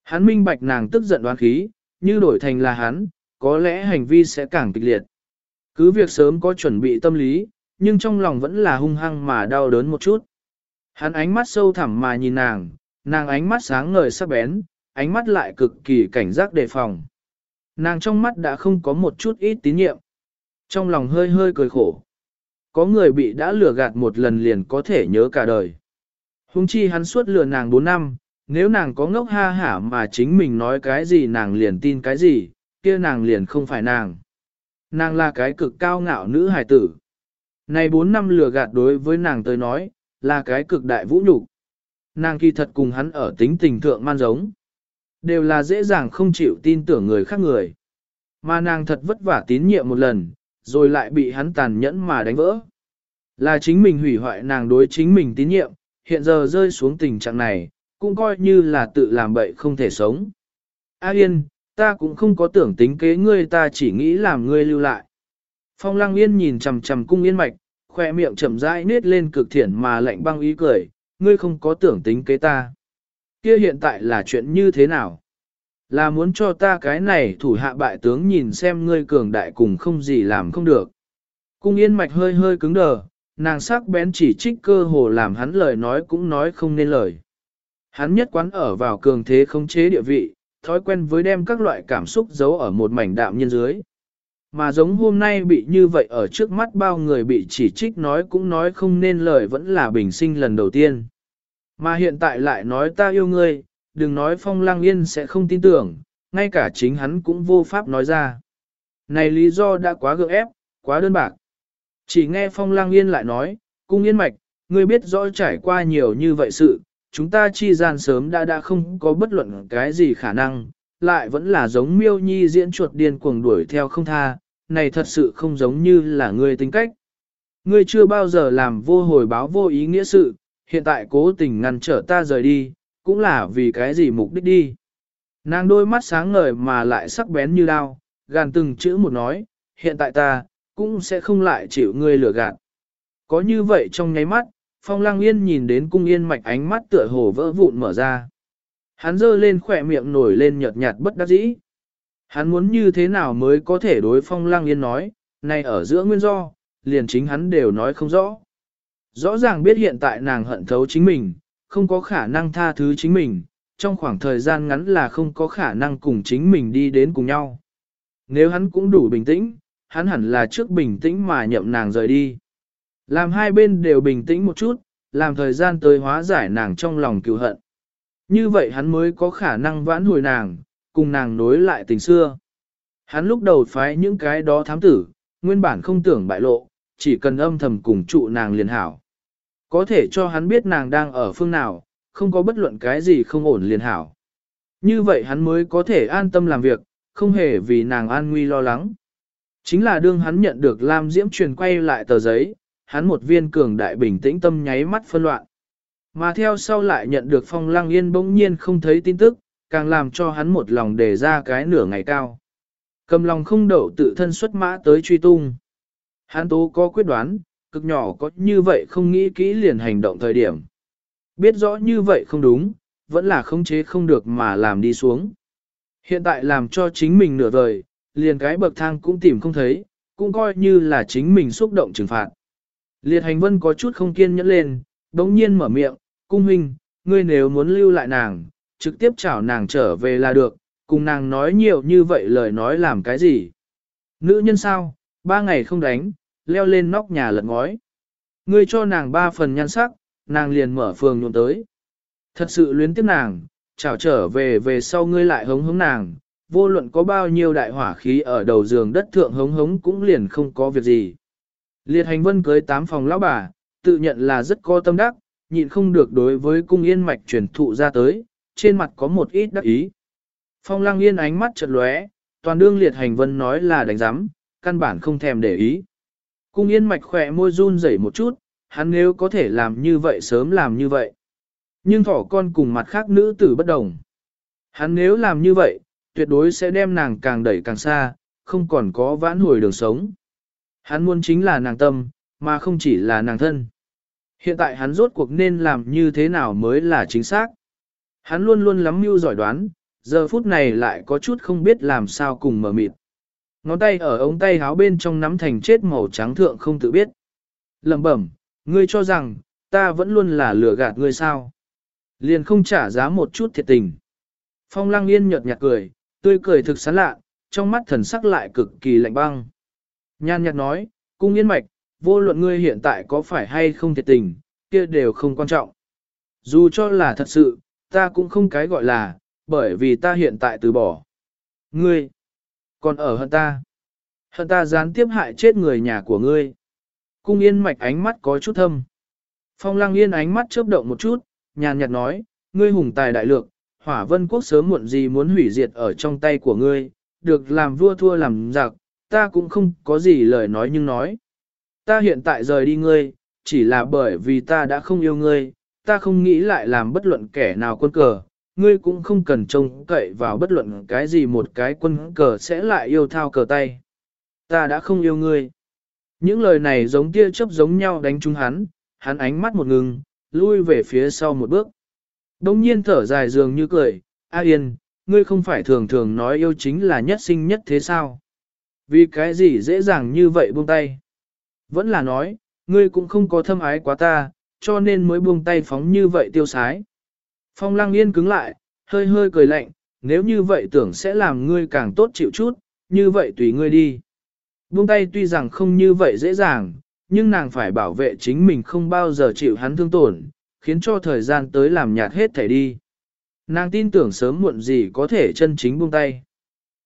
Speaker 1: Hắn minh bạch nàng tức giận đoán khí, như đổi thành là hắn, có lẽ hành vi sẽ càng kịch liệt. Cứ việc sớm có chuẩn bị tâm lý, nhưng trong lòng vẫn là hung hăng mà đau đớn một chút. Hắn ánh mắt sâu thẳm mà nhìn nàng, nàng ánh mắt sáng ngời sắc bén, ánh mắt lại cực kỳ cảnh giác đề phòng. Nàng trong mắt đã không có một chút ít tín nhiệm. Trong lòng hơi hơi cười khổ. Có người bị đã lừa gạt một lần liền có thể nhớ cả đời. Hùng chi hắn suốt lừa nàng 4 năm, nếu nàng có ngốc ha hả mà chính mình nói cái gì nàng liền tin cái gì, kia nàng liền không phải nàng. Nàng là cái cực cao ngạo nữ hài tử. Này 4 năm lừa gạt đối với nàng tới nói, là cái cực đại vũ nhục. Nàng kỳ thật cùng hắn ở tính tình thượng man giống. Đều là dễ dàng không chịu tin tưởng người khác người. Mà nàng thật vất vả tín nhiệm một lần, rồi lại bị hắn tàn nhẫn mà đánh vỡ. Là chính mình hủy hoại nàng đối chính mình tín nhiệm, hiện giờ rơi xuống tình trạng này, cũng coi như là tự làm bậy không thể sống. A Yên, ta cũng không có tưởng tính kế ngươi ta chỉ nghĩ làm ngươi lưu lại. Phong Lăng Yên nhìn chằm chằm cung yên mạch, khoe miệng chậm rãi nết lên cực thiển mà lạnh băng ý cười, ngươi không có tưởng tính kế ta kia hiện tại là chuyện như thế nào? Là muốn cho ta cái này thủ hạ bại tướng nhìn xem ngươi cường đại cùng không gì làm không được. Cung yên mạch hơi hơi cứng đờ, nàng sắc bén chỉ trích cơ hồ làm hắn lời nói cũng nói không nên lời. Hắn nhất quán ở vào cường thế khống chế địa vị, thói quen với đem các loại cảm xúc giấu ở một mảnh đạm nhân dưới. Mà giống hôm nay bị như vậy ở trước mắt bao người bị chỉ trích nói cũng nói không nên lời vẫn là bình sinh lần đầu tiên. Mà hiện tại lại nói ta yêu ngươi, đừng nói phong lang yên sẽ không tin tưởng, ngay cả chính hắn cũng vô pháp nói ra. Này lý do đã quá gượng ép, quá đơn bạc. Chỉ nghe phong lang yên lại nói, cung yên mạch, ngươi biết rõ trải qua nhiều như vậy sự, chúng ta chi gian sớm đã đã không có bất luận cái gì khả năng, lại vẫn là giống miêu nhi diễn chuột điên cuồng đuổi theo không tha, này thật sự không giống như là ngươi tính cách. Ngươi chưa bao giờ làm vô hồi báo vô ý nghĩa sự, hiện tại cố tình ngăn trở ta rời đi, cũng là vì cái gì mục đích đi. Nàng đôi mắt sáng ngời mà lại sắc bén như đao, gàn từng chữ một nói, hiện tại ta, cũng sẽ không lại chịu ngươi lừa gạt. Có như vậy trong nháy mắt, Phong Lang Yên nhìn đến cung yên mạch ánh mắt tựa hồ vỡ vụn mở ra. Hắn giơ lên khỏe miệng nổi lên nhợt nhạt bất đắc dĩ. Hắn muốn như thế nào mới có thể đối Phong Lang Yên nói, này ở giữa nguyên do, liền chính hắn đều nói không rõ. Rõ ràng biết hiện tại nàng hận thấu chính mình, không có khả năng tha thứ chính mình, trong khoảng thời gian ngắn là không có khả năng cùng chính mình đi đến cùng nhau. Nếu hắn cũng đủ bình tĩnh, hắn hẳn là trước bình tĩnh mà nhậm nàng rời đi. Làm hai bên đều bình tĩnh một chút, làm thời gian tới hóa giải nàng trong lòng cựu hận. Như vậy hắn mới có khả năng vãn hồi nàng, cùng nàng nối lại tình xưa. Hắn lúc đầu phái những cái đó thám tử, nguyên bản không tưởng bại lộ, chỉ cần âm thầm cùng trụ nàng liền hảo. Có thể cho hắn biết nàng đang ở phương nào, không có bất luận cái gì không ổn liền hảo. Như vậy hắn mới có thể an tâm làm việc, không hề vì nàng an nguy lo lắng. Chính là đương hắn nhận được Lam Diễm truyền quay lại tờ giấy, hắn một viên cường đại bình tĩnh tâm nháy mắt phân loạn. Mà theo sau lại nhận được phong lăng yên bỗng nhiên không thấy tin tức, càng làm cho hắn một lòng đề ra cái nửa ngày cao. Cầm lòng không đậu tự thân xuất mã tới truy tung. Hắn tố có quyết đoán, cực nhỏ có như vậy không nghĩ kỹ liền hành động thời điểm. Biết rõ như vậy không đúng, vẫn là khống chế không được mà làm đi xuống. Hiện tại làm cho chính mình nửa vời, liền cái bậc thang cũng tìm không thấy, cũng coi như là chính mình xúc động trừng phạt. Liệt hành vân có chút không kiên nhẫn lên, đống nhiên mở miệng, cung huynh, ngươi nếu muốn lưu lại nàng, trực tiếp chào nàng trở về là được, cùng nàng nói nhiều như vậy lời nói làm cái gì. Nữ nhân sao, ba ngày không đánh, leo lên nóc nhà lật ngói. Ngươi cho nàng ba phần nhan sắc, nàng liền mở phường nhuộm tới. Thật sự luyến tiếc nàng, chào trở về về sau ngươi lại hống hống nàng, vô luận có bao nhiêu đại hỏa khí ở đầu giường đất thượng hống hống cũng liền không có việc gì. Liệt hành vân cưới tám phòng lão bà, tự nhận là rất có tâm đắc, nhịn không được đối với cung yên mạch truyền thụ ra tới, trên mặt có một ít đắc ý. Phong lăng yên ánh mắt chợt lóe, toàn đương liệt hành vân nói là đánh giám, căn bản không thèm để ý. Cung yên mạch khỏe môi run rẩy một chút, hắn nếu có thể làm như vậy sớm làm như vậy. Nhưng thỏ con cùng mặt khác nữ tử bất đồng. Hắn nếu làm như vậy, tuyệt đối sẽ đem nàng càng đẩy càng xa, không còn có vãn hồi đường sống. Hắn muốn chính là nàng tâm, mà không chỉ là nàng thân. Hiện tại hắn rốt cuộc nên làm như thế nào mới là chính xác. Hắn luôn luôn lắm mưu giỏi đoán, giờ phút này lại có chút không biết làm sao cùng mở mịt. Ngón tay ở ống tay háo bên trong nắm thành chết màu trắng thượng không tự biết. Lẩm bẩm, ngươi cho rằng, ta vẫn luôn là lừa gạt ngươi sao. Liền không trả giá một chút thiệt tình. Phong lăng yên nhợt nhạt cười, tươi cười thực sán lạ, trong mắt thần sắc lại cực kỳ lạnh băng. Nhan nhạt nói, cung yên mạch, vô luận ngươi hiện tại có phải hay không thiệt tình, kia đều không quan trọng. Dù cho là thật sự, ta cũng không cái gọi là, bởi vì ta hiện tại từ bỏ. Ngươi, còn ở hận ta. Hận ta gián tiếp hại chết người nhà của ngươi. Cung yên mạch ánh mắt có chút thâm. Phong lăng yên ánh mắt chớp động một chút, nhàn nhạt nói, ngươi hùng tài đại lược, hỏa vân quốc sớm muộn gì muốn hủy diệt ở trong tay của ngươi, được làm vua thua làm giặc, ta cũng không có gì lời nói nhưng nói. Ta hiện tại rời đi ngươi, chỉ là bởi vì ta đã không yêu ngươi, ta không nghĩ lại làm bất luận kẻ nào quân cờ, ngươi cũng không cần trông cậy vào bất luận cái gì một cái quân cờ sẽ lại yêu thao cờ tay. Ta đã không yêu ngươi. Những lời này giống tia chớp giống nhau đánh trúng hắn, hắn ánh mắt một ngừng, lui về phía sau một bước. Đông nhiên thở dài dường như cười, A Yên, ngươi không phải thường thường nói yêu chính là nhất sinh nhất thế sao? Vì cái gì dễ dàng như vậy buông tay? Vẫn là nói, ngươi cũng không có thâm ái quá ta, cho nên mới buông tay phóng như vậy tiêu sái. Phong lăng yên cứng lại, hơi hơi cười lạnh, nếu như vậy tưởng sẽ làm ngươi càng tốt chịu chút, như vậy tùy ngươi đi. Buông tay tuy rằng không như vậy dễ dàng, nhưng nàng phải bảo vệ chính mình không bao giờ chịu hắn thương tổn, khiến cho thời gian tới làm nhạt hết thể đi. Nàng tin tưởng sớm muộn gì có thể chân chính buông tay.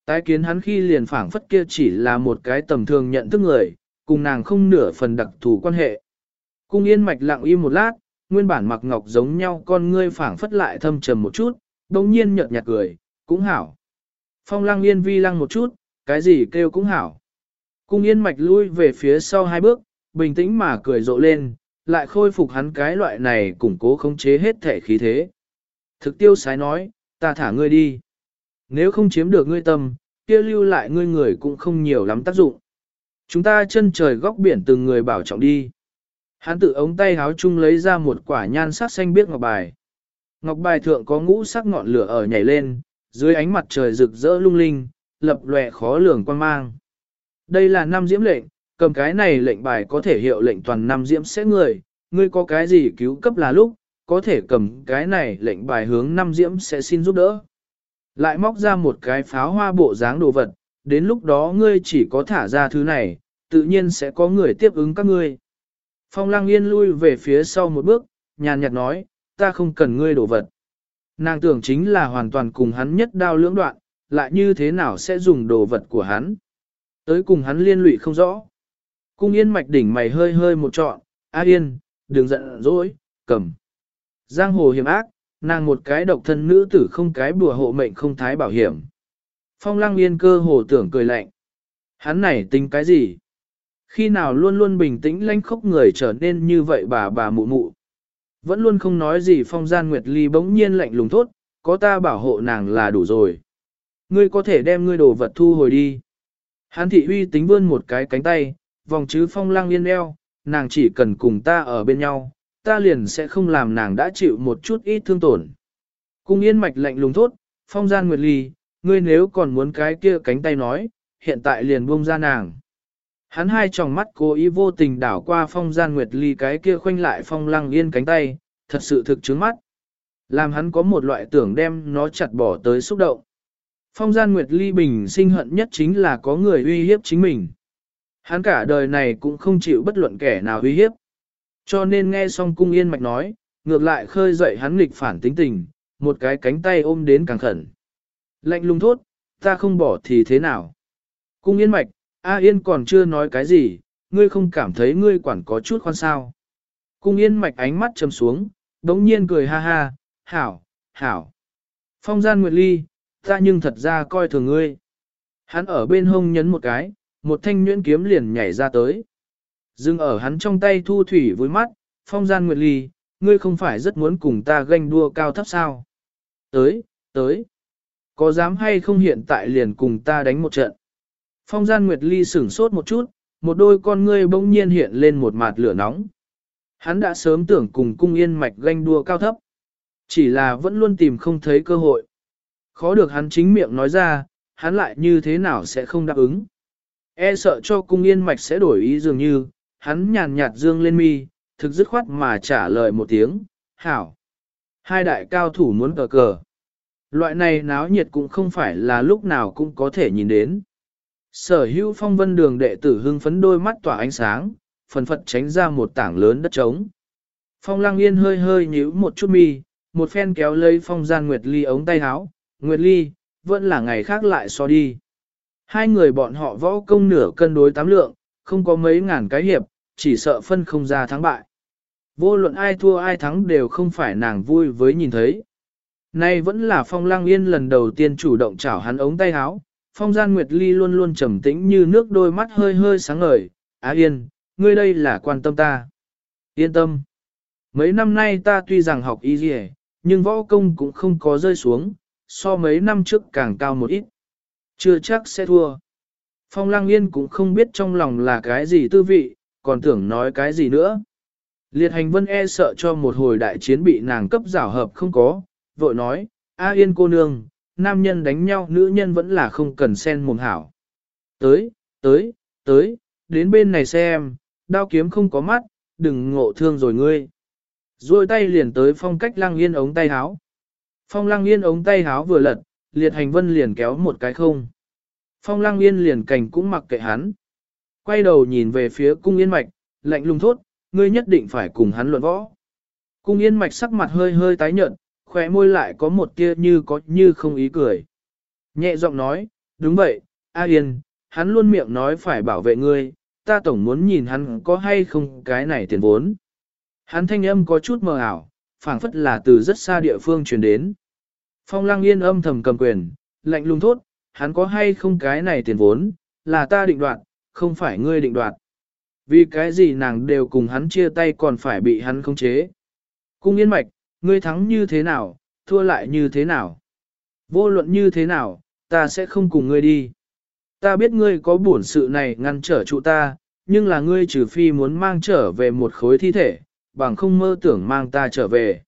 Speaker 1: Tái kiến hắn khi liền phảng phất kia chỉ là một cái tầm thường nhận thức người, cùng nàng không nửa phần đặc thù quan hệ. Cung yên mạch lặng im một lát, nguyên bản mặc ngọc giống nhau con ngươi phảng phất lại thâm trầm một chút, đồng nhiên nhợt nhạt cười, cũng hảo. Phong lăng yên vi lăng một chút, cái gì kêu cũng hảo. Cung yên mạch lui về phía sau hai bước, bình tĩnh mà cười rộ lên, lại khôi phục hắn cái loại này củng cố khống chế hết thể khí thế. Thực tiêu sái nói, ta thả ngươi đi. Nếu không chiếm được ngươi tâm, kia lưu lại ngươi người cũng không nhiều lắm tác dụng. Chúng ta chân trời góc biển từng người bảo trọng đi. Hắn tự ống tay háo chung lấy ra một quả nhan sắc xanh biếc ngọc bài. Ngọc bài thượng có ngũ sắc ngọn lửa ở nhảy lên, dưới ánh mặt trời rực rỡ lung linh, lập lòe khó lường quan mang. Đây là năm diễm lệnh, cầm cái này lệnh bài có thể hiệu lệnh toàn năm diễm sẽ người, ngươi có cái gì cứu cấp là lúc, có thể cầm cái này lệnh bài hướng năm diễm sẽ xin giúp đỡ. Lại móc ra một cái pháo hoa bộ dáng đồ vật, đến lúc đó ngươi chỉ có thả ra thứ này, tự nhiên sẽ có người tiếp ứng các ngươi. Phong lăng yên lui về phía sau một bước, nhàn nhạt nói, ta không cần ngươi đổ vật. Nàng tưởng chính là hoàn toàn cùng hắn nhất đao lưỡng đoạn, lại như thế nào sẽ dùng đồ vật của hắn. Tới cùng hắn liên lụy không rõ. Cung yên mạch đỉnh mày hơi hơi một trọn, A yên, đừng giận dỗi, cầm. Giang hồ hiểm ác, nàng một cái độc thân nữ tử không cái bùa hộ mệnh không thái bảo hiểm. Phong lăng yên cơ hồ tưởng cười lạnh. Hắn này tính cái gì? Khi nào luôn luôn bình tĩnh lãnh khốc người trở nên như vậy bà bà mụ mụ. Vẫn luôn không nói gì phong gian nguyệt ly bỗng nhiên lạnh lùng thốt, có ta bảo hộ nàng là đủ rồi. Ngươi có thể đem ngươi đồ vật thu hồi đi. Hán thị uy tính vươn một cái cánh tay, vòng chứ phong Lang yên eo, nàng chỉ cần cùng ta ở bên nhau, ta liền sẽ không làm nàng đã chịu một chút ít thương tổn. Cung yên mạch lạnh lùng thốt, phong gian nguyệt ly, ngươi nếu còn muốn cái kia cánh tay nói, hiện tại liền buông ra nàng. Hắn hai tròng mắt cố ý vô tình đảo qua phong gian nguyệt ly cái kia khoanh lại phong lăng yên cánh tay, thật sự thực chứng mắt. Làm hắn có một loại tưởng đem nó chặt bỏ tới xúc động. Phong gian nguyệt ly bình sinh hận nhất chính là có người uy hiếp chính mình. Hắn cả đời này cũng không chịu bất luận kẻ nào uy hiếp. Cho nên nghe xong cung yên mạch nói, ngược lại khơi dậy hắn nghịch phản tính tình, một cái cánh tay ôm đến càng khẩn. Lạnh lùng thốt, ta không bỏ thì thế nào? Cung yên mạch, A Yên còn chưa nói cái gì, ngươi không cảm thấy ngươi quản có chút khoan sao. Cung yên mạch ánh mắt trầm xuống, đống nhiên cười ha ha, hảo, hảo. Phong gian nguyệt ly, ta nhưng thật ra coi thường ngươi. Hắn ở bên hông nhấn một cái, một thanh nhuyễn kiếm liền nhảy ra tới. Dừng ở hắn trong tay thu thủy với mắt, phong gian nguyệt ly, ngươi không phải rất muốn cùng ta ganh đua cao thấp sao. Tới, tới. Có dám hay không hiện tại liền cùng ta đánh một trận. Phong gian nguyệt ly sửng sốt một chút, một đôi con ngươi bỗng nhiên hiện lên một mặt lửa nóng. Hắn đã sớm tưởng cùng cung yên mạch ganh đua cao thấp. Chỉ là vẫn luôn tìm không thấy cơ hội. Khó được hắn chính miệng nói ra, hắn lại như thế nào sẽ không đáp ứng. E sợ cho cung yên mạch sẽ đổi ý dường như, hắn nhàn nhạt dương lên mi, thực dứt khoát mà trả lời một tiếng, hảo. Hai đại cao thủ muốn cờ cờ. Loại này náo nhiệt cũng không phải là lúc nào cũng có thể nhìn đến. Sở hữu phong vân đường đệ tử hưng phấn đôi mắt tỏa ánh sáng, phần phật tránh ra một tảng lớn đất trống. Phong lăng yên hơi hơi nhíu một chút mi, một phen kéo lấy phong gian Nguyệt Ly ống tay áo, Nguyệt Ly, vẫn là ngày khác lại so đi. Hai người bọn họ võ công nửa cân đối tám lượng, không có mấy ngàn cái hiệp, chỉ sợ phân không ra thắng bại. Vô luận ai thua ai thắng đều không phải nàng vui với nhìn thấy. Nay vẫn là phong lang yên lần đầu tiên chủ động chảo hắn ống tay áo, phong gian Nguyệt Ly luôn luôn trầm tĩnh như nước đôi mắt hơi hơi sáng ngời, Á Yên, ngươi đây là quan tâm ta. Yên tâm. Mấy năm nay ta tuy rằng học y dì nhưng võ công cũng không có rơi xuống, so mấy năm trước càng cao một ít. Chưa chắc sẽ thua. Phong Lang Yên cũng không biết trong lòng là cái gì tư vị, còn tưởng nói cái gì nữa. Liệt hành vân e sợ cho một hồi đại chiến bị nàng cấp giảo hợp không có, vội nói, A Yên cô nương, nam nhân đánh nhau nữ nhân vẫn là không cần sen mồm hảo. Tới, tới, tới, đến bên này xem, đao kiếm không có mắt, đừng ngộ thương rồi ngươi. Rồi tay liền tới phong cách lăng yên ống tay háo. Phong lăng yên ống tay háo vừa lật, liệt hành vân liền kéo một cái không. Phong lăng yên liền cành cũng mặc kệ hắn. Quay đầu nhìn về phía cung yên mạch, lạnh lùng thốt, ngươi nhất định phải cùng hắn luận võ. Cung yên mạch sắc mặt hơi hơi tái nhợt, khóe môi lại có một tia như có như không ý cười. Nhẹ giọng nói, đúng vậy, A Yên, hắn luôn miệng nói phải bảo vệ ngươi, ta tổng muốn nhìn hắn có hay không cái này tiền vốn. Hắn thanh âm có chút mờ ảo, phảng phất là từ rất xa địa phương truyền đến. Phong lang yên âm thầm cầm quyền, lạnh lùng thốt, hắn có hay không cái này tiền vốn, là ta định đoạt, không phải ngươi định đoạt. Vì cái gì nàng đều cùng hắn chia tay còn phải bị hắn khống chế. Cung yên mạch, ngươi thắng như thế nào, thua lại như thế nào. Vô luận như thế nào, ta sẽ không cùng ngươi đi. Ta biết ngươi có bổn sự này ngăn trở trụ ta, nhưng là ngươi trừ phi muốn mang trở về một khối thi thể, bằng không mơ tưởng mang ta trở về.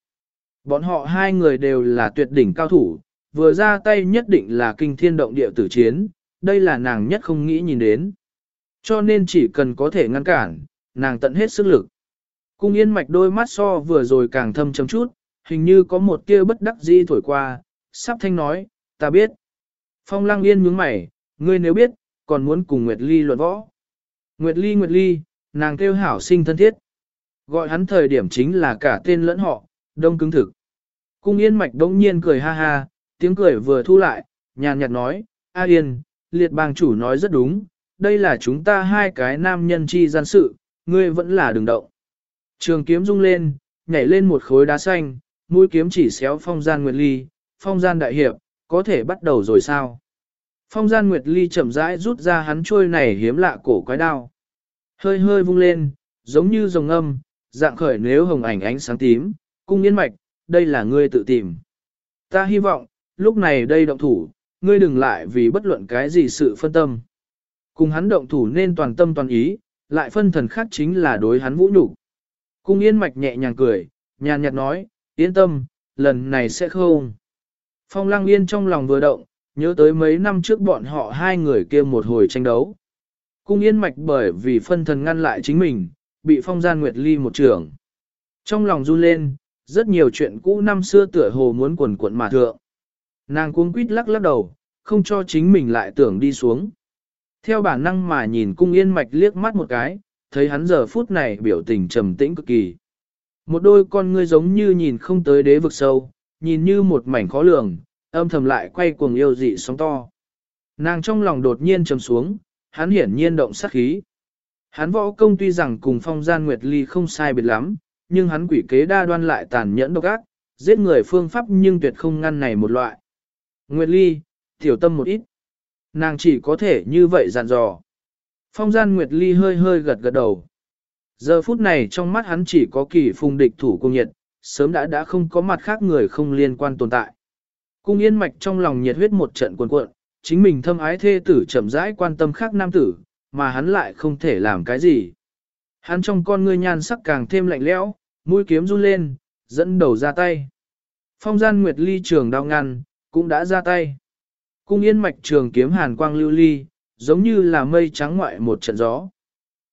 Speaker 1: Bọn họ hai người đều là tuyệt đỉnh cao thủ, vừa ra tay nhất định là kinh thiên động địa tử chiến, đây là nàng nhất không nghĩ nhìn đến. Cho nên chỉ cần có thể ngăn cản, nàng tận hết sức lực. Cung yên mạch đôi mắt so vừa rồi càng thâm chấm chút, hình như có một tia bất đắc dĩ thổi qua, sắp thanh nói, ta biết. Phong lăng yên nhướng mày, Ngươi nếu biết, còn muốn cùng Nguyệt Ly luận võ. Nguyệt Ly Nguyệt Ly, nàng kêu hảo sinh thân thiết. Gọi hắn thời điểm chính là cả tên lẫn họ, đông cứng thực. Cung yên mạch đông nhiên cười ha ha, tiếng cười vừa thu lại, nhàn nhạt nói, A Yên, liệt bang chủ nói rất đúng, đây là chúng ta hai cái nam nhân chi gian sự, ngươi vẫn là đừng động. Trường kiếm rung lên, nhảy lên một khối đá xanh, mũi kiếm chỉ xéo phong gian nguyệt ly, phong gian đại hiệp, có thể bắt đầu rồi sao? Phong gian nguyệt ly chậm rãi rút ra hắn trôi này hiếm lạ cổ quái đao. Hơi hơi vung lên, giống như rồng âm, dạng khởi nếu hồng ảnh ánh sáng tím, cung yên mạch, đây là ngươi tự tìm. Ta hy vọng, lúc này đây động thủ, ngươi đừng lại vì bất luận cái gì sự phân tâm. Cùng hắn động thủ nên toàn tâm toàn ý, lại phân thần khác chính là đối hắn vũ nhục. Cung yên mạch nhẹ nhàng cười, nhàn nhạt nói, yên tâm, lần này sẽ không. Phong lăng yên trong lòng vừa động, nhớ tới mấy năm trước bọn họ hai người kia một hồi tranh đấu. Cung yên mạch bởi vì phân thần ngăn lại chính mình, bị phong gian nguyệt ly một trưởng. Trong lòng run lên, rất nhiều chuyện cũ năm xưa tựa hồ muốn quần quận mà thượng. Nàng cuống quýt lắc lắc đầu, không cho chính mình lại tưởng đi xuống. Theo bản năng mà nhìn cung yên mạch liếc mắt một cái, thấy hắn giờ phút này biểu tình trầm tĩnh cực kỳ. Một đôi con ngươi giống như nhìn không tới đế vực sâu, nhìn như một mảnh khó lường, âm thầm lại quay cuồng yêu dị sóng to. Nàng trong lòng đột nhiên trầm xuống, hắn hiển nhiên động sát khí. Hắn võ công tuy rằng cùng phong gian nguyệt ly không sai biệt lắm, nhưng hắn quỷ kế đa đoan lại tàn nhẫn độc ác, giết người phương pháp nhưng tuyệt không ngăn này một loại. Nguyệt ly, tiểu tâm một ít. Nàng chỉ có thể như vậy dặn dò. Phong gian Nguyệt ly hơi hơi gật gật đầu. Giờ phút này trong mắt hắn chỉ có kỳ phùng địch thủ cung nhiệt, sớm đã đã không có mặt khác người không liên quan tồn tại. Cung yên mạch trong lòng nhiệt huyết một trận cuồn cuộn, chính mình thâm ái thê tử chậm rãi quan tâm khác nam tử, mà hắn lại không thể làm cái gì. Hắn trong con ngươi nhan sắc càng thêm lạnh lẽo, mũi kiếm run lên, dẫn đầu ra tay. Phong gian nguyệt ly trường đao ngăn, cũng đã ra tay. Cung yên mạch trường kiếm hàn quang lưu ly, giống như là mây trắng ngoại một trận gió.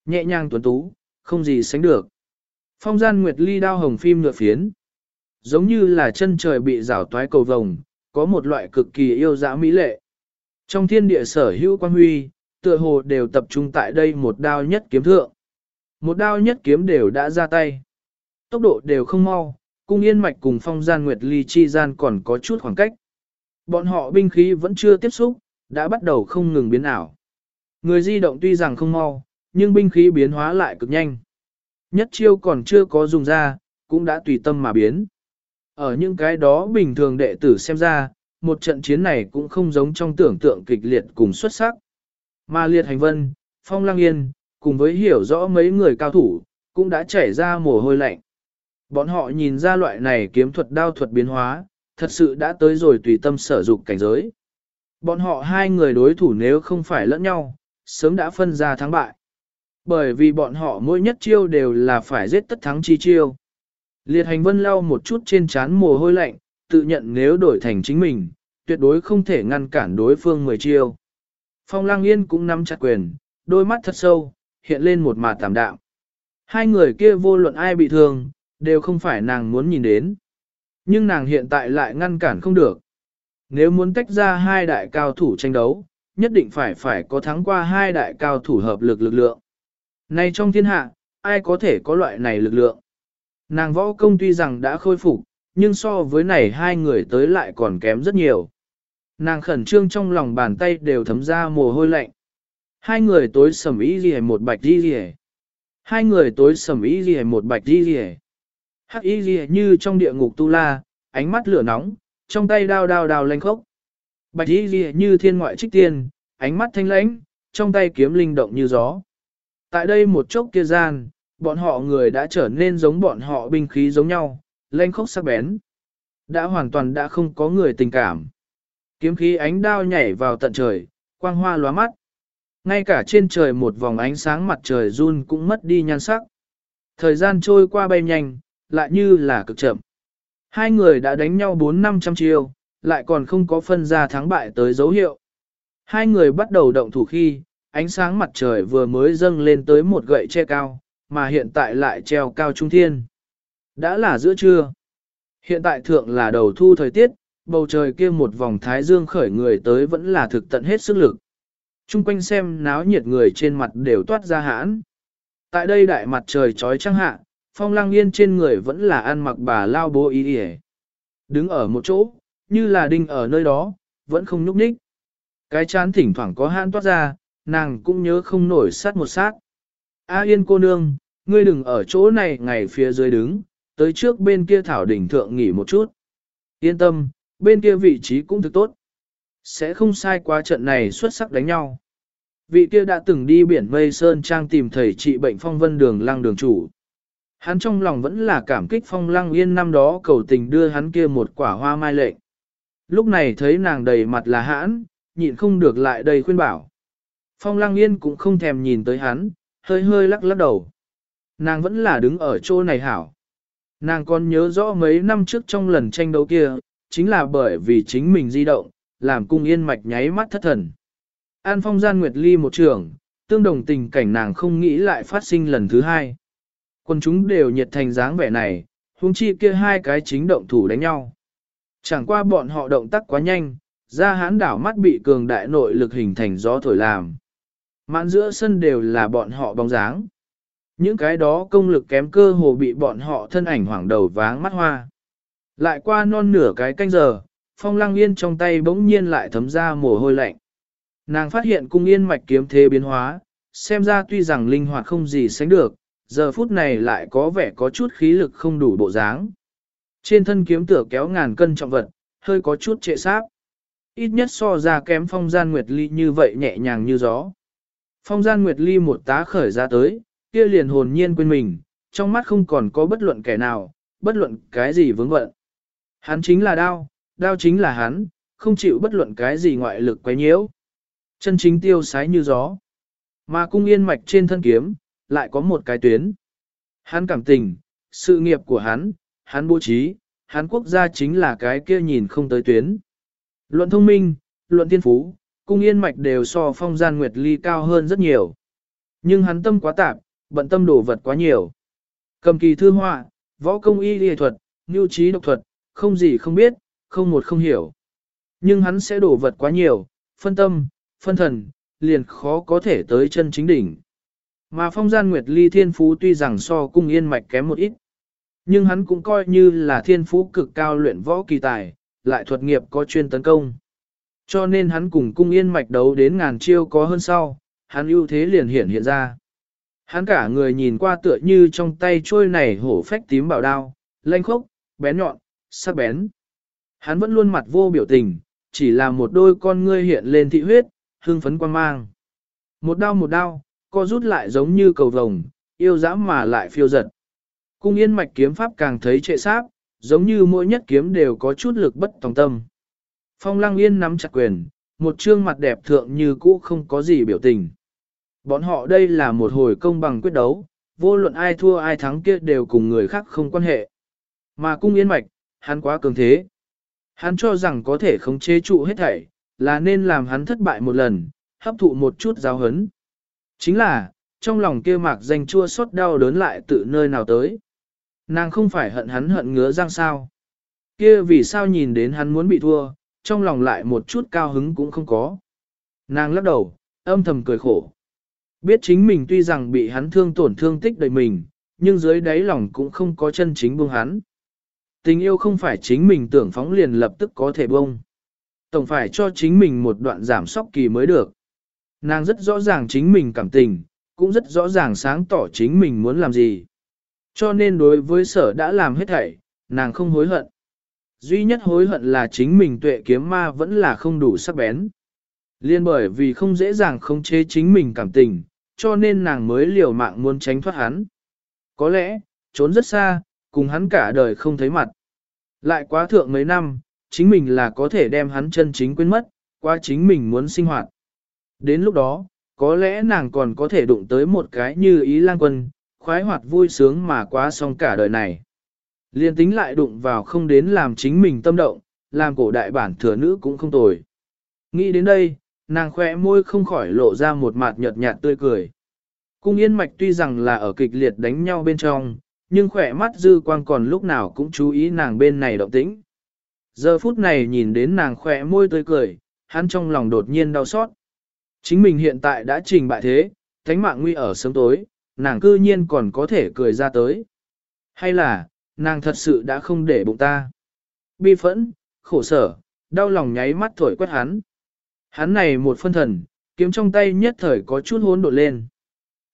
Speaker 1: Nhẹ nhàng tuấn tú, không gì sánh được. Phong gian nguyệt ly đao hồng phim ngựa phiến. Giống như là chân trời bị rảo toái cầu vồng, có một loại cực kỳ yêu dã mỹ lệ. Trong thiên địa sở hữu quan huy, tựa hồ đều tập trung tại đây một đao nhất kiếm thượng. Một đao nhất kiếm đều đã ra tay. Tốc độ đều không mau, cung yên mạch cùng phong gian nguyệt ly chi gian còn có chút khoảng cách. Bọn họ binh khí vẫn chưa tiếp xúc, đã bắt đầu không ngừng biến ảo. Người di động tuy rằng không mau, nhưng binh khí biến hóa lại cực nhanh. Nhất chiêu còn chưa có dùng ra, cũng đã tùy tâm mà biến. Ở những cái đó bình thường đệ tử xem ra, một trận chiến này cũng không giống trong tưởng tượng kịch liệt cùng xuất sắc. Mà liệt hành vân, phong lang yên, cùng với hiểu rõ mấy người cao thủ, cũng đã chảy ra mồ hôi lạnh. Bọn họ nhìn ra loại này kiếm thuật đao thuật biến hóa, thật sự đã tới rồi tùy tâm sở dục cảnh giới. Bọn họ hai người đối thủ nếu không phải lẫn nhau, sớm đã phân ra thắng bại. Bởi vì bọn họ mỗi nhất chiêu đều là phải giết tất thắng chi chiêu. Liệt hành vân lau một chút trên trán mồ hôi lạnh, tự nhận nếu đổi thành chính mình, tuyệt đối không thể ngăn cản đối phương mười chiêu. Phong lang yên cũng nắm chặt quyền, đôi mắt thật sâu, hiện lên một mà tạm đạm. Hai người kia vô luận ai bị thương, đều không phải nàng muốn nhìn đến. Nhưng nàng hiện tại lại ngăn cản không được. Nếu muốn tách ra hai đại cao thủ tranh đấu, nhất định phải phải có thắng qua hai đại cao thủ hợp lực lực lượng nay trong thiên hạ, ai có thể có loại này lực lượng? Nàng võ công tuy rằng đã khôi phục, nhưng so với này hai người tới lại còn kém rất nhiều. Nàng khẩn trương trong lòng bàn tay đều thấm ra mồ hôi lạnh. Hai người tối sầm ý gì một bạch đi gì Hai người tối sầm ý gì một bạch đi gì Hắc ý gì như trong địa ngục tu la, ánh mắt lửa nóng, trong tay đao đao đao lanh khốc. Bạch ý gì như thiên ngoại trích tiên, ánh mắt thanh lãnh, trong tay kiếm linh động như gió. Tại đây một chốc kia gian, bọn họ người đã trở nên giống bọn họ binh khí giống nhau, lanh khốc sắc bén. Đã hoàn toàn đã không có người tình cảm. Kiếm khí ánh đao nhảy vào tận trời, quang hoa lóa mắt. Ngay cả trên trời một vòng ánh sáng mặt trời run cũng mất đi nhan sắc. Thời gian trôi qua bay nhanh, lại như là cực chậm. Hai người đã đánh nhau 4-500 chiêu, lại còn không có phân ra thắng bại tới dấu hiệu. Hai người bắt đầu động thủ khi, ánh sáng mặt trời vừa mới dâng lên tới một gậy che cao, mà hiện tại lại treo cao trung thiên. Đã là giữa trưa. Hiện tại thượng là đầu thu thời tiết, bầu trời kia một vòng thái dương khởi người tới vẫn là thực tận hết sức lực. Trung quanh xem náo nhiệt người trên mặt đều toát ra hãn. Tại đây đại mặt trời trói trăng hạ, phong lang yên trên người vẫn là ăn mặc bà lao bố ý ỉa. Đứng ở một chỗ, như là đinh ở nơi đó, vẫn không nhúc nhích. Cái chán thỉnh thoảng có hãn toát ra, nàng cũng nhớ không nổi sát một sát. A yên cô nương, ngươi đừng ở chỗ này ngày phía dưới đứng, tới trước bên kia thảo đỉnh thượng nghỉ một chút. Yên tâm, bên kia vị trí cũng thực tốt. Sẽ không sai qua trận này xuất sắc đánh nhau. Vị kia đã từng đi biển mây sơn trang tìm thầy trị bệnh phong vân đường lăng đường chủ. Hắn trong lòng vẫn là cảm kích phong lăng yên năm đó cầu tình đưa hắn kia một quả hoa mai lệnh. Lúc này thấy nàng đầy mặt là hãn, nhịn không được lại đầy khuyên bảo. Phong lăng yên cũng không thèm nhìn tới hắn, hơi hơi lắc lắc đầu. Nàng vẫn là đứng ở chỗ này hảo. Nàng còn nhớ rõ mấy năm trước trong lần tranh đấu kia, chính là bởi vì chính mình di động, làm cung yên mạch nháy mắt thất thần. An phong gian nguyệt ly một trường, tương đồng tình cảnh nàng không nghĩ lại phát sinh lần thứ hai. Quân chúng đều nhiệt thành dáng vẻ này, huống chi kia hai cái chính động thủ đánh nhau. Chẳng qua bọn họ động tác quá nhanh, ra hãn đảo mắt bị cường đại nội lực hình thành gió thổi làm. Mãn giữa sân đều là bọn họ bóng dáng. Những cái đó công lực kém cơ hồ bị bọn họ thân ảnh hoảng đầu váng mắt hoa. Lại qua non nửa cái canh giờ, phong lăng yên trong tay bỗng nhiên lại thấm ra mồ hôi lạnh. Nàng phát hiện cung yên mạch kiếm thế biến hóa, xem ra tuy rằng linh hoạt không gì sánh được, giờ phút này lại có vẻ có chút khí lực không đủ bộ dáng. Trên thân kiếm tựa kéo ngàn cân trọng vật, hơi có chút trệ sáp. Ít nhất so ra kém phong gian nguyệt ly như vậy nhẹ nhàng như gió. Phong gian nguyệt ly một tá khởi ra tới, kia liền hồn nhiên quên mình, trong mắt không còn có bất luận kẻ nào, bất luận cái gì vướng bận. Hắn chính là đao, đao chính là hắn, không chịu bất luận cái gì ngoại lực quấy nhiễu. Chân chính tiêu sái như gió. Mà cung yên mạch trên thân kiếm, lại có một cái tuyến. Hắn cảm tình, sự nghiệp của hắn, hắn bố trí, hắn quốc gia chính là cái kia nhìn không tới tuyến. Luận thông minh, luận tiên phú, cung yên mạch đều so phong gian nguyệt ly cao hơn rất nhiều. Nhưng hắn tâm quá tạp, bận tâm đồ vật quá nhiều. Cầm kỳ thư họa, võ công y lý thuật, nhu trí độc thuật, không gì không biết, không một không hiểu. Nhưng hắn sẽ đổ vật quá nhiều, phân tâm, phân thần, liền khó có thể tới chân chính đỉnh. Mà phong gian nguyệt ly thiên phú tuy rằng so cung yên mạch kém một ít, nhưng hắn cũng coi như là thiên phú cực cao luyện võ kỳ tài, lại thuật nghiệp có chuyên tấn công. Cho nên hắn cùng cung yên mạch đấu đến ngàn chiêu có hơn sau, hắn ưu thế liền hiện hiện ra. Hắn cả người nhìn qua tựa như trong tay trôi này hổ phách tím bảo đao, lanh khốc, bén nhọn, sắc bén. Hắn vẫn luôn mặt vô biểu tình, chỉ là một đôi con ngươi hiện lên thị huyết, hương phấn quan mang. Một đao một đao, co rút lại giống như cầu vồng, yêu dã mà lại phiêu giật. Cung yên mạch kiếm pháp càng thấy trệ sáp, giống như mỗi nhất kiếm đều có chút lực bất tòng tâm. Phong lăng yên nắm chặt quyền, một trương mặt đẹp thượng như cũ không có gì biểu tình. Bọn họ đây là một hồi công bằng quyết đấu, vô luận ai thua ai thắng kia đều cùng người khác không quan hệ. Mà cung yên mạch, hắn quá cường thế. Hắn cho rằng có thể khống chế trụ hết thảy, là nên làm hắn thất bại một lần, hấp thụ một chút giáo hấn. Chính là, trong lòng kia mạc danh chua xót đau đớn lại tự nơi nào tới. Nàng không phải hận hắn hận ngứa răng sao. Kia vì sao nhìn đến hắn muốn bị thua, trong lòng lại một chút cao hứng cũng không có. Nàng lắc đầu, âm thầm cười khổ. Biết chính mình tuy rằng bị hắn thương tổn thương tích đầy mình, nhưng dưới đáy lòng cũng không có chân chính buông hắn. Tình yêu không phải chính mình tưởng phóng liền lập tức có thể buông. Tổng phải cho chính mình một đoạn giảm sóc kỳ mới được. Nàng rất rõ ràng chính mình cảm tình, cũng rất rõ ràng sáng tỏ chính mình muốn làm gì. Cho nên đối với sở đã làm hết thảy, nàng không hối hận. Duy nhất hối hận là chính mình tuệ kiếm ma vẫn là không đủ sắc bén. Liên bởi vì không dễ dàng khống chế chính mình cảm tình, cho nên nàng mới liều mạng muốn tránh thoát hắn. Có lẽ, trốn rất xa, cùng hắn cả đời không thấy mặt. Lại quá thượng mấy năm, chính mình là có thể đem hắn chân chính quên mất, qua chính mình muốn sinh hoạt. Đến lúc đó, có lẽ nàng còn có thể đụng tới một cái như ý lang quân, khoái hoạt vui sướng mà quá xong cả đời này. Liên tính lại đụng vào không đến làm chính mình tâm động, làm cổ đại bản thừa nữ cũng không tồi. Nghĩ đến đây, nàng khỏe môi không khỏi lộ ra một mặt nhợt nhạt tươi cười. Cung yên mạch tuy rằng là ở kịch liệt đánh nhau bên trong, nhưng khỏe mắt dư quang còn lúc nào cũng chú ý nàng bên này động tĩnh. Giờ phút này nhìn đến nàng khỏe môi tươi cười, hắn trong lòng đột nhiên đau xót. Chính mình hiện tại đã trình bại thế, thánh mạng nguy ở sớm tối, nàng cư nhiên còn có thể cười ra tới. Hay là, nàng thật sự đã không để bụng ta. Bi phẫn, khổ sở, đau lòng nháy mắt thổi quét hắn. Hắn này một phân thần, kiếm trong tay nhất thời có chút hỗn độn lên.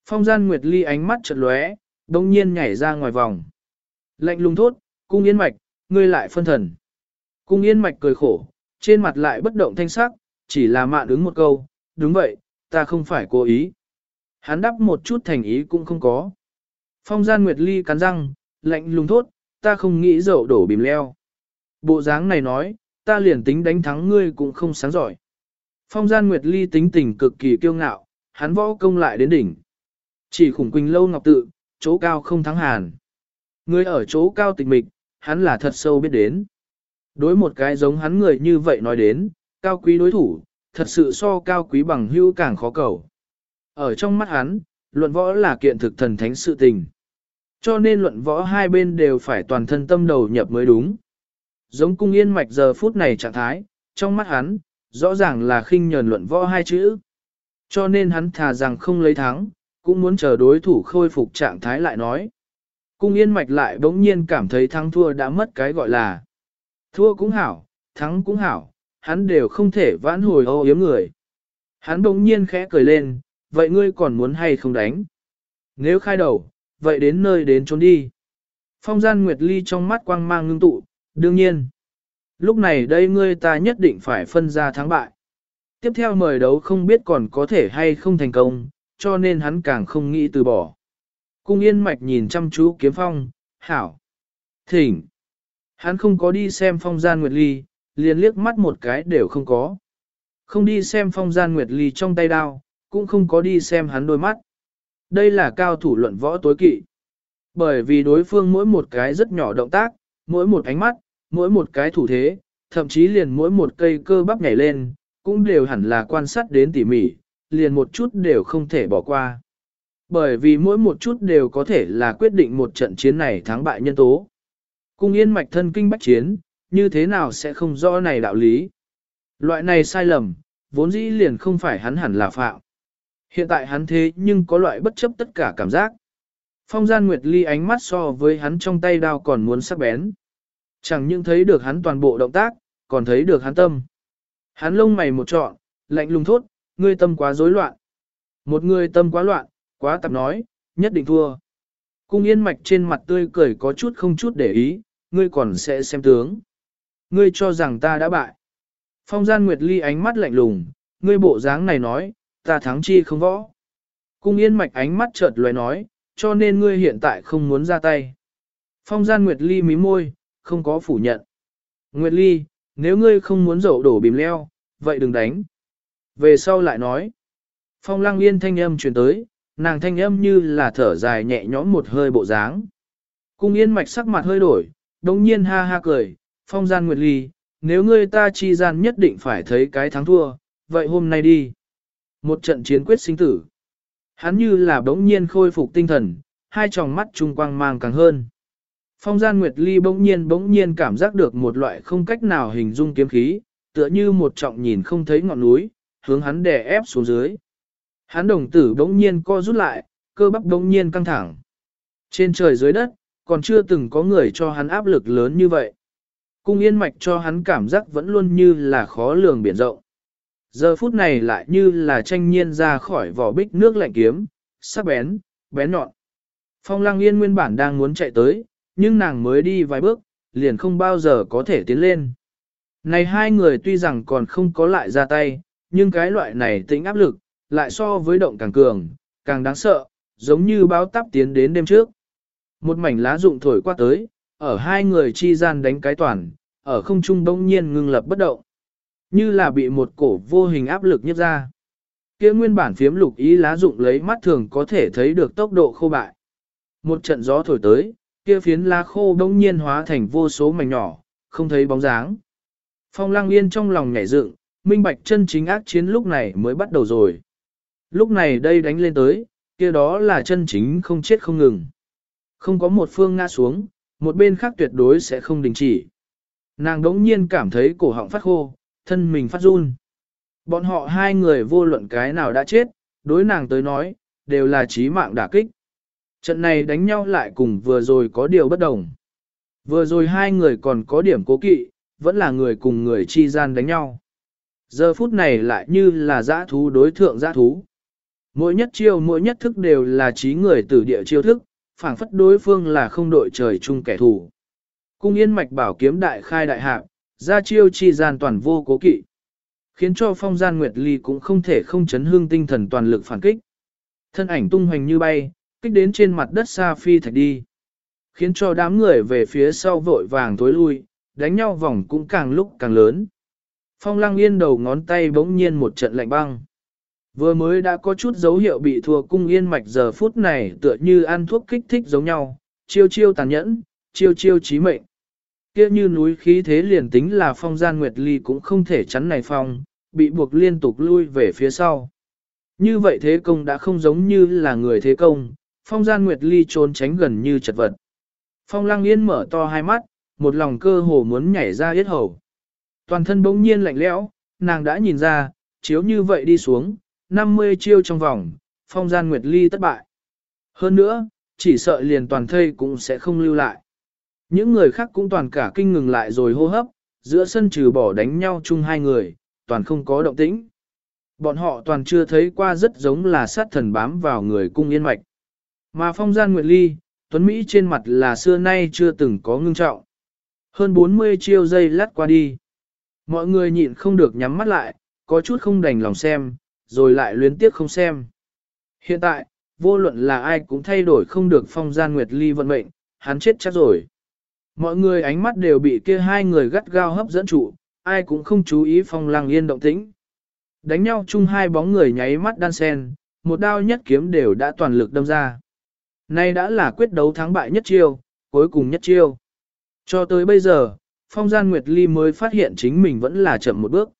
Speaker 1: Phong gian Nguyệt Ly ánh mắt chợt lóe, đông nhiên nhảy ra ngoài vòng. Lạnh lùng thốt, cung yên mạch, ngươi lại phân thần. Cung yên mạch cười khổ, trên mặt lại bất động thanh sắc, chỉ là mạn ứng một câu, đúng vậy, ta không phải cố ý. Hắn đắp một chút thành ý cũng không có. Phong gian Nguyệt Ly cắn răng, lạnh lùng thốt, ta không nghĩ dậu đổ bìm leo. Bộ dáng này nói, ta liền tính đánh thắng ngươi cũng không sáng giỏi. Phong gian Nguyệt Ly tính tình cực kỳ kiêu ngạo, hắn võ công lại đến đỉnh. Chỉ khủng quỳnh lâu ngọc tự, chỗ cao không thắng hàn. Người ở chỗ cao tịch mịch, hắn là thật sâu biết đến. Đối một cái giống hắn người như vậy nói đến, cao quý đối thủ, thật sự so cao quý bằng hưu càng khó cầu. Ở trong mắt hắn, luận võ là kiện thực thần thánh sự tình. Cho nên luận võ hai bên đều phải toàn thân tâm đầu nhập mới đúng. Giống cung yên mạch giờ phút này trạng thái, trong mắt hắn, rõ ràng là khinh nhờn luận võ hai chữ. Cho nên hắn thà rằng không lấy thắng, cũng muốn chờ đối thủ khôi phục trạng thái lại nói. Cung yên mạch lại bỗng nhiên cảm thấy thắng thua đã mất cái gọi là thua cũng hảo, thắng cũng hảo, hắn đều không thể vãn hồi ô yếm người. Hắn bỗng nhiên khẽ cười lên, vậy ngươi còn muốn hay không đánh? Nếu khai đầu, vậy đến nơi đến trốn đi. Phong gian Nguyệt Ly trong mắt quang mang ngưng tụ, đương nhiên. Lúc này đây ngươi ta nhất định phải phân ra thắng bại. Tiếp theo mời đấu không biết còn có thể hay không thành công, cho nên hắn càng không nghĩ từ bỏ. Cung yên mạch nhìn chăm chú kiếm phong, hảo. Thỉnh. Hắn không có đi xem phong gian Nguyệt Ly, liền liếc mắt một cái đều không có. Không đi xem phong gian Nguyệt Ly trong tay đao, cũng không có đi xem hắn đôi mắt. Đây là cao thủ luận võ tối kỵ. Bởi vì đối phương mỗi một cái rất nhỏ động tác, mỗi một ánh mắt, mỗi một cái thủ thế, thậm chí liền mỗi một cây cơ bắp nhảy lên, cũng đều hẳn là quan sát đến tỉ mỉ, liền một chút đều không thể bỏ qua. Bởi vì mỗi một chút đều có thể là quyết định một trận chiến này thắng bại nhân tố. Cung yên mạch thân kinh bách chiến, như thế nào sẽ không rõ này đạo lý. Loại này sai lầm, vốn dĩ liền không phải hắn hẳn là phạm. Hiện tại hắn thế nhưng có loại bất chấp tất cả cảm giác. Phong gian Nguyệt Ly ánh mắt so với hắn trong tay đao còn muốn sắc bén. Chẳng những thấy được hắn toàn bộ động tác, còn thấy được hắn tâm. Hắn lông mày một trọn, lạnh lùng thốt, ngươi tâm quá rối loạn. Một người tâm quá loạn, quá tạp nói, nhất định thua. Cung yên mạch trên mặt tươi cười có chút không chút để ý, ngươi còn sẽ xem tướng. Ngươi cho rằng ta đã bại. Phong gian Nguyệt Ly ánh mắt lạnh lùng, ngươi bộ dáng này nói, ta thắng chi không võ. Cung yên mạch ánh mắt chợt lóe nói, cho nên ngươi hiện tại không muốn ra tay. Phong gian Nguyệt Ly mí môi, không có phủ nhận. Nguyệt Ly, nếu ngươi không muốn dậu đổ bìm leo, vậy đừng đánh. Về sau lại nói. Phong lăng yên thanh âm truyền tới, nàng thanh âm như là thở dài nhẹ nhõm một hơi bộ dáng. Cung yên mạch sắc mặt hơi đổi, đồng nhiên ha ha cười, phong gian Nguyệt Ly, nếu ngươi ta chi gian nhất định phải thấy cái thắng thua, vậy hôm nay đi. Một trận chiến quyết sinh tử. Hắn như là bỗng nhiên khôi phục tinh thần, hai tròng mắt trung quang mang càng hơn. Phong gian Nguyệt Ly bỗng nhiên bỗng nhiên cảm giác được một loại không cách nào hình dung kiếm khí, tựa như một trọng nhìn không thấy ngọn núi, hướng hắn đè ép xuống dưới. Hắn đồng tử bỗng nhiên co rút lại, cơ bắp bỗng nhiên căng thẳng. Trên trời dưới đất, còn chưa từng có người cho hắn áp lực lớn như vậy. Cung yên mạch cho hắn cảm giác vẫn luôn như là khó lường biển rộng. Giờ phút này lại như là tranh nhiên ra khỏi vỏ bích nước lạnh kiếm, sắc bén, bén nhọn. Phong lăng yên nguyên bản đang muốn chạy tới, nhưng nàng mới đi vài bước, liền không bao giờ có thể tiến lên. Này hai người tuy rằng còn không có lại ra tay, nhưng cái loại này tính áp lực, lại so với động càng cường, càng đáng sợ, giống như báo táp tiến đến đêm trước. Một mảnh lá rụng thổi qua tới, ở hai người chi gian đánh cái toàn, ở không trung bỗng nhiên ngưng lập bất động. Như là bị một cổ vô hình áp lực nhấp ra. kia nguyên bản phiếm lục ý lá dụng lấy mắt thường có thể thấy được tốc độ khô bại. Một trận gió thổi tới, kia phiến lá khô đông nhiên hóa thành vô số mảnh nhỏ, không thấy bóng dáng. Phong lăng yên trong lòng nhảy dựng, minh bạch chân chính ác chiến lúc này mới bắt đầu rồi. Lúc này đây đánh lên tới, kia đó là chân chính không chết không ngừng. Không có một phương ngã xuống, một bên khác tuyệt đối sẽ không đình chỉ. Nàng đống nhiên cảm thấy cổ họng phát khô, thân mình phát run. Bọn họ hai người vô luận cái nào đã chết, đối nàng tới nói, đều là chí mạng đả kích. Trận này đánh nhau lại cùng vừa rồi có điều bất đồng. Vừa rồi hai người còn có điểm cố kỵ, vẫn là người cùng người chi gian đánh nhau. Giờ phút này lại như là giã thú đối thượng giã thú. Mỗi nhất chiêu mỗi nhất thức đều là trí người tử địa chiêu thức, phảng phất đối phương là không đội trời chung kẻ thù. Cung yên mạch bảo kiếm đại khai đại hạ, ra chiêu chi gian toàn vô cố kỵ. Khiến cho phong gian nguyệt ly cũng không thể không chấn hương tinh thần toàn lực phản kích. Thân ảnh tung hoành như bay, kích đến trên mặt đất xa phi thạch đi. Khiến cho đám người về phía sau vội vàng tối lui, đánh nhau vòng cũng càng lúc càng lớn. Phong lăng yên đầu ngón tay bỗng nhiên một trận lạnh băng. Vừa mới đã có chút dấu hiệu bị thua cung yên mạch giờ phút này tựa như ăn thuốc kích thích giống nhau, chiêu chiêu tàn nhẫn, chiêu chiêu chí mệnh. Kia như núi khí thế liền tính là phong gian nguyệt ly cũng không thể chắn này phong, bị buộc liên tục lui về phía sau. Như vậy thế công đã không giống như là người thế công, phong gian nguyệt ly trốn tránh gần như chật vật. Phong lăng yên mở to hai mắt, một lòng cơ hồ muốn nhảy ra yết hầu. Toàn thân bỗng nhiên lạnh lẽo, nàng đã nhìn ra, chiếu như vậy đi xuống, 50 chiêu trong vòng, phong gian nguyệt ly thất bại. Hơn nữa, chỉ sợ liền toàn thây cũng sẽ không lưu lại. Những người khác cũng toàn cả kinh ngừng lại rồi hô hấp, giữa sân trừ bỏ đánh nhau chung hai người, toàn không có động tĩnh. Bọn họ toàn chưa thấy qua rất giống là sát thần bám vào người cung yên mạch. Mà phong gian nguyệt ly, tuấn Mỹ trên mặt là xưa nay chưa từng có ngưng trọng. Hơn 40 chiêu dây lát qua đi. Mọi người nhịn không được nhắm mắt lại, có chút không đành lòng xem, rồi lại luyến tiếc không xem. Hiện tại, vô luận là ai cũng thay đổi không được phong gian nguyệt ly vận mệnh, hắn chết chắc rồi. Mọi người ánh mắt đều bị kia hai người gắt gao hấp dẫn trụ, ai cũng không chú ý phong lăng yên động tĩnh. Đánh nhau chung hai bóng người nháy mắt đan sen, một đao nhất kiếm đều đã toàn lực đâm ra. Nay đã là quyết đấu thắng bại nhất chiêu, cuối cùng nhất chiêu. Cho tới bây giờ, phong gian Nguyệt Ly mới phát hiện chính mình vẫn là chậm một bước.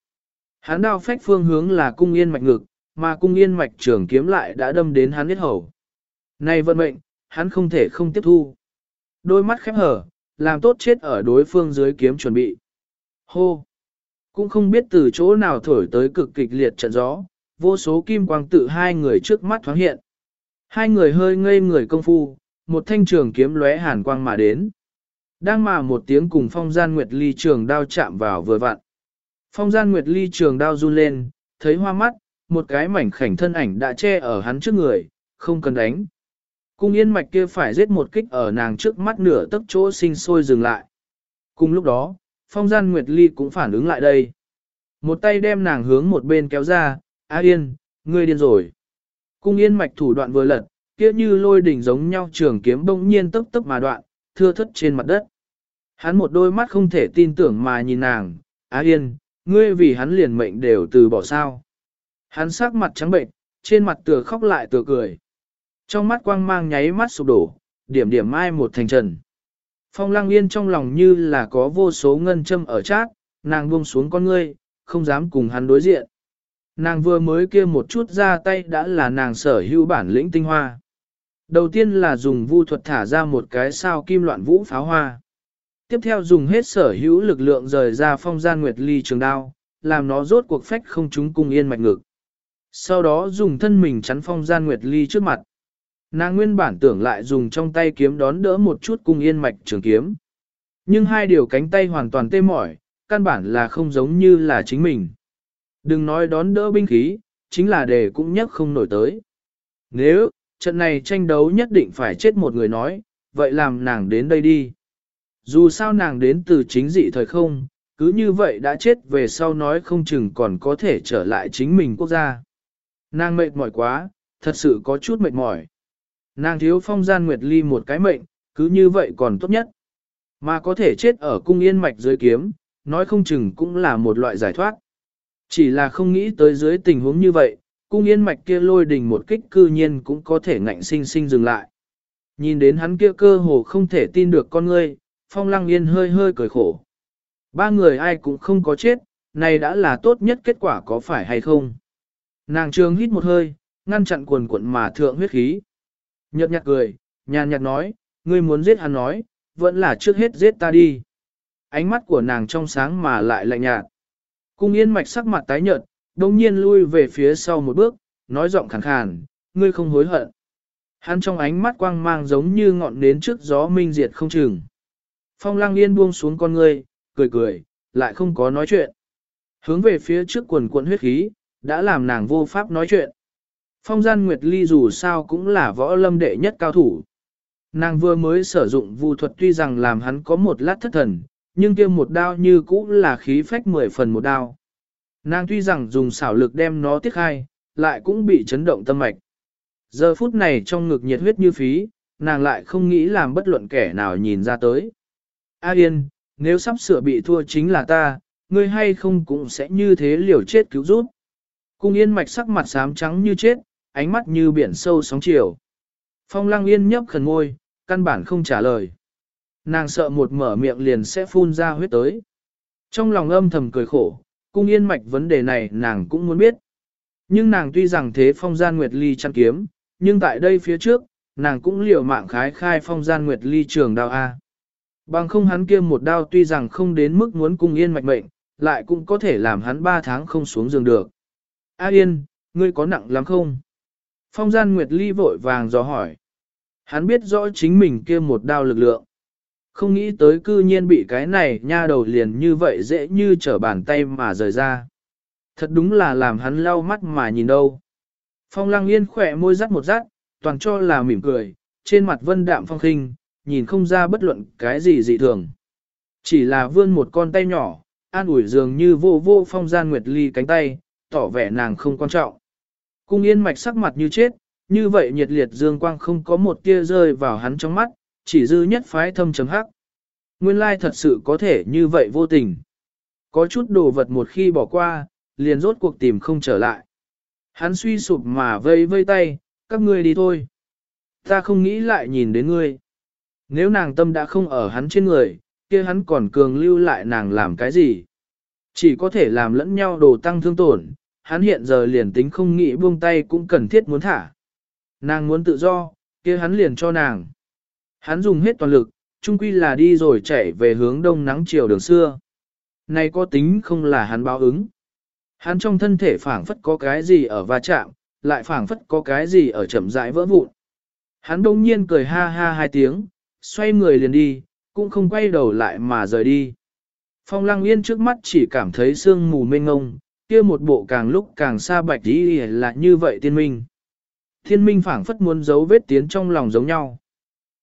Speaker 1: Hắn đao phách phương hướng là cung yên mạch ngực, mà cung yên mạch trường kiếm lại đã đâm đến hắn huyết hầu. Này vận mệnh, hắn không thể không tiếp thu. Đôi mắt khép hở, làm tốt chết ở đối phương dưới kiếm chuẩn bị. Hô! Cũng không biết từ chỗ nào thổi tới cực kịch liệt trận gió, vô số kim quang tự hai người trước mắt thoáng hiện. Hai người hơi ngây người công phu, một thanh trường kiếm lóe hàn quang mà đến. Đang mà một tiếng cùng phong gian nguyệt ly trường đao chạm vào vừa vặn. Phong gian nguyệt ly trường đao run lên, thấy hoa mắt, một cái mảnh khảnh thân ảnh đã che ở hắn trước người, không cần đánh. Cung yên mạch kia phải giết một kích ở nàng trước mắt nửa tấc chỗ sinh sôi dừng lại. Cùng lúc đó, phong gian nguyệt ly cũng phản ứng lại đây. Một tay đem nàng hướng một bên kéo ra, A yên, ngươi điên rồi. Cung yên mạch thủ đoạn vừa lật, kia như lôi đỉnh giống nhau trường kiếm bỗng nhiên tấp tấp mà đoạn, thưa thất trên mặt đất. Hắn một đôi mắt không thể tin tưởng mà nhìn nàng, Á Yên, ngươi vì hắn liền mệnh đều từ bỏ sao. Hắn sắc mặt trắng bệnh, trên mặt tựa khóc lại tựa cười. Trong mắt quang mang nháy mắt sụp đổ, điểm điểm mai một thành trần. Phong lăng yên trong lòng như là có vô số ngân châm ở chát, nàng buông xuống con ngươi, không dám cùng hắn đối diện. Nàng vừa mới kia một chút ra tay đã là nàng sở hữu bản lĩnh tinh hoa. Đầu tiên là dùng vu thuật thả ra một cái sao kim loạn vũ pháo hoa. Tiếp theo dùng hết sở hữu lực lượng rời ra phong gian nguyệt ly trường đao, làm nó rốt cuộc phách không chúng cung yên mạch ngực. Sau đó dùng thân mình chắn phong gian nguyệt ly trước mặt. Nàng nguyên bản tưởng lại dùng trong tay kiếm đón đỡ một chút cung yên mạch trường kiếm. Nhưng hai điều cánh tay hoàn toàn tê mỏi, căn bản là không giống như là chính mình. Đừng nói đón đỡ binh khí, chính là đề cũng nhắc không nổi tới. Nếu, trận này tranh đấu nhất định phải chết một người nói, vậy làm nàng đến đây đi. Dù sao nàng đến từ chính dị thời không, cứ như vậy đã chết về sau nói không chừng còn có thể trở lại chính mình quốc gia. Nàng mệt mỏi quá, thật sự có chút mệt mỏi. Nàng thiếu phong gian nguyệt ly một cái mệnh, cứ như vậy còn tốt nhất. Mà có thể chết ở cung yên mạch dưới kiếm, nói không chừng cũng là một loại giải thoát. Chỉ là không nghĩ tới dưới tình huống như vậy, cung yên mạch kia lôi đình một kích cư nhiên cũng có thể ngạnh sinh sinh dừng lại. Nhìn đến hắn kia cơ hồ không thể tin được con ngươi, phong lăng yên hơi hơi cười khổ. Ba người ai cũng không có chết, này đã là tốt nhất kết quả có phải hay không. Nàng trường hít một hơi, ngăn chặn quần quận mà thượng huyết khí. Nhật nhạt cười, nhàn nhạt nói, ngươi muốn giết hắn nói, vẫn là trước hết giết ta đi. Ánh mắt của nàng trong sáng mà lại lạnh nhạt. Cung yên mạch sắc mặt tái nhợt, đồng nhiên lui về phía sau một bước, nói giọng khàn khàn, ngươi không hối hận. Hắn trong ánh mắt quang mang giống như ngọn nến trước gió minh diệt không chừng. Phong lăng yên buông xuống con ngươi, cười cười, lại không có nói chuyện. Hướng về phía trước quần cuộn huyết khí, đã làm nàng vô pháp nói chuyện. Phong gian Nguyệt Ly dù sao cũng là võ lâm đệ nhất cao thủ. Nàng vừa mới sử dụng vu thuật tuy rằng làm hắn có một lát thất thần, nhưng kia một đao như cũ là khí phách mười phần một đao. Nàng tuy rằng dùng xảo lực đem nó tiết khai, lại cũng bị chấn động tâm mạch. Giờ phút này trong ngực nhiệt huyết như phí, nàng lại không nghĩ làm bất luận kẻ nào nhìn ra tới. A Yên, nếu sắp sửa bị thua chính là ta, ngươi hay không cũng sẽ như thế liều chết cứu rút. Cung Yên mạch sắc mặt xám trắng như chết, ánh mắt như biển sâu sóng chiều. Phong Lăng Yên nhấp khẩn ngôi, căn bản không trả lời. Nàng sợ một mở miệng liền sẽ phun ra huyết tới. Trong lòng âm thầm cười khổ, cung yên mạch vấn đề này nàng cũng muốn biết. Nhưng nàng tuy rằng thế phong gian nguyệt ly chăn kiếm, nhưng tại đây phía trước, nàng cũng liều mạng khái khai phong gian nguyệt ly trường đao A. Bằng không hắn kia một đao tuy rằng không đến mức muốn cung yên mạch mệnh, lại cũng có thể làm hắn ba tháng không xuống giường được. A yên, ngươi có nặng lắm không? Phong gian nguyệt ly vội vàng dò hỏi. Hắn biết rõ chính mình kia một đao lực lượng. Không nghĩ tới cư nhiên bị cái này nha đầu liền như vậy dễ như trở bàn tay mà rời ra. Thật đúng là làm hắn lau mắt mà nhìn đâu. Phong lăng yên khỏe môi rắt một rắt, toàn cho là mỉm cười, trên mặt vân đạm phong khinh, nhìn không ra bất luận cái gì dị thường. Chỉ là vươn một con tay nhỏ, an ủi dường như vô vô phong gian nguyệt ly cánh tay, tỏ vẻ nàng không quan trọng. Cung yên mạch sắc mặt như chết, như vậy nhiệt liệt dương quang không có một tia rơi vào hắn trong mắt, chỉ dư nhất phái thâm chấm hắc. Nguyên lai thật sự có thể như vậy vô tình. Có chút đồ vật một khi bỏ qua, liền rốt cuộc tìm không trở lại. Hắn suy sụp mà vây vây tay, các ngươi đi thôi. Ta không nghĩ lại nhìn đến ngươi. Nếu nàng tâm đã không ở hắn trên người, kia hắn còn cường lưu lại nàng làm cái gì? Chỉ có thể làm lẫn nhau đồ tăng thương tổn, hắn hiện giờ liền tính không nghĩ buông tay cũng cần thiết muốn thả. Nàng muốn tự do, kia hắn liền cho nàng. Hắn dùng hết toàn lực, chung quy là đi rồi chạy về hướng đông nắng chiều đường xưa. Này có tính không là hắn báo ứng. Hắn trong thân thể phảng phất có cái gì ở va chạm, lại phảng phất có cái gì ở chậm rãi vỡ vụn. Hắn đông nhiên cười ha ha hai tiếng, xoay người liền đi, cũng không quay đầu lại mà rời đi. Phong lăng yên trước mắt chỉ cảm thấy sương mù mênh ngông, kia một bộ càng lúc càng xa bạch đi là như vậy tiên minh. Thiên minh phảng phất muốn giấu vết tiến trong lòng giống nhau.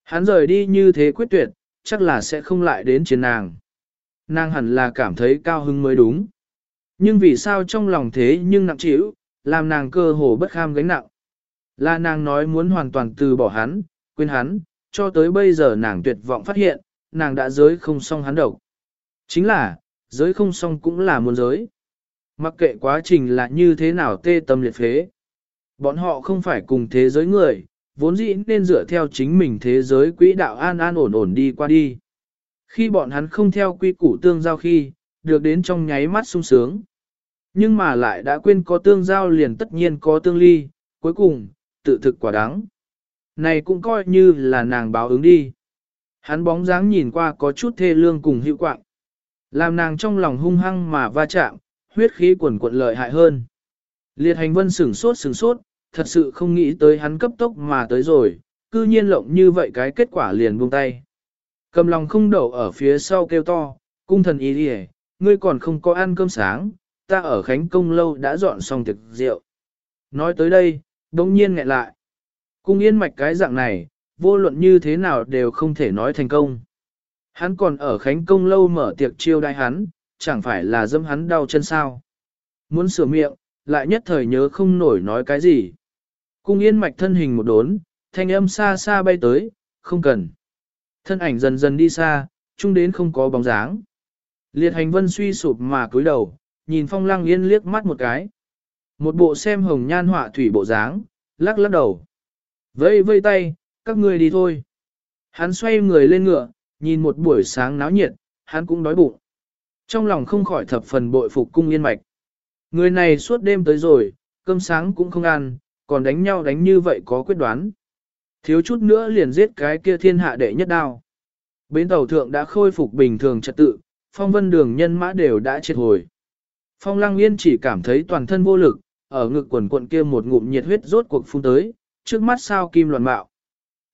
Speaker 1: Hắn rời đi như thế quyết tuyệt, chắc là sẽ không lại đến chiến nàng. Nàng hẳn là cảm thấy cao hứng mới đúng. Nhưng vì sao trong lòng thế nhưng nặng trĩu, làm nàng cơ hồ bất kham gánh nặng. Là nàng nói muốn hoàn toàn từ bỏ hắn, quên hắn, cho tới bây giờ nàng tuyệt vọng phát hiện, nàng đã giới không xong hắn độc. Chính là, giới không xong cũng là muốn giới. Mặc kệ quá trình là như thế nào tê tâm liệt phế. Bọn họ không phải cùng thế giới người, vốn dĩ nên dựa theo chính mình thế giới quỹ đạo an an ổn ổn đi qua đi. Khi bọn hắn không theo quy củ tương giao khi, được đến trong nháy mắt sung sướng. Nhưng mà lại đã quên có tương giao liền tất nhiên có tương ly, cuối cùng, tự thực quả đáng. Này cũng coi như là nàng báo ứng đi. Hắn bóng dáng nhìn qua có chút thê lương cùng hữu quạng. Làm nàng trong lòng hung hăng mà va chạm, huyết khí quần cuộn lợi hại hơn. Liệt hành vân sửng sốt sửng sốt, thật sự không nghĩ tới hắn cấp tốc mà tới rồi, cư nhiên lộng như vậy cái kết quả liền buông tay. Cầm lòng không đậu ở phía sau kêu to, cung thần ý đi ngươi còn không có ăn cơm sáng, ta ở Khánh Công lâu đã dọn xong tiệc rượu. Nói tới đây, đống nhiên ngại lại. Cung yên mạch cái dạng này, vô luận như thế nào đều không thể nói thành công. Hắn còn ở Khánh Công lâu mở tiệc chiêu đai hắn, chẳng phải là dâm hắn đau chân sao. Muốn sửa miệng, lại nhất thời nhớ không nổi nói cái gì. Cung yên mạch thân hình một đốn, thanh âm xa xa bay tới, không cần. Thân ảnh dần dần đi xa, chung đến không có bóng dáng. Liệt hành vân suy sụp mà cúi đầu, nhìn phong lăng yên liếc mắt một cái. Một bộ xem hồng nhan họa thủy bộ dáng, lắc lắc đầu. Vây vây tay, các ngươi đi thôi. Hắn xoay người lên ngựa, nhìn một buổi sáng náo nhiệt, hắn cũng đói bụng. Trong lòng không khỏi thập phần bội phục cung yên mạch. Người này suốt đêm tới rồi, cơm sáng cũng không ăn, còn đánh nhau đánh như vậy có quyết đoán. Thiếu chút nữa liền giết cái kia thiên hạ đệ nhất đao. Bến tàu thượng đã khôi phục bình thường trật tự, phong vân đường nhân mã đều đã triệt hồi. Phong Lăng Yên chỉ cảm thấy toàn thân vô lực, ở ngực quần quận kia một ngụm nhiệt huyết rốt cuộc phun tới, trước mắt sao kim loạn mạo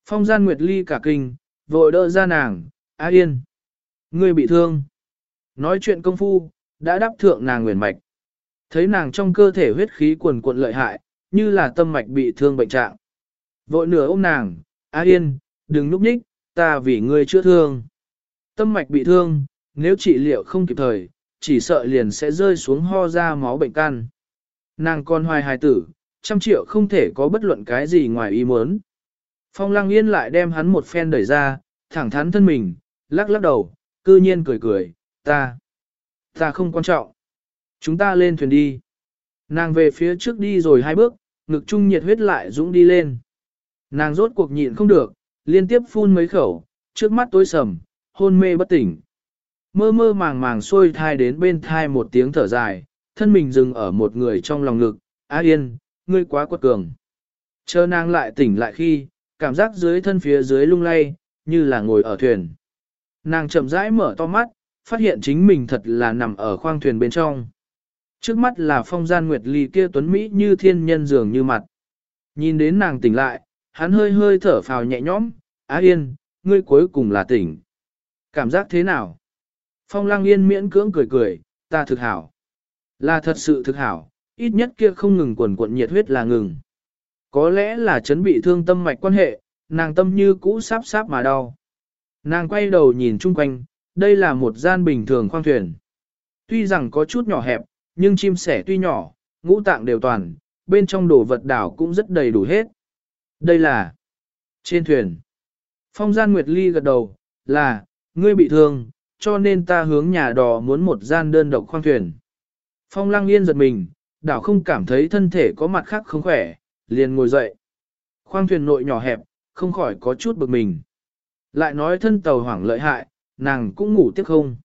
Speaker 1: Phong gian Nguyệt Ly cả kinh, vội đỡ ra nàng, A Yên. Ngươi bị thương. Nói chuyện công phu, đã đáp thượng nàng nguyện mạch. Thấy nàng trong cơ thể huyết khí quần cuộn lợi hại, như là tâm mạch bị thương bệnh trạng. Vội nửa ôm nàng, A Yên, đừng núp nhích, ta vì ngươi chữa thương. Tâm mạch bị thương, nếu trị liệu không kịp thời, chỉ sợ liền sẽ rơi xuống ho ra máu bệnh can Nàng con hoài hài tử, trăm triệu không thể có bất luận cái gì ngoài ý muốn. Phong lăng yên lại đem hắn một phen đẩy ra, thẳng thắn thân mình, lắc lắc đầu, cư nhiên cười cười, ta, ta không quan trọng. Chúng ta lên thuyền đi. Nàng về phía trước đi rồi hai bước, ngực trung nhiệt huyết lại dũng đi lên. Nàng rốt cuộc nhịn không được, liên tiếp phun mấy khẩu, trước mắt tối sầm, hôn mê bất tỉnh. Mơ mơ màng màng xôi thai đến bên thai một tiếng thở dài, thân mình dừng ở một người trong lòng ngực, Á Yên, ngươi quá quật cường. Chờ nàng lại tỉnh lại khi, cảm giác dưới thân phía dưới lung lay, như là ngồi ở thuyền. Nàng chậm rãi mở to mắt, phát hiện chính mình thật là nằm ở khoang thuyền bên trong. Trước mắt là phong gian nguyệt ly kia tuấn Mỹ như thiên nhân dường như mặt. Nhìn đến nàng tỉnh lại, hắn hơi hơi thở phào nhẹ nhõm, Á Yên, ngươi cuối cùng là tỉnh. Cảm giác thế nào? Phong Lang Yên miễn cưỡng cười cười, ta thực hảo. Là thật sự thực hảo, ít nhất kia không ngừng quần cuộn nhiệt huyết là ngừng. Có lẽ là chấn bị thương tâm mạch quan hệ, nàng tâm như cũ sáp sáp mà đau. Nàng quay đầu nhìn chung quanh, đây là một gian bình thường khoang thuyền. Tuy rằng có chút nhỏ hẹp, nhưng chim sẻ tuy nhỏ, ngũ tạng đều toàn, bên trong đồ vật đảo cũng rất đầy đủ hết. Đây là trên thuyền. Phong gian Nguyệt Ly gật đầu, là, ngươi bị thương, cho nên ta hướng nhà đò muốn một gian đơn độc khoang thuyền. Phong lăng yên giật mình, đảo không cảm thấy thân thể có mặt khác không khỏe, liền ngồi dậy. Khoang thuyền nội nhỏ hẹp, không khỏi có chút bực mình. Lại nói thân tàu hoảng lợi hại, nàng cũng ngủ tiếc không.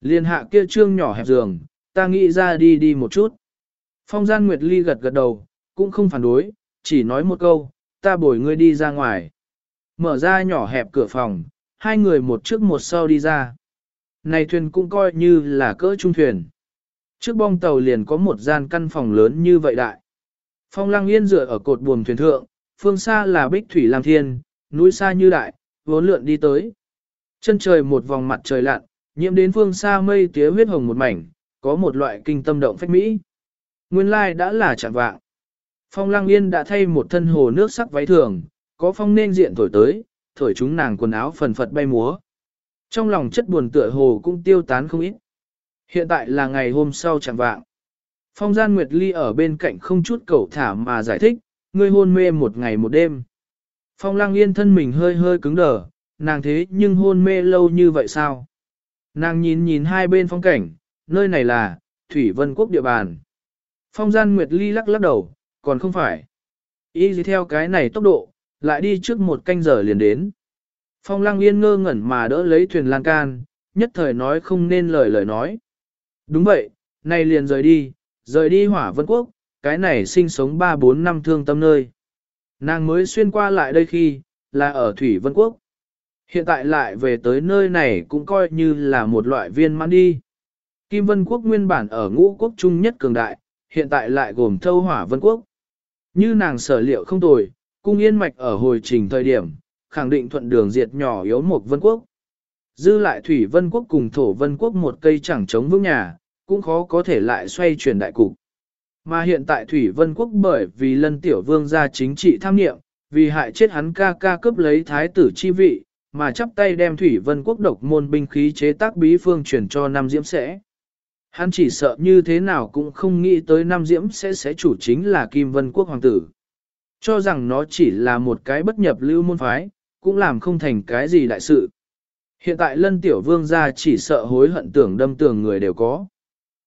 Speaker 1: Liên hạ kia trương nhỏ hẹp giường, ta nghĩ ra đi đi một chút. Phong gian Nguyệt Ly gật gật đầu, cũng không phản đối, chỉ nói một câu, ta bồi ngươi đi ra ngoài. Mở ra nhỏ hẹp cửa phòng, hai người một trước một sau đi ra. Này thuyền cũng coi như là cỡ trung thuyền. Trước bong tàu liền có một gian căn phòng lớn như vậy đại. Phong lăng yên dựa ở cột buồm thuyền thượng, phương xa là bích thủy lam thiên, núi xa như đại, vốn lượn đi tới. Chân trời một vòng mặt trời lặn, nhiễm đến phương xa mây tía huyết hồng một mảnh, có một loại kinh tâm động phách mỹ. Nguyên lai đã là chẳng vạng. Phong lăng yên đã thay một thân hồ nước sắc váy thường, có phong nên diện thổi tới, thổi chúng nàng quần áo phần phật bay múa. Trong lòng chất buồn tựa hồ cũng tiêu tán không ít. Hiện tại là ngày hôm sau chẳng vạng. Phong gian Nguyệt Ly ở bên cạnh không chút cầu thả mà giải thích, ngươi hôn mê một ngày một đêm. Phong lăng yên thân mình hơi hơi cứng đờ, nàng thế nhưng hôn mê lâu như vậy sao? Nàng nhìn nhìn hai bên phong cảnh, nơi này là, Thủy Vân Quốc địa bàn. Phong gian Nguyệt Ly lắc lắc đầu, còn không phải. Y gì theo cái này tốc độ, lại đi trước một canh giờ liền đến. Phong lăng yên ngơ ngẩn mà đỡ lấy thuyền lan can, nhất thời nói không nên lời lời nói. Đúng vậy, này liền rời đi, rời đi hỏa vân quốc, cái này sinh sống 3-4 năm thương tâm nơi. Nàng mới xuyên qua lại đây khi, là ở Thủy Vân Quốc. Hiện tại lại về tới nơi này cũng coi như là một loại viên mãn đi. Kim Vân Quốc nguyên bản ở ngũ quốc trung nhất cường đại, hiện tại lại gồm thâu hỏa Vân Quốc. Như nàng sở liệu không tồi, cung yên mạch ở hồi trình thời điểm, khẳng định thuận đường diệt nhỏ yếu một Vân Quốc. Dư lại Thủy Vân Quốc cùng Thổ Vân Quốc một cây chẳng chống vững nhà, cũng khó có thể lại xoay chuyển đại cục. Mà hiện tại Thủy Vân Quốc bởi vì lân tiểu vương gia chính trị tham nghiệm, vì hại chết hắn ca ca cướp lấy thái tử chi vị, mà chắp tay đem Thủy Vân Quốc độc môn binh khí chế tác bí phương chuyển cho Nam Diễm sẽ. Hắn chỉ sợ như thế nào cũng không nghĩ tới Nam Diễm sẽ sẽ chủ chính là Kim Vân Quốc Hoàng tử. Cho rằng nó chỉ là một cái bất nhập lưu môn phái, cũng làm không thành cái gì đại sự. Hiện tại lân tiểu vương gia chỉ sợ hối hận tưởng đâm tưởng người đều có.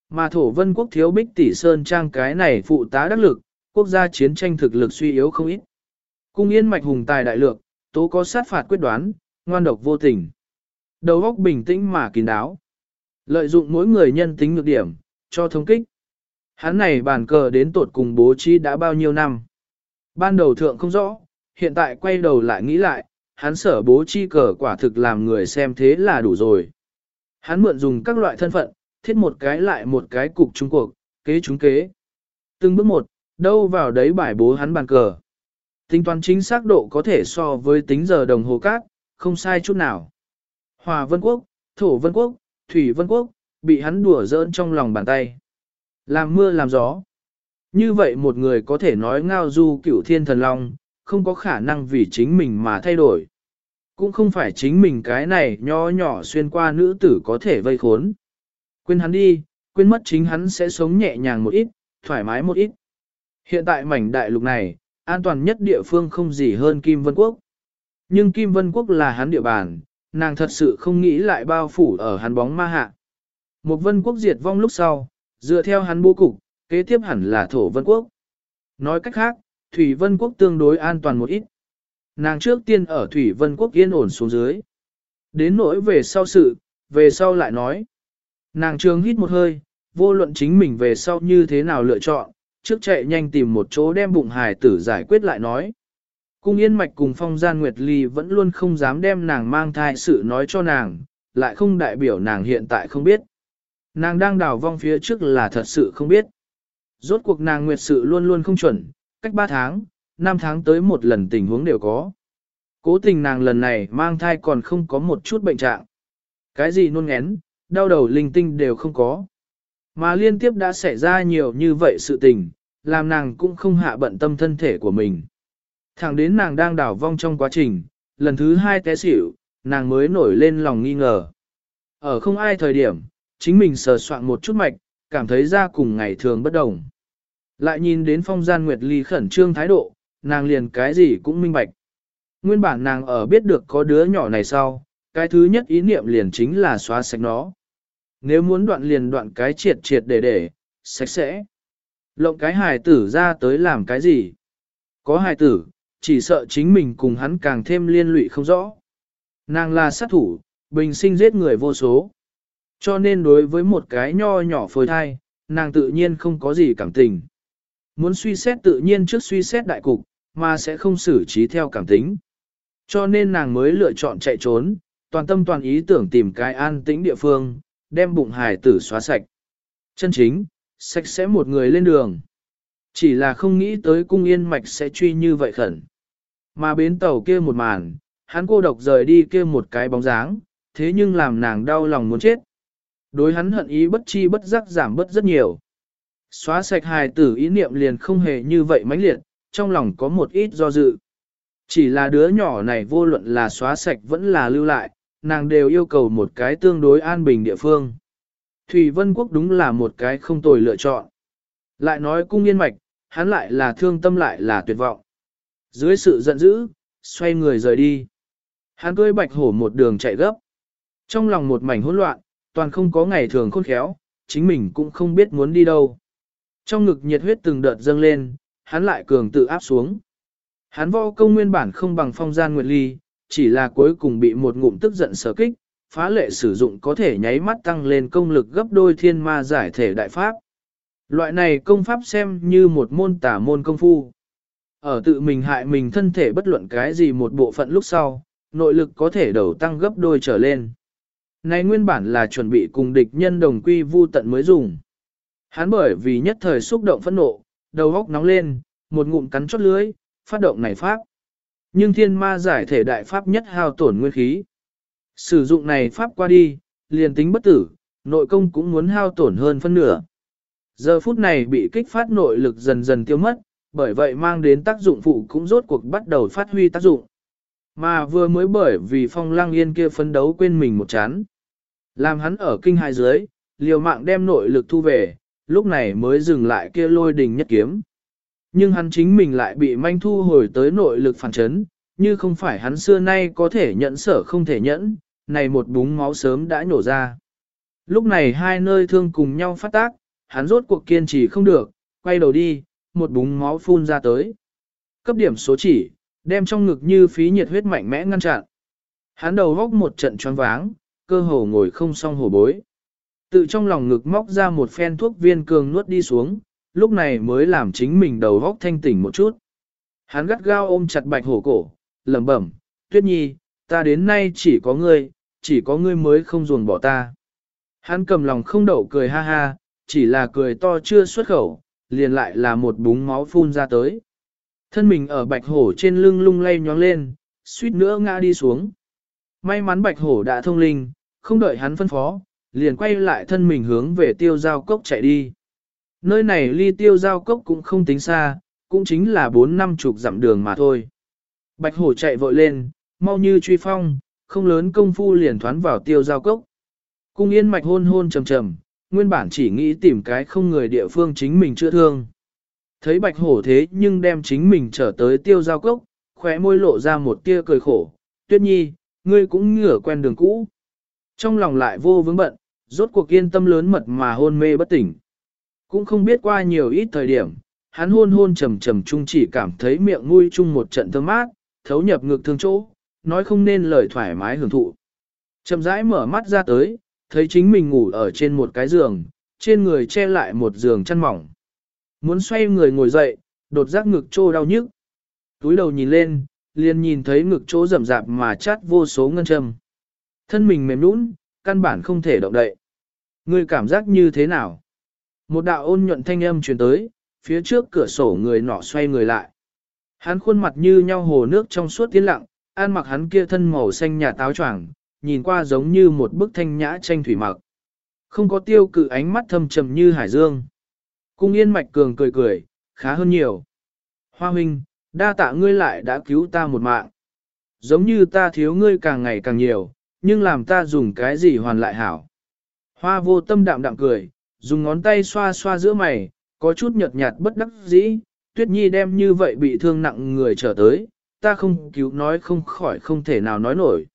Speaker 1: Mà thổ vân quốc thiếu bích tỷ sơn trang cái này phụ tá đắc lực, quốc gia chiến tranh thực lực suy yếu không ít. Cung yên mạch hùng tài đại lược, tố có sát phạt quyết đoán, ngoan độc vô tình. Đầu óc bình tĩnh mà kín đáo. Lợi dụng mỗi người nhân tính nhược điểm, cho thống kích. Hắn này bàn cờ đến tột cùng bố trí đã bao nhiêu năm. Ban đầu thượng không rõ, hiện tại quay đầu lại nghĩ lại, hắn sở bố trí cờ quả thực làm người xem thế là đủ rồi. Hắn mượn dùng các loại thân phận, thiết một cái lại một cái cục trung cuộc, kế chúng kế. Từng bước một, đâu vào đấy bài bố hắn bàn cờ. Tính toán chính xác độ có thể so với tính giờ đồng hồ cát, không sai chút nào. Hòa Vân Quốc, Thổ Vân Quốc, Thủy Vân Quốc, bị hắn đùa giỡn trong lòng bàn tay. Làm mưa làm gió. Như vậy một người có thể nói ngao du cửu thiên thần long, không có khả năng vì chính mình mà thay đổi. Cũng không phải chính mình cái này nho nhỏ xuyên qua nữ tử có thể vây khốn. Quên hắn đi, quên mất chính hắn sẽ sống nhẹ nhàng một ít, thoải mái một ít. Hiện tại mảnh đại lục này, an toàn nhất địa phương không gì hơn Kim Vân Quốc. Nhưng Kim Vân Quốc là hắn địa bàn, nàng thật sự không nghĩ lại bao phủ ở hắn bóng ma hạ. Một vân quốc diệt vong lúc sau, dựa theo hắn bố cục, kế tiếp hẳn là thổ vân quốc. Nói cách khác, Thủy Vân Quốc tương đối an toàn một ít. Nàng trước tiên ở Thủy Vân Quốc yên ổn xuống dưới. Đến nỗi về sau sự, về sau lại nói. Nàng trường hít một hơi, vô luận chính mình về sau như thế nào lựa chọn, trước chạy nhanh tìm một chỗ đem bụng hài tử giải quyết lại nói. Cung Yên Mạch cùng Phong Gian Nguyệt Ly vẫn luôn không dám đem nàng mang thai sự nói cho nàng, lại không đại biểu nàng hiện tại không biết. Nàng đang đào vong phía trước là thật sự không biết. Rốt cuộc nàng nguyệt sự luôn luôn không chuẩn, cách 3 tháng, 5 tháng tới một lần tình huống đều có. Cố tình nàng lần này mang thai còn không có một chút bệnh trạng. Cái gì nôn ngén, đau đầu linh tinh đều không có. Mà liên tiếp đã xảy ra nhiều như vậy sự tình, làm nàng cũng không hạ bận tâm thân thể của mình. Thẳng đến nàng đang đảo vong trong quá trình, lần thứ hai té xỉu, nàng mới nổi lên lòng nghi ngờ. Ở không ai thời điểm, chính mình sờ soạn một chút mạch, cảm thấy ra cùng ngày thường bất đồng. Lại nhìn đến phong gian nguyệt ly khẩn trương thái độ, nàng liền cái gì cũng minh bạch. Nguyên bản nàng ở biết được có đứa nhỏ này sau, cái thứ nhất ý niệm liền chính là xóa sạch nó. Nếu muốn đoạn liền đoạn cái triệt triệt để để, sạch sẽ. Lộng cái hài tử ra tới làm cái gì? Có hài tử, chỉ sợ chính mình cùng hắn càng thêm liên lụy không rõ. Nàng là sát thủ, bình sinh giết người vô số. Cho nên đối với một cái nho nhỏ phôi thai, nàng tự nhiên không có gì cảm tình. Muốn suy xét tự nhiên trước suy xét đại cục, mà sẽ không xử trí theo cảm tính. Cho nên nàng mới lựa chọn chạy trốn, toàn tâm toàn ý tưởng tìm cái an tĩnh địa phương, đem bụng hài tử xóa sạch. Chân chính, sạch sẽ một người lên đường. Chỉ là không nghĩ tới cung yên mạch sẽ truy như vậy khẩn. Mà bến tàu kia một màn, hắn cô độc rời đi kia một cái bóng dáng, thế nhưng làm nàng đau lòng muốn chết. Đối hắn hận ý bất chi bất giác giảm bớt rất nhiều. Xóa sạch hài tử ý niệm liền không hề như vậy mãnh liệt, trong lòng có một ít do dự. Chỉ là đứa nhỏ này vô luận là xóa sạch vẫn là lưu lại, nàng đều yêu cầu một cái tương đối an bình địa phương. Thủy Vân Quốc đúng là một cái không tồi lựa chọn. Lại nói cung yên mạch, hắn lại là thương tâm lại là tuyệt vọng. Dưới sự giận dữ, xoay người rời đi. Hắn cưỡi bạch hổ một đường chạy gấp. Trong lòng một mảnh hỗn loạn, toàn không có ngày thường khôn khéo, chính mình cũng không biết muốn đi đâu. Trong ngực nhiệt huyết từng đợt dâng lên, hắn lại cường tự áp xuống. Hắn võ công nguyên bản không bằng phong gian nguyệt ly, chỉ là cuối cùng bị một ngụm tức giận sở kích, phá lệ sử dụng có thể nháy mắt tăng lên công lực gấp đôi thiên ma giải thể đại pháp. Loại này công pháp xem như một môn tả môn công phu. Ở tự mình hại mình thân thể bất luận cái gì một bộ phận lúc sau, nội lực có thể đầu tăng gấp đôi trở lên. Này nguyên bản là chuẩn bị cùng địch nhân đồng quy vu tận mới dùng. Hắn bởi vì nhất thời xúc động phẫn nộ, đầu góc nóng lên, một ngụm cắn chót lưới, phát động này pháp. Nhưng thiên ma giải thể đại pháp nhất hao tổn nguyên khí. Sử dụng này pháp qua đi, liền tính bất tử, nội công cũng muốn hao tổn hơn phân nửa. Giờ phút này bị kích phát nội lực dần dần tiêu mất, bởi vậy mang đến tác dụng phụ cũng rốt cuộc bắt đầu phát huy tác dụng. Mà vừa mới bởi vì phong lang yên kia phấn đấu quên mình một chán. Làm hắn ở kinh hai dưới, liều mạng đem nội lực thu về, lúc này mới dừng lại kia lôi đình nhất kiếm. Nhưng hắn chính mình lại bị manh thu hồi tới nội lực phản chấn, như không phải hắn xưa nay có thể nhẫn sở không thể nhẫn, này một búng máu sớm đã nhổ ra. Lúc này hai nơi thương cùng nhau phát tác, hắn rốt cuộc kiên trì không được, quay đầu đi, một búng máu phun ra tới. Cấp điểm số chỉ, đem trong ngực như phí nhiệt huyết mạnh mẽ ngăn chặn. Hắn đầu góc một trận choáng váng, cơ hồ ngồi không xong hổ bối. Tự trong lòng ngực móc ra một phen thuốc viên cường nuốt đi xuống, lúc này mới làm chính mình đầu góc thanh tỉnh một chút. Hắn gắt gao ôm chặt bạch hổ cổ, lẩm bẩm, tuyết nhi, ta đến nay chỉ có ngươi, chỉ có ngươi mới không ruồn bỏ ta. Hắn cầm lòng không đậu cười ha ha, chỉ là cười to chưa xuất khẩu, liền lại là một búng máu phun ra tới. Thân mình ở bạch hổ trên lưng lung lay nhóng lên, suýt nữa ngã đi xuống. May mắn bạch hổ đã thông linh, không đợi hắn phân phó, liền quay lại thân mình hướng về tiêu giao cốc chạy đi. Nơi này ly tiêu giao cốc cũng không tính xa, cũng chính là bốn năm chục dặm đường mà thôi. Bạch hổ chạy vội lên, mau như truy phong, không lớn công phu liền thoán vào tiêu giao cốc. Cung yên mạch hôn hôn trầm trầm, nguyên bản chỉ nghĩ tìm cái không người địa phương chính mình chữa thương. Thấy bạch hổ thế nhưng đem chính mình trở tới tiêu giao cốc, khóe môi lộ ra một tia cười khổ. Tuyết nhi, ngươi cũng ngửa quen đường cũ. Trong lòng lại vô vướng bận, rốt cuộc yên tâm lớn mật mà hôn mê bất tỉnh. Cũng không biết qua nhiều ít thời điểm, hắn hôn hôn trầm trầm chung chỉ cảm thấy miệng mũi chung một trận thơm mát, thấu nhập ngực thương chỗ, nói không nên lời thoải mái hưởng thụ. Chậm rãi mở mắt ra tới, thấy chính mình ngủ ở trên một cái giường, trên người che lại một giường chăn mỏng. Muốn xoay người ngồi dậy, đột giác ngực trô đau nhức. Túi đầu nhìn lên, liền nhìn thấy ngực chỗ rậm rạp mà chát vô số ngân châm. Thân mình mềm nũng, căn bản không thể động đậy. Người cảm giác như thế nào? Một đạo ôn nhuận thanh âm truyền tới, phía trước cửa sổ người nọ xoay người lại. Hắn khuôn mặt như nhau hồ nước trong suốt tiến lặng, an mặc hắn kia thân màu xanh nhà táo choàng, nhìn qua giống như một bức thanh nhã tranh thủy mặc. Không có tiêu cự ánh mắt thâm trầm như hải dương. Cung yên mạch cường cười cười, khá hơn nhiều. Hoa huynh, đa tạ ngươi lại đã cứu ta một mạng. Giống như ta thiếu ngươi càng ngày càng nhiều, nhưng làm ta dùng cái gì hoàn lại hảo. Hoa vô tâm đạm đạm cười, dùng ngón tay xoa xoa giữa mày, có chút nhợt nhạt bất đắc dĩ, tuyết nhi đem như vậy bị thương nặng người trở tới, ta không cứu nói không khỏi không thể nào nói nổi.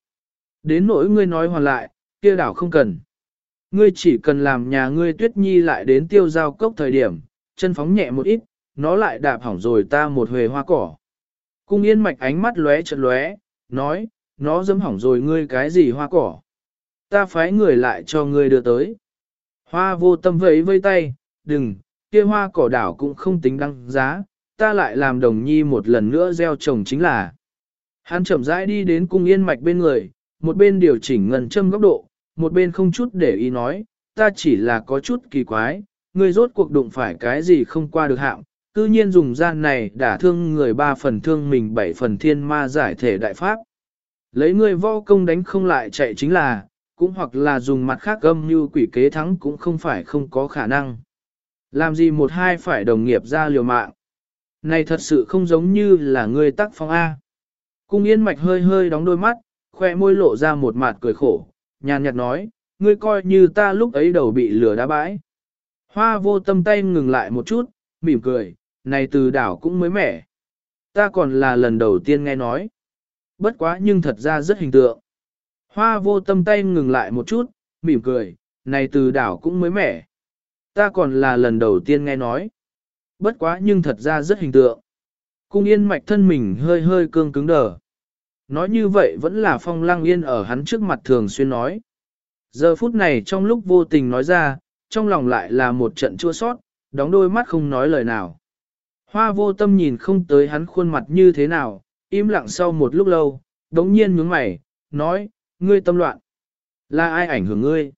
Speaker 1: Đến nỗi ngươi nói hoàn lại, kia đảo không cần. Ngươi chỉ cần làm nhà ngươi tuyết nhi lại đến tiêu giao cốc thời điểm, chân phóng nhẹ một ít, nó lại đạp hỏng rồi ta một huề hoa cỏ. Cung yên mạch ánh mắt lóe chật lóe, nói, nó dâm hỏng rồi ngươi cái gì hoa cỏ. Ta phái người lại cho ngươi đưa tới. Hoa vô tâm vẫy vây tay, đừng, kia hoa cỏ đảo cũng không tính đăng giá, ta lại làm đồng nhi một lần nữa gieo trồng chính là. Hắn chậm rãi đi đến cung yên mạch bên người, một bên điều chỉnh ngân châm góc độ, một bên không chút để ý nói, ta chỉ là có chút kỳ quái, ngươi rốt cuộc đụng phải cái gì không qua được hạng, cư nhiên dùng gian này đả thương người ba phần thương mình bảy phần thiên ma giải thể đại pháp. Lấy ngươi võ công đánh không lại chạy chính là, cũng hoặc là dùng mặt khác âm như quỷ kế thắng cũng không phải không có khả năng. Làm gì một hai phải đồng nghiệp ra liều mạng. Này thật sự không giống như là ngươi tắc phong A. Cung yên mạch hơi hơi đóng đôi mắt, khoe môi lộ ra một mặt cười khổ, nhàn nhạt nói, ngươi coi như ta lúc ấy đầu bị lửa đá bãi. Hoa vô tâm tay ngừng lại một chút, mỉm cười, này từ đảo cũng mới mẻ. Ta còn là lần đầu tiên nghe nói. Bất quá nhưng thật ra rất hình tượng. Hoa vô tâm tay ngừng lại một chút, mỉm cười, này từ đảo cũng mới mẻ. Ta còn là lần đầu tiên nghe nói. Bất quá nhưng thật ra rất hình tượng. Cung yên mạch thân mình hơi hơi cương cứng đờ. Nói như vậy vẫn là phong lang yên ở hắn trước mặt thường xuyên nói. Giờ phút này trong lúc vô tình nói ra, trong lòng lại là một trận chua sót, đóng đôi mắt không nói lời nào. Hoa vô tâm nhìn không tới hắn khuôn mặt như thế nào, im lặng sau một lúc lâu, đống nhiên nhướng mày, nói, ngươi tâm loạn. Là ai ảnh hưởng ngươi?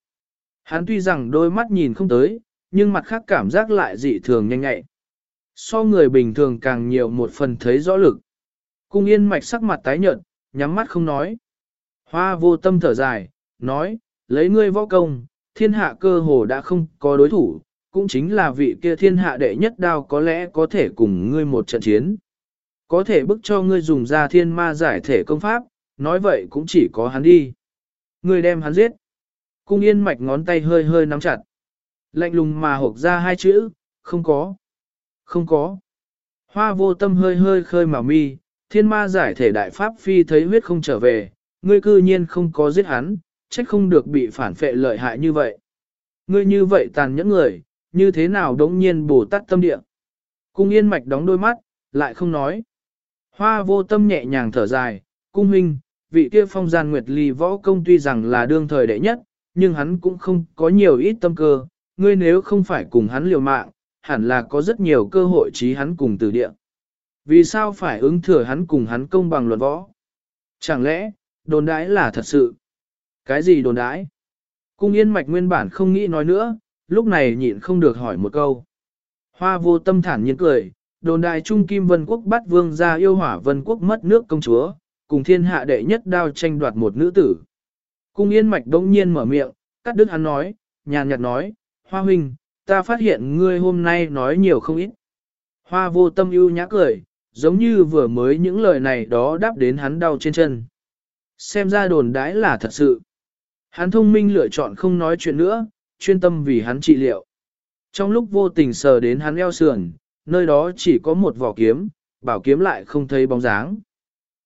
Speaker 1: Hắn tuy rằng đôi mắt nhìn không tới, nhưng mặt khác cảm giác lại dị thường nhanh nhạy. So người bình thường càng nhiều một phần thấy rõ lực. Cung yên mạch sắc mặt tái nhợt, nhắm mắt không nói. Hoa vô tâm thở dài, nói, lấy ngươi võ công, thiên hạ cơ hồ đã không có đối thủ, cũng chính là vị kia thiên hạ đệ nhất đao có lẽ có thể cùng ngươi một trận chiến. Có thể bức cho ngươi dùng ra thiên ma giải thể công pháp, nói vậy cũng chỉ có hắn đi. Ngươi đem hắn giết. Cung yên mạch ngón tay hơi hơi nắm chặt. Lạnh lùng mà hộp ra hai chữ, không có. Không có. Hoa vô tâm hơi hơi khơi mà mi, thiên ma giải thể đại pháp phi thấy huyết không trở về, ngươi cư nhiên không có giết hắn, trách không được bị phản phệ lợi hại như vậy. Ngươi như vậy tàn nhẫn người, như thế nào đống nhiên bù tát tâm địa. Cung yên mạch đóng đôi mắt, lại không nói. Hoa vô tâm nhẹ nhàng thở dài, cung huynh, vị kia phong gian nguyệt ly võ công tuy rằng là đương thời đệ nhất, nhưng hắn cũng không có nhiều ít tâm cơ, ngươi nếu không phải cùng hắn liều mạng, hẳn là có rất nhiều cơ hội trí hắn cùng từ địa. Vì sao phải ứng thừa hắn cùng hắn công bằng luận võ? Chẳng lẽ, đồn đãi là thật sự? Cái gì đồn đãi? Cung yên mạch nguyên bản không nghĩ nói nữa, lúc này nhịn không được hỏi một câu. Hoa vô tâm thản nhiên cười, đồn đại trung kim vân quốc bắt vương ra yêu hỏa vân quốc mất nước công chúa, cùng thiên hạ đệ nhất đao tranh đoạt một nữ tử. Cung yên mạch đông nhiên mở miệng, cắt đứt hắn nói, nhàn nhạt nói, hoa huynh, ta phát hiện ngươi hôm nay nói nhiều không ít. Hoa vô tâm ưu nhã cười, giống như vừa mới những lời này đó đáp đến hắn đau trên chân. Xem ra đồn đãi là thật sự. Hắn thông minh lựa chọn không nói chuyện nữa, chuyên tâm vì hắn trị liệu. Trong lúc vô tình sờ đến hắn eo sườn, nơi đó chỉ có một vỏ kiếm, bảo kiếm lại không thấy bóng dáng.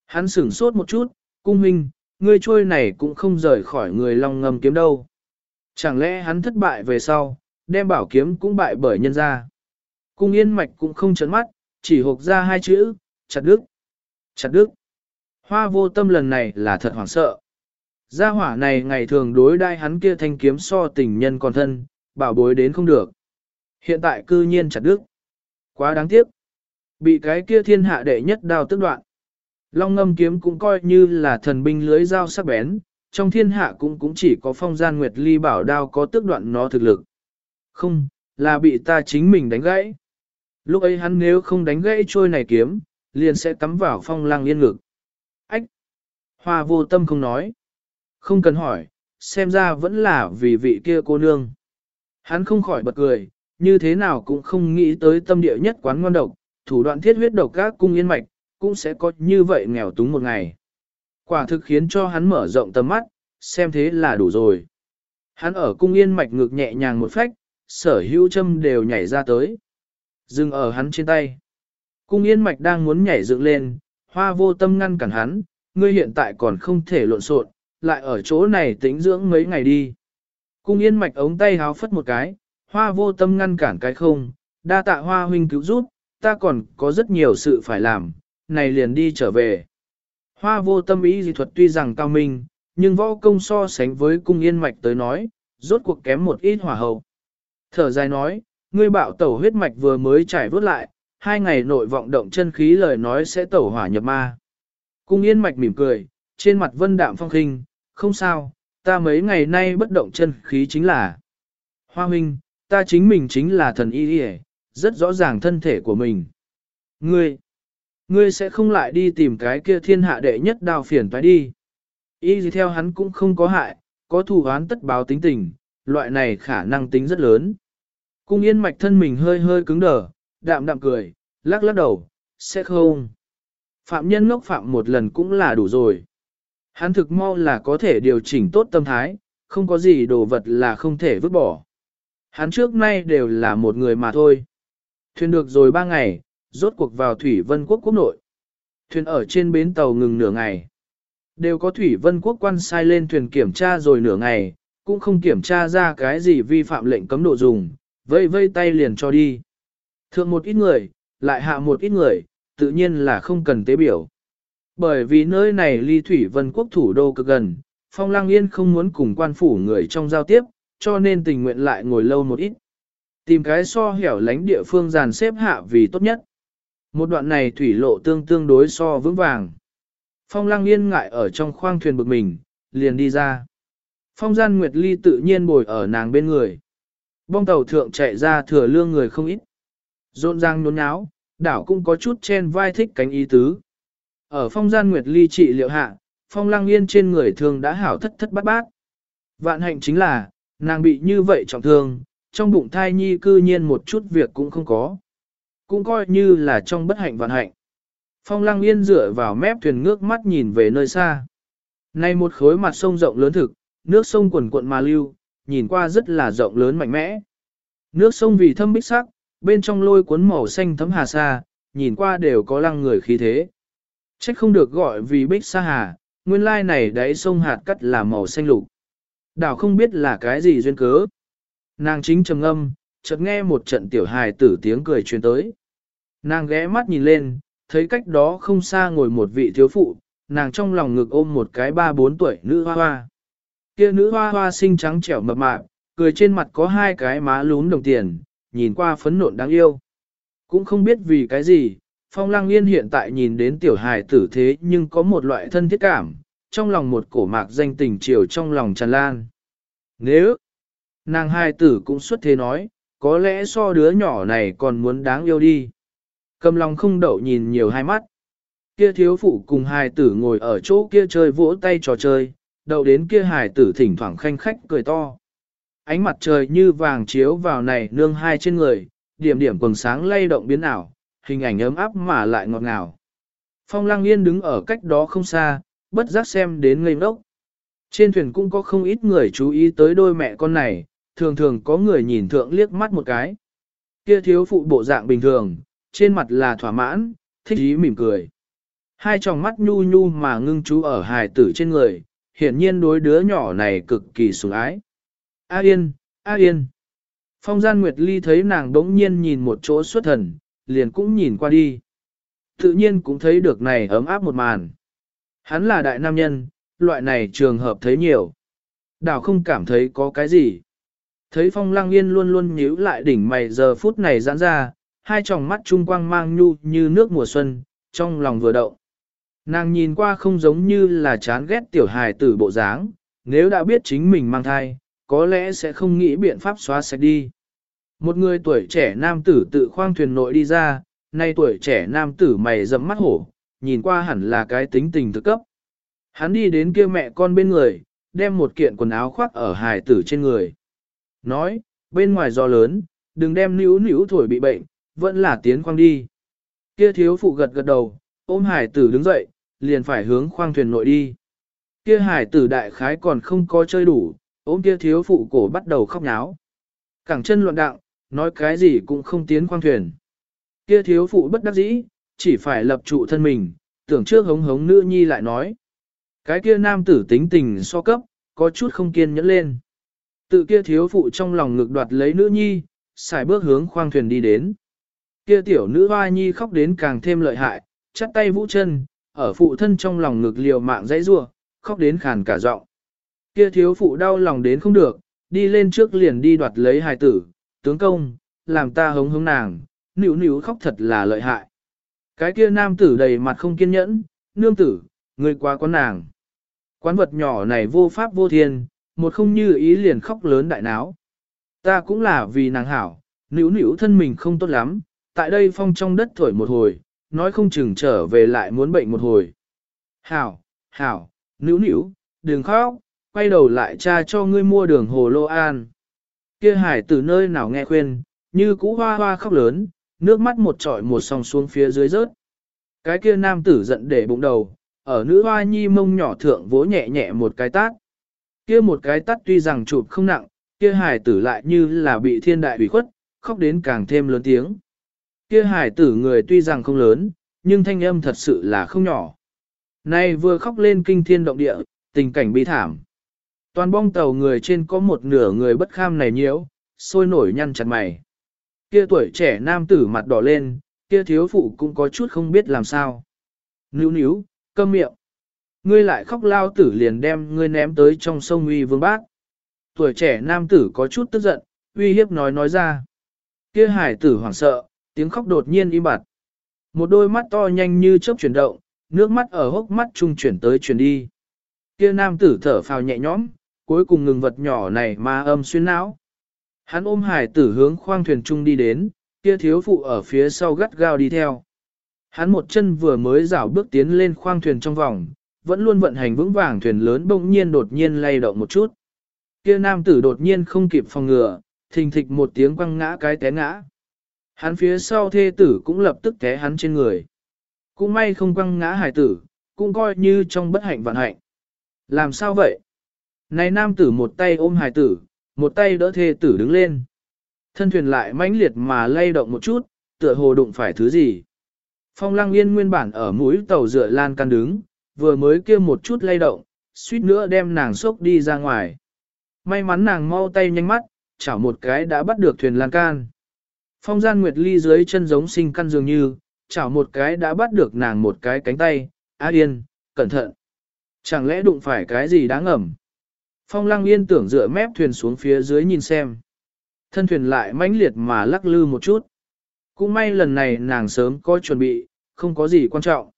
Speaker 1: Hắn sửng sốt một chút, cung huynh, ngươi trôi này cũng không rời khỏi người long ngầm kiếm đâu. Chẳng lẽ hắn thất bại về sau, đem bảo kiếm cũng bại bởi nhân gia. Cung yên mạch cũng không chấn mắt, chỉ hộp ra hai chữ, chặt đức. Chặt đức. Hoa vô tâm lần này là thật hoảng sợ. Gia hỏa này ngày thường đối đai hắn kia thanh kiếm so tình nhân còn thân, bảo bối đến không được. Hiện tại cư nhiên chặt đức. Quá đáng tiếc. Bị cái kia thiên hạ đệ nhất đao tức đoạn. Long ngâm kiếm cũng coi như là thần binh lưới dao sắc bén, trong thiên hạ cũng cũng chỉ có phong gian nguyệt ly bảo đao có tước đoạn nó thực lực. Không, là bị ta chính mình đánh gãy. Lúc ấy hắn nếu không đánh gãy trôi này kiếm, liền sẽ cắm vào phong lang yên ngực. Ách! Hoa vô tâm không nói. Không cần hỏi, xem ra vẫn là vì vị kia cô nương. Hắn không khỏi bật cười, như thế nào cũng không nghĩ tới tâm địa nhất quán ngon độc, thủ đoạn thiết huyết độc các cung yên mạch, cũng sẽ có như vậy nghèo túng một ngày. Quả thực khiến cho hắn mở rộng tầm mắt, xem thế là đủ rồi. Hắn ở cung yên mạch ngực nhẹ nhàng một phách, sở hữu châm đều nhảy ra tới. Dừng ở hắn trên tay. Cung yên mạch đang muốn nhảy dựng lên, hoa vô tâm ngăn cản hắn, ngươi hiện tại còn không thể lộn xộn, lại ở chỗ này tĩnh dưỡng mấy ngày đi. Cung yên mạch ống tay háo phất một cái, hoa vô tâm ngăn cản cái không, đa tạ hoa huynh cứu giúp, ta còn có rất nhiều sự phải làm, này liền đi trở về. Hoa vô tâm ý dị thuật tuy rằng cao minh, nhưng võ công so sánh với cung yên mạch tới nói, rốt cuộc kém một ít hỏa hậu. Thở dài nói, ngươi bạo tẩu huyết mạch vừa mới trải vốt lại, hai ngày nội vọng động chân khí lời nói sẽ tẩu hỏa nhập ma. Cung yên mạch mỉm cười, trên mặt vân đạm phong khinh, không sao, ta mấy ngày nay bất động chân khí chính là. Hoa huynh, ta chính mình chính là thần y đi rất rõ ràng thân thể của mình. Ngươi, ngươi sẽ không lại đi tìm cái kia thiên hạ đệ nhất đào phiền phải đi. Y gì theo hắn cũng không có hại, có thù án tất báo tính tình, loại này khả năng tính rất lớn. Cung yên mạch thân mình hơi hơi cứng đờ, đạm đạm cười, lắc lắc đầu, sẽ không. Phạm nhân ngốc phạm một lần cũng là đủ rồi. Hắn thực mau là có thể điều chỉnh tốt tâm thái, không có gì đồ vật là không thể vứt bỏ. Hắn trước nay đều là một người mà thôi. Thuyền được rồi ba ngày, rốt cuộc vào Thủy Vân Quốc quốc nội. Thuyền ở trên bến tàu ngừng nửa ngày. Đều có Thủy Vân Quốc quan sai lên thuyền kiểm tra rồi nửa ngày, cũng không kiểm tra ra cái gì vi phạm lệnh cấm độ dùng, vây vây tay liền cho đi. Thượng một ít người, lại hạ một ít người, tự nhiên là không cần tế biểu. Bởi vì nơi này ly Thủy Vân Quốc thủ đô cực gần, Phong Lang Yên không muốn cùng quan phủ người trong giao tiếp, cho nên tình nguyện lại ngồi lâu một ít. Tìm cái so hẻo lánh địa phương dàn xếp hạ vì tốt nhất. Một đoạn này thủy lộ tương tương đối so vững vàng. Phong Lang Yên ngại ở trong khoang thuyền bực mình, liền đi ra. Phong gian Nguyệt Ly tự nhiên bồi ở nàng bên người. Bong tàu thượng chạy ra thừa lương người không ít. Rộn ràng nhốn nháo, đảo cũng có chút chen vai thích cánh ý tứ. Ở phong gian Nguyệt Ly trị liệu hạ, phong lang yên trên người thường đã hảo thất thất bát bát. Vạn hạnh chính là, nàng bị như vậy trọng thương, trong bụng thai nhi cư nhiên một chút việc cũng không có. Cũng coi như là trong bất hạnh vạn hạnh. Phong lang yên dựa vào mép thuyền ngước mắt nhìn về nơi xa. Này một khối mặt sông rộng lớn thực, nước sông quần cuộn mà lưu, nhìn qua rất là rộng lớn mạnh mẽ. Nước sông vì thâm bích sắc, bên trong lôi cuốn màu xanh thấm hà sa, nhìn qua đều có lăng người khí thế. Trách không được gọi vì bích sa hà, nguyên lai này đáy sông hạt cắt là màu xanh lục. Đảo không biết là cái gì duyên cớ. Nàng chính trầm âm, chợt nghe một trận tiểu hài tử tiếng cười truyền tới. Nàng ghé mắt nhìn lên, thấy cách đó không xa ngồi một vị thiếu phụ, nàng trong lòng ngực ôm một cái ba bốn tuổi nữ hoa hoa. Kia nữ hoa hoa xinh trắng trẻo mập mạp, cười trên mặt có hai cái má lún đồng tiền, nhìn qua phấn nộn đáng yêu. Cũng không biết vì cái gì, Phong Lăng Yên hiện tại nhìn đến tiểu hài tử thế nhưng có một loại thân thiết cảm, trong lòng một cổ mạc danh tình chiều trong lòng tràn lan. Nếu, nàng hai tử cũng xuất thế nói, có lẽ so đứa nhỏ này còn muốn đáng yêu đi. Cầm lòng không đậu nhìn nhiều hai mắt. Kia thiếu phụ cùng hài tử ngồi ở chỗ kia chơi vỗ tay trò chơi, đậu đến kia hài tử thỉnh thoảng khanh khách cười to. Ánh mặt trời như vàng chiếu vào này nương hai trên người, điểm điểm quần sáng lay động biến ảo, hình ảnh ấm áp mà lại ngọt ngào. Phong lăng yên đứng ở cách đó không xa, bất giác xem đến ngây ngốc. Trên thuyền cũng có không ít người chú ý tới đôi mẹ con này, thường thường có người nhìn thượng liếc mắt một cái. Kia thiếu phụ bộ dạng bình thường, trên mặt là thỏa mãn, thích ý mỉm cười. Hai tròng mắt nhu nhu mà ngưng chú ở hài tử trên người, hiển nhiên đối đứa nhỏ này cực kỳ sủng ái. A Yên, A Yên. Phong gian Nguyệt Ly thấy nàng đống nhiên nhìn một chỗ xuất thần, liền cũng nhìn qua đi. Tự nhiên cũng thấy được này ấm áp một màn. Hắn là đại nam nhân, loại này trường hợp thấy nhiều. Đảo không cảm thấy có cái gì. Thấy phong lăng yên luôn luôn nhíu lại đỉnh mày giờ phút này giãn ra, hai tròng mắt trung quang mang nhu như nước mùa xuân, trong lòng vừa động. Nàng nhìn qua không giống như là chán ghét tiểu hài tử bộ dáng, nếu đã biết chính mình mang thai, có lẽ sẽ không nghĩ biện pháp xóa sạch đi. Một người tuổi trẻ nam tử tự khoang thuyền nội đi ra, nay tuổi trẻ nam tử mày rậm mắt hổ, nhìn qua hẳn là cái tính tình thực cấp. Hắn đi đến kia mẹ con bên người, đem một kiện quần áo khoác ở hài tử trên người. Nói, bên ngoài gió lớn, đừng đem níu níu thổi bị bệnh, vẫn là tiến khoang đi. Kia thiếu phụ gật gật đầu, ôm hải tử đứng dậy, liền phải hướng khoang thuyền nội đi. Kia hải tử đại khái còn không có chơi đủ, ôm kia thiếu phụ cổ bắt đầu khóc nháo. Cẳng chân loạn đặng, nói cái gì cũng không tiến khoang thuyền. Kia thiếu phụ bất đắc dĩ, chỉ phải lập trụ thân mình, tưởng trước hống hống nữ nhi lại nói. Cái kia nam tử tính tình so cấp, có chút không kiên nhẫn lên. Tự kia thiếu phụ trong lòng ngực đoạt lấy nữ nhi, xài bước hướng khoang thuyền đi đến. Kia tiểu nữ hoa nhi khóc đến càng thêm lợi hại, chắt tay vũ chân, ở phụ thân trong lòng ngực liều mạng dãy rua, khóc đến khàn cả giọng. Kia thiếu phụ đau lòng đến không được, đi lên trước liền đi đoạt lấy hài tử, tướng công, làm ta hống hống nàng, nữu nữu khóc thật là lợi hại. Cái kia nam tử đầy mặt không kiên nhẫn, nương tử, người quá quán nàng. Quán vật nhỏ này vô pháp vô thiên, một không như ý liền khóc lớn đại náo. Ta cũng là vì nàng hảo, nữu nữu thân mình không tốt lắm, tại đây phong trong đất thổi một hồi, nói không chừng trở về lại muốn bệnh một hồi. Hảo, hảo, nữu nữu, đừng khóc, quay đầu lại cha cho ngươi mua đường hồ lô an. Kia hải từ nơi nào nghe khuyên, như cũ hoa hoa khóc lớn, nước mắt một trọi một song xuống phía dưới rớt. Cái kia nam tử giận để bụng đầu, ở nữ hoa nhi mông nhỏ thượng vỗ nhẹ nhẹ một cái tát. Kia một cái tát tuy rằng chụp không nặng, kia hải tử lại như là bị thiên đại bị khuất, khóc đến càng thêm lớn tiếng. Kia hải tử người tuy rằng không lớn, nhưng thanh âm thật sự là không nhỏ. Nay vừa khóc lên kinh thiên động địa, tình cảnh bi thảm. Toàn bong tàu người trên có một nửa người bất kham này nhiễu, sôi nổi nhăn chặt mày. Kia tuổi trẻ nam tử mặt đỏ lên, kia thiếu phụ cũng có chút không biết làm sao. Níu níu, câm miệng. Ngươi lại khóc lao tử liền đem ngươi ném tới trong sông uy vương bác. Tuổi trẻ nam tử có chút tức giận, uy hiếp nói nói ra. Kia hải tử hoảng sợ, tiếng khóc đột nhiên im bặt. Một đôi mắt to nhanh như chớp chuyển động, nước mắt ở hốc mắt trung chuyển tới chuyển đi. Kia nam tử thở phào nhẹ nhõm, cuối cùng ngừng vật nhỏ này mà âm xuyên não. Hắn ôm hải tử hướng khoang thuyền trung đi đến, kia thiếu phụ ở phía sau gắt gao đi theo. Hắn một chân vừa mới rảo bước tiến lên khoang thuyền trong vòng, vẫn luôn vận hành vững vàng thuyền lớn bỗng nhiên đột nhiên lay động một chút. Kia nam tử đột nhiên không kịp phòng ngừa, thình thịch một tiếng quăng ngã cái té ngã. Hắn phía sau thê tử cũng lập tức té hắn trên người. Cũng may không quăng ngã hải tử, cũng coi như trong bất hạnh vạn hạnh. Làm sao vậy? Này nam tử một tay ôm hải tử, một tay đỡ thê tử đứng lên. Thân thuyền lại mãnh liệt mà lay động một chút, tựa hồ đụng phải thứ gì. Phong lăng yên nguyên bản ở mũi tàu dựa lan can đứng, vừa mới kia một chút lay động, suýt nữa đem nàng sốc đi ra ngoài. May mắn nàng mau tay nhanh mắt, chảo một cái đã bắt được thuyền lan can. Phong gian nguyệt ly dưới chân giống sinh căn dường như, chảo một cái đã bắt được nàng một cái cánh tay, á yên, cẩn thận. Chẳng lẽ đụng phải cái gì đáng ẩm? Phong lăng yên tưởng dựa mép thuyền xuống phía dưới nhìn xem. Thân thuyền lại mãnh liệt mà lắc lư một chút. Cũng may lần này nàng sớm có chuẩn bị, không có gì quan trọng.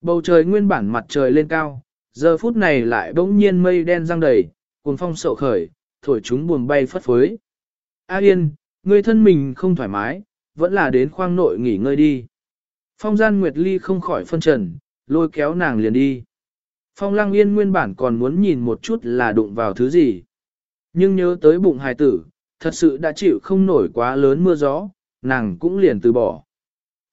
Speaker 1: Bầu trời nguyên bản mặt trời lên cao, giờ phút này lại bỗng nhiên mây đen răng đầy, cuồng phong sậu khởi, thổi chúng buồm bay phất phới. A Yên, người thân mình không thoải mái, vẫn là đến khoang nội nghỉ ngơi đi. Phong gian Nguyệt Ly không khỏi phân trần, lôi kéo nàng liền đi. Phong Lăng Yên nguyên bản còn muốn nhìn một chút là đụng vào thứ gì. Nhưng nhớ tới bụng hài tử, thật sự đã chịu không nổi quá lớn mưa gió, nàng cũng liền từ bỏ.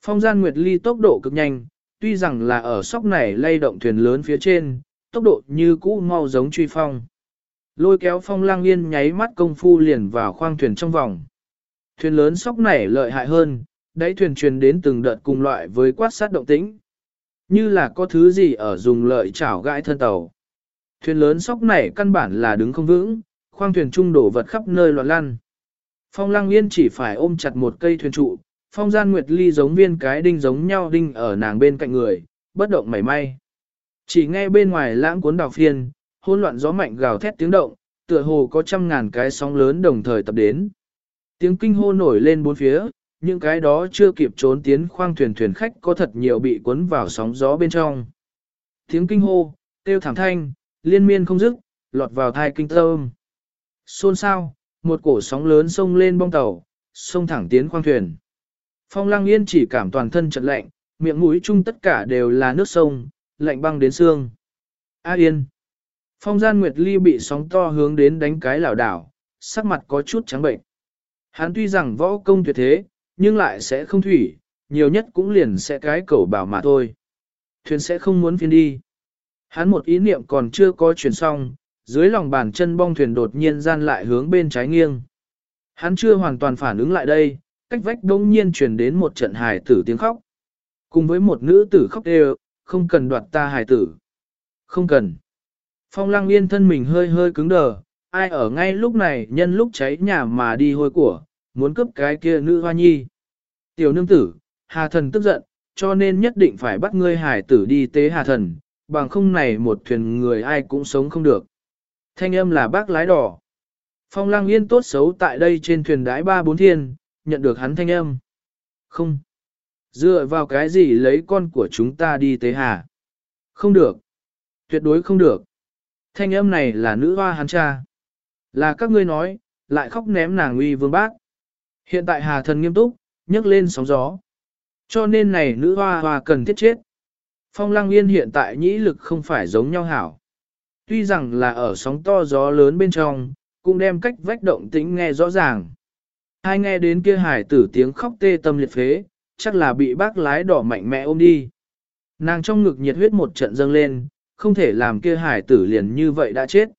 Speaker 1: Phong gian Nguyệt Ly tốc độ cực nhanh, tuy rằng là ở sóc này lay động thuyền lớn phía trên, tốc độ như cũ mau giống truy phong. Lôi kéo phong lang yên nháy mắt công phu liền vào khoang thuyền trong vòng. Thuyền lớn sóc này lợi hại hơn, đáy thuyền truyền đến từng đợt cùng loại với quát sát động tĩnh. Như là có thứ gì ở dùng lợi chảo gãi thân tàu. Thuyền lớn sóc này căn bản là đứng không vững, khoang thuyền trung đổ vật khắp nơi loạn lăn. Phong Lăng Yên chỉ phải ôm chặt một cây thuyền trụ, Phong Gian Nguyệt Ly giống viên cái đinh giống nhau đinh ở nàng bên cạnh người, bất động mảy may. Chỉ nghe bên ngoài lãng cuốn đào phiên, hỗn loạn gió mạnh gào thét tiếng động, tựa hồ có trăm ngàn cái sóng lớn đồng thời tập đến. Tiếng kinh hô nổi lên bốn phía, những cái đó chưa kịp trốn tiến khoang thuyền thuyền khách có thật nhiều bị cuốn vào sóng gió bên trong. Tiếng kinh hô, tiêu thảm thanh, liên miên không dứt, lọt vào thai kinh tâm. Xôn sao, một cổ sóng lớn sông lên bong tàu, sông thẳng tiến khoang thuyền. Phong lăng yên chỉ cảm toàn thân chật lạnh, miệng mũi chung tất cả đều là nước sông, lạnh băng đến xương. A yên. Phong gian Nguyệt Ly bị sóng to hướng đến đánh cái lảo đảo, sắc mặt có chút trắng bệnh. Hắn tuy rằng võ công tuyệt thế, nhưng lại sẽ không thủy, nhiều nhất cũng liền sẽ cái cầu bảo mà thôi. Thuyền sẽ không muốn phiên đi. Hắn một ý niệm còn chưa có chuyển xong, dưới lòng bàn chân bong thuyền đột nhiên gian lại hướng bên trái nghiêng. Hắn chưa hoàn toàn phản ứng lại đây, cách vách đông nhiên truyền đến một trận hài tử tiếng khóc. Cùng với một nữ tử khóc đều, không cần đoạt ta hài tử. Không cần. Phong lăng yên thân mình hơi hơi cứng đờ, ai ở ngay lúc này nhân lúc cháy nhà mà đi hôi của, muốn cướp cái kia nữ hoa nhi. Tiểu nương tử, hà thần tức giận, cho nên nhất định phải bắt ngươi hải tử đi tế hà thần, bằng không này một thuyền người ai cũng sống không được. Thanh âm là bác lái đỏ. Phong lang yên tốt xấu tại đây trên thuyền đái ba bốn thiên, nhận được hắn thanh âm. Không. Dựa vào cái gì lấy con của chúng ta đi tế hà? Không được. Tuyệt đối không được. Thanh âm này là nữ hoa hắn cha. Là các ngươi nói, lại khóc ném nàng uy vương bác. Hiện tại hà thần nghiêm túc, nhấc lên sóng gió. Cho nên này nữ hoa hoa cần thiết chết. Phong lăng yên hiện tại nhĩ lực không phải giống nhau hảo. Tuy rằng là ở sóng to gió lớn bên trong, cũng đem cách vách động tĩnh nghe rõ ràng. Hai nghe đến kia hải tử tiếng khóc tê tâm liệt phế, chắc là bị bác lái đỏ mạnh mẽ ôm đi. Nàng trong ngực nhiệt huyết một trận dâng lên, không thể làm kia hải tử liền như vậy đã chết.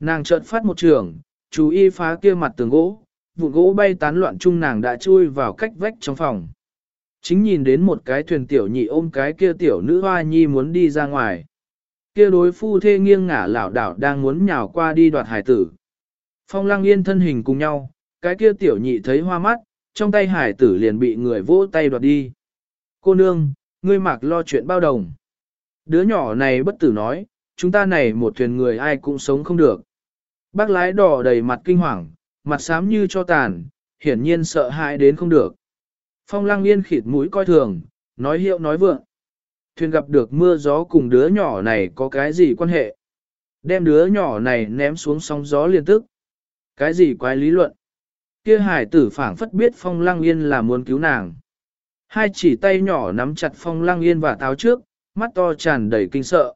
Speaker 1: Nàng chợt phát một trường, chú y phá kia mặt tường gỗ, vụn gỗ bay tán loạn chung nàng đã chui vào cách vách trong phòng. Chính nhìn đến một cái thuyền tiểu nhị ôm cái kia tiểu nữ hoa nhi muốn đi ra ngoài. Kia đối phu thê nghiêng ngả lảo đảo đang muốn nhào qua đi đoạt hải tử. Phong lăng yên thân hình cùng nhau, cái kia tiểu nhị thấy hoa mắt, trong tay hải tử liền bị người vỗ tay đoạt đi. Cô nương, ngươi mặc lo chuyện bao đồng. Đứa nhỏ này bất tử nói, chúng ta này một thuyền người ai cũng sống không được. Bác lái đỏ đầy mặt kinh hoàng, mặt xám như cho tàn, hiển nhiên sợ hãi đến không được. Phong lăng yên khịt mũi coi thường, nói hiệu nói vượng. Thuyền gặp được mưa gió cùng đứa nhỏ này có cái gì quan hệ? Đem đứa nhỏ này ném xuống sóng gió liên tức. Cái gì quái lý luận? Kia hải tử phảng phất biết phong lăng yên là muốn cứu nàng. Hai chỉ tay nhỏ nắm chặt phong lăng yên và táo trước, mắt to tràn đầy kinh sợ.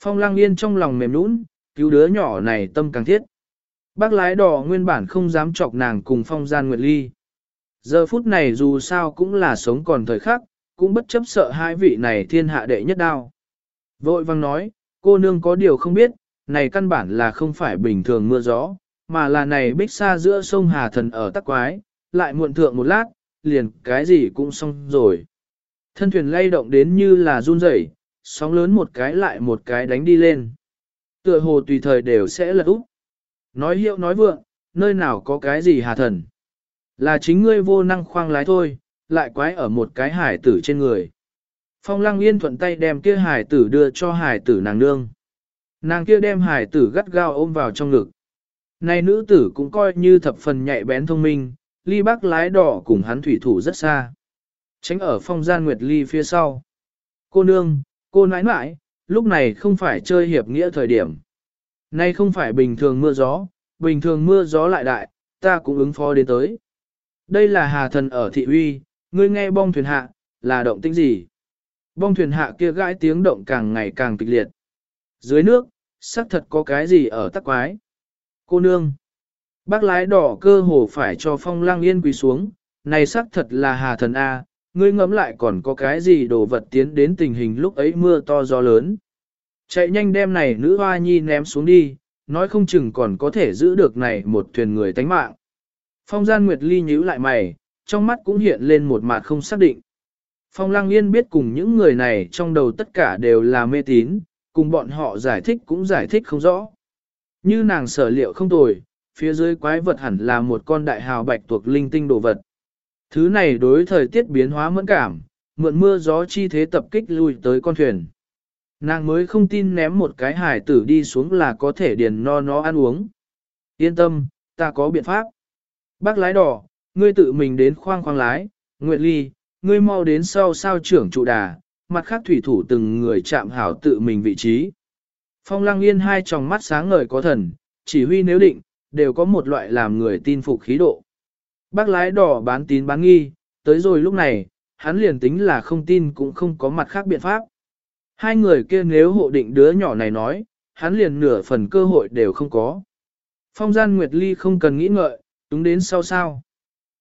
Speaker 1: Phong lăng yên trong lòng mềm nũng, cứu đứa nhỏ này tâm càng thiết. Bác lái đỏ nguyên bản không dám chọc nàng cùng phong gian nguyệt ly. Giờ phút này dù sao cũng là sống còn thời khắc, cũng bất chấp sợ hai vị này thiên hạ đệ nhất đao. Vội vang nói, cô nương có điều không biết, này căn bản là không phải bình thường mưa gió, mà là này bích xa giữa sông Hà Thần ở tắc quái, lại muộn thượng một lát, liền cái gì cũng xong rồi. Thân thuyền lay động đến như là run rẩy, sóng lớn một cái lại một cái đánh đi lên. Tựa hồ tùy thời đều sẽ lật úp. Nói hiệu nói vượng, nơi nào có cái gì hà thần. Là chính ngươi vô năng khoang lái thôi, lại quái ở một cái hải tử trên người. Phong lăng yên thuận tay đem kia hải tử đưa cho hải tử nàng nương. Nàng kia đem hải tử gắt gao ôm vào trong ngực. Này nữ tử cũng coi như thập phần nhạy bén thông minh, ly bác lái đỏ cùng hắn thủy thủ rất xa. Tránh ở phong gian nguyệt ly phía sau. Cô nương, cô nãi nãi, lúc này không phải chơi hiệp nghĩa thời điểm. Nay không phải bình thường mưa gió, bình thường mưa gió lại đại, ta cũng ứng phó đến tới. Đây là hà thần ở thị uy, ngươi nghe bong thuyền hạ, là động tĩnh gì? Bong thuyền hạ kia gãi tiếng động càng ngày càng kịch liệt. Dưới nước, xác thật có cái gì ở tắc quái. Cô nương. Bác lái đỏ cơ hồ phải cho phong lang yên quỳ xuống, này xác thật là hà thần A, ngươi ngẫm lại còn có cái gì đồ vật tiến đến tình hình lúc ấy mưa to gió lớn. Chạy nhanh đem này nữ hoa nhi ném xuống đi, nói không chừng còn có thể giữ được này một thuyền người tánh mạng. Phong gian Nguyệt Ly nhíu lại mày, trong mắt cũng hiện lên một mặt không xác định. Phong Lang Yên biết cùng những người này trong đầu tất cả đều là mê tín, cùng bọn họ giải thích cũng giải thích không rõ. Như nàng sở liệu không tồi, phía dưới quái vật hẳn là một con đại hào bạch tuộc linh tinh đồ vật. Thứ này đối thời tiết biến hóa mẫn cảm, mượn mưa gió chi thế tập kích lui tới con thuyền. Nàng mới không tin ném một cái hải tử đi xuống là có thể điền no nó ăn uống. Yên tâm, ta có biện pháp. Bác lái đỏ, ngươi tự mình đến khoang khoang lái, Nguyệt Ly, ngươi mau đến sau sao trưởng trụ đà, mặt khác thủy thủ từng người chạm hảo tự mình vị trí. Phong lăng yên hai tròng mắt sáng ngời có thần, chỉ huy nếu định, đều có một loại làm người tin phục khí độ. Bác lái đỏ bán tín bán nghi, tới rồi lúc này, hắn liền tính là không tin cũng không có mặt khác biện pháp. Hai người kia nếu hộ định đứa nhỏ này nói, hắn liền nửa phần cơ hội đều không có. Phong gian Nguyệt Ly không cần nghĩ ngợi, túng đến sau sao.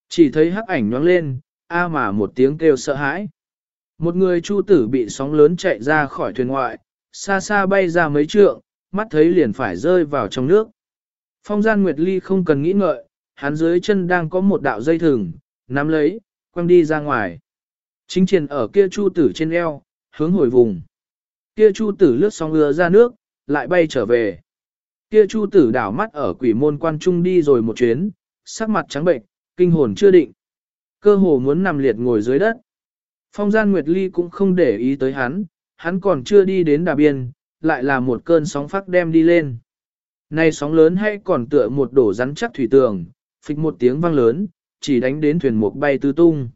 Speaker 1: Chỉ thấy hắc ảnh nhoáng lên, a mà một tiếng kêu sợ hãi. Một người chu tử bị sóng lớn chạy ra khỏi thuyền ngoại, xa xa bay ra mấy trượng, mắt thấy liền phải rơi vào trong nước. Phong gian Nguyệt Ly không cần nghĩ ngợi, hắn dưới chân đang có một đạo dây thừng, nắm lấy, quăng đi ra ngoài. Chính triển ở kia chu tử trên eo, hướng hồi vùng. Kia chu tử lướt sóng ưa ra nước, lại bay trở về. Kia chu tử đảo mắt ở quỷ môn quan trung đi rồi một chuyến, sắc mặt trắng bệnh, kinh hồn chưa định. Cơ hồ muốn nằm liệt ngồi dưới đất. Phong gian Nguyệt Ly cũng không để ý tới hắn, hắn còn chưa đi đến đà biên, lại là một cơn sóng phát đem đi lên. nay sóng lớn hay còn tựa một đổ rắn chắc thủy tường, phịch một tiếng vang lớn, chỉ đánh đến thuyền mục bay tứ tung.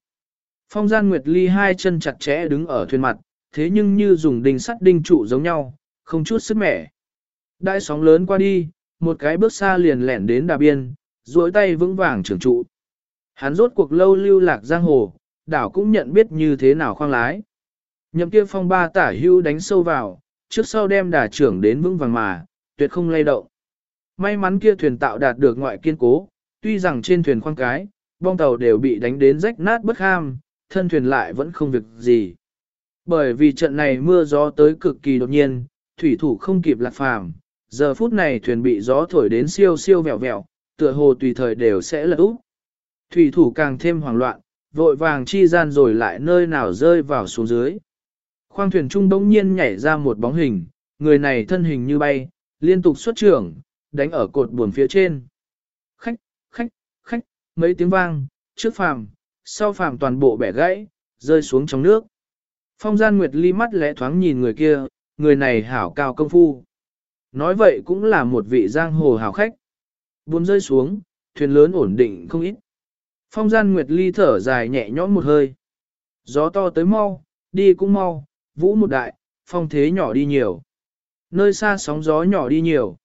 Speaker 1: Phong gian Nguyệt Ly hai chân chặt chẽ đứng ở thuyền mặt, thế nhưng như dùng đinh sắt đinh trụ giống nhau, không chút sức mẻ. Đại sóng lớn qua đi, một cái bước xa liền lẻn đến đà biên, duỗi tay vững vàng trưởng trụ. Hắn rốt cuộc lâu lưu lạc giang hồ, đảo cũng nhận biết như thế nào khoang lái. Nhậm kia phong ba tả hưu đánh sâu vào, trước sau đem đà trưởng đến vững vàng mà, tuyệt không lay động. May mắn kia thuyền tạo đạt được ngoại kiên cố, tuy rằng trên thuyền khoang cái, bong tàu đều bị đánh đến rách nát bất ham, thân thuyền lại vẫn không việc gì. Bởi vì trận này mưa gió tới cực kỳ đột nhiên, thủy thủ không kịp lạc phàm, giờ phút này thuyền bị gió thổi đến siêu siêu vẹo vẹo, tựa hồ tùy thời đều sẽ lật úp. Thủy thủ càng thêm hoảng loạn, vội vàng chi gian rồi lại nơi nào rơi vào xuống dưới. Khoang thuyền trung đống nhiên nhảy ra một bóng hình, người này thân hình như bay, liên tục xuất trưởng, đánh ở cột buồn phía trên. Mấy tiếng vang, trước phàm, sau phàm toàn bộ bẻ gãy, rơi xuống trong nước. Phong gian Nguyệt Ly mắt lẽ thoáng nhìn người kia, người này hảo cao công phu. Nói vậy cũng là một vị giang hồ hảo khách. Buồn rơi xuống, thuyền lớn ổn định không ít. Phong gian Nguyệt Ly thở dài nhẹ nhõm một hơi. Gió to tới mau, đi cũng mau, vũ một đại, phong thế nhỏ đi nhiều. Nơi xa sóng gió nhỏ đi nhiều,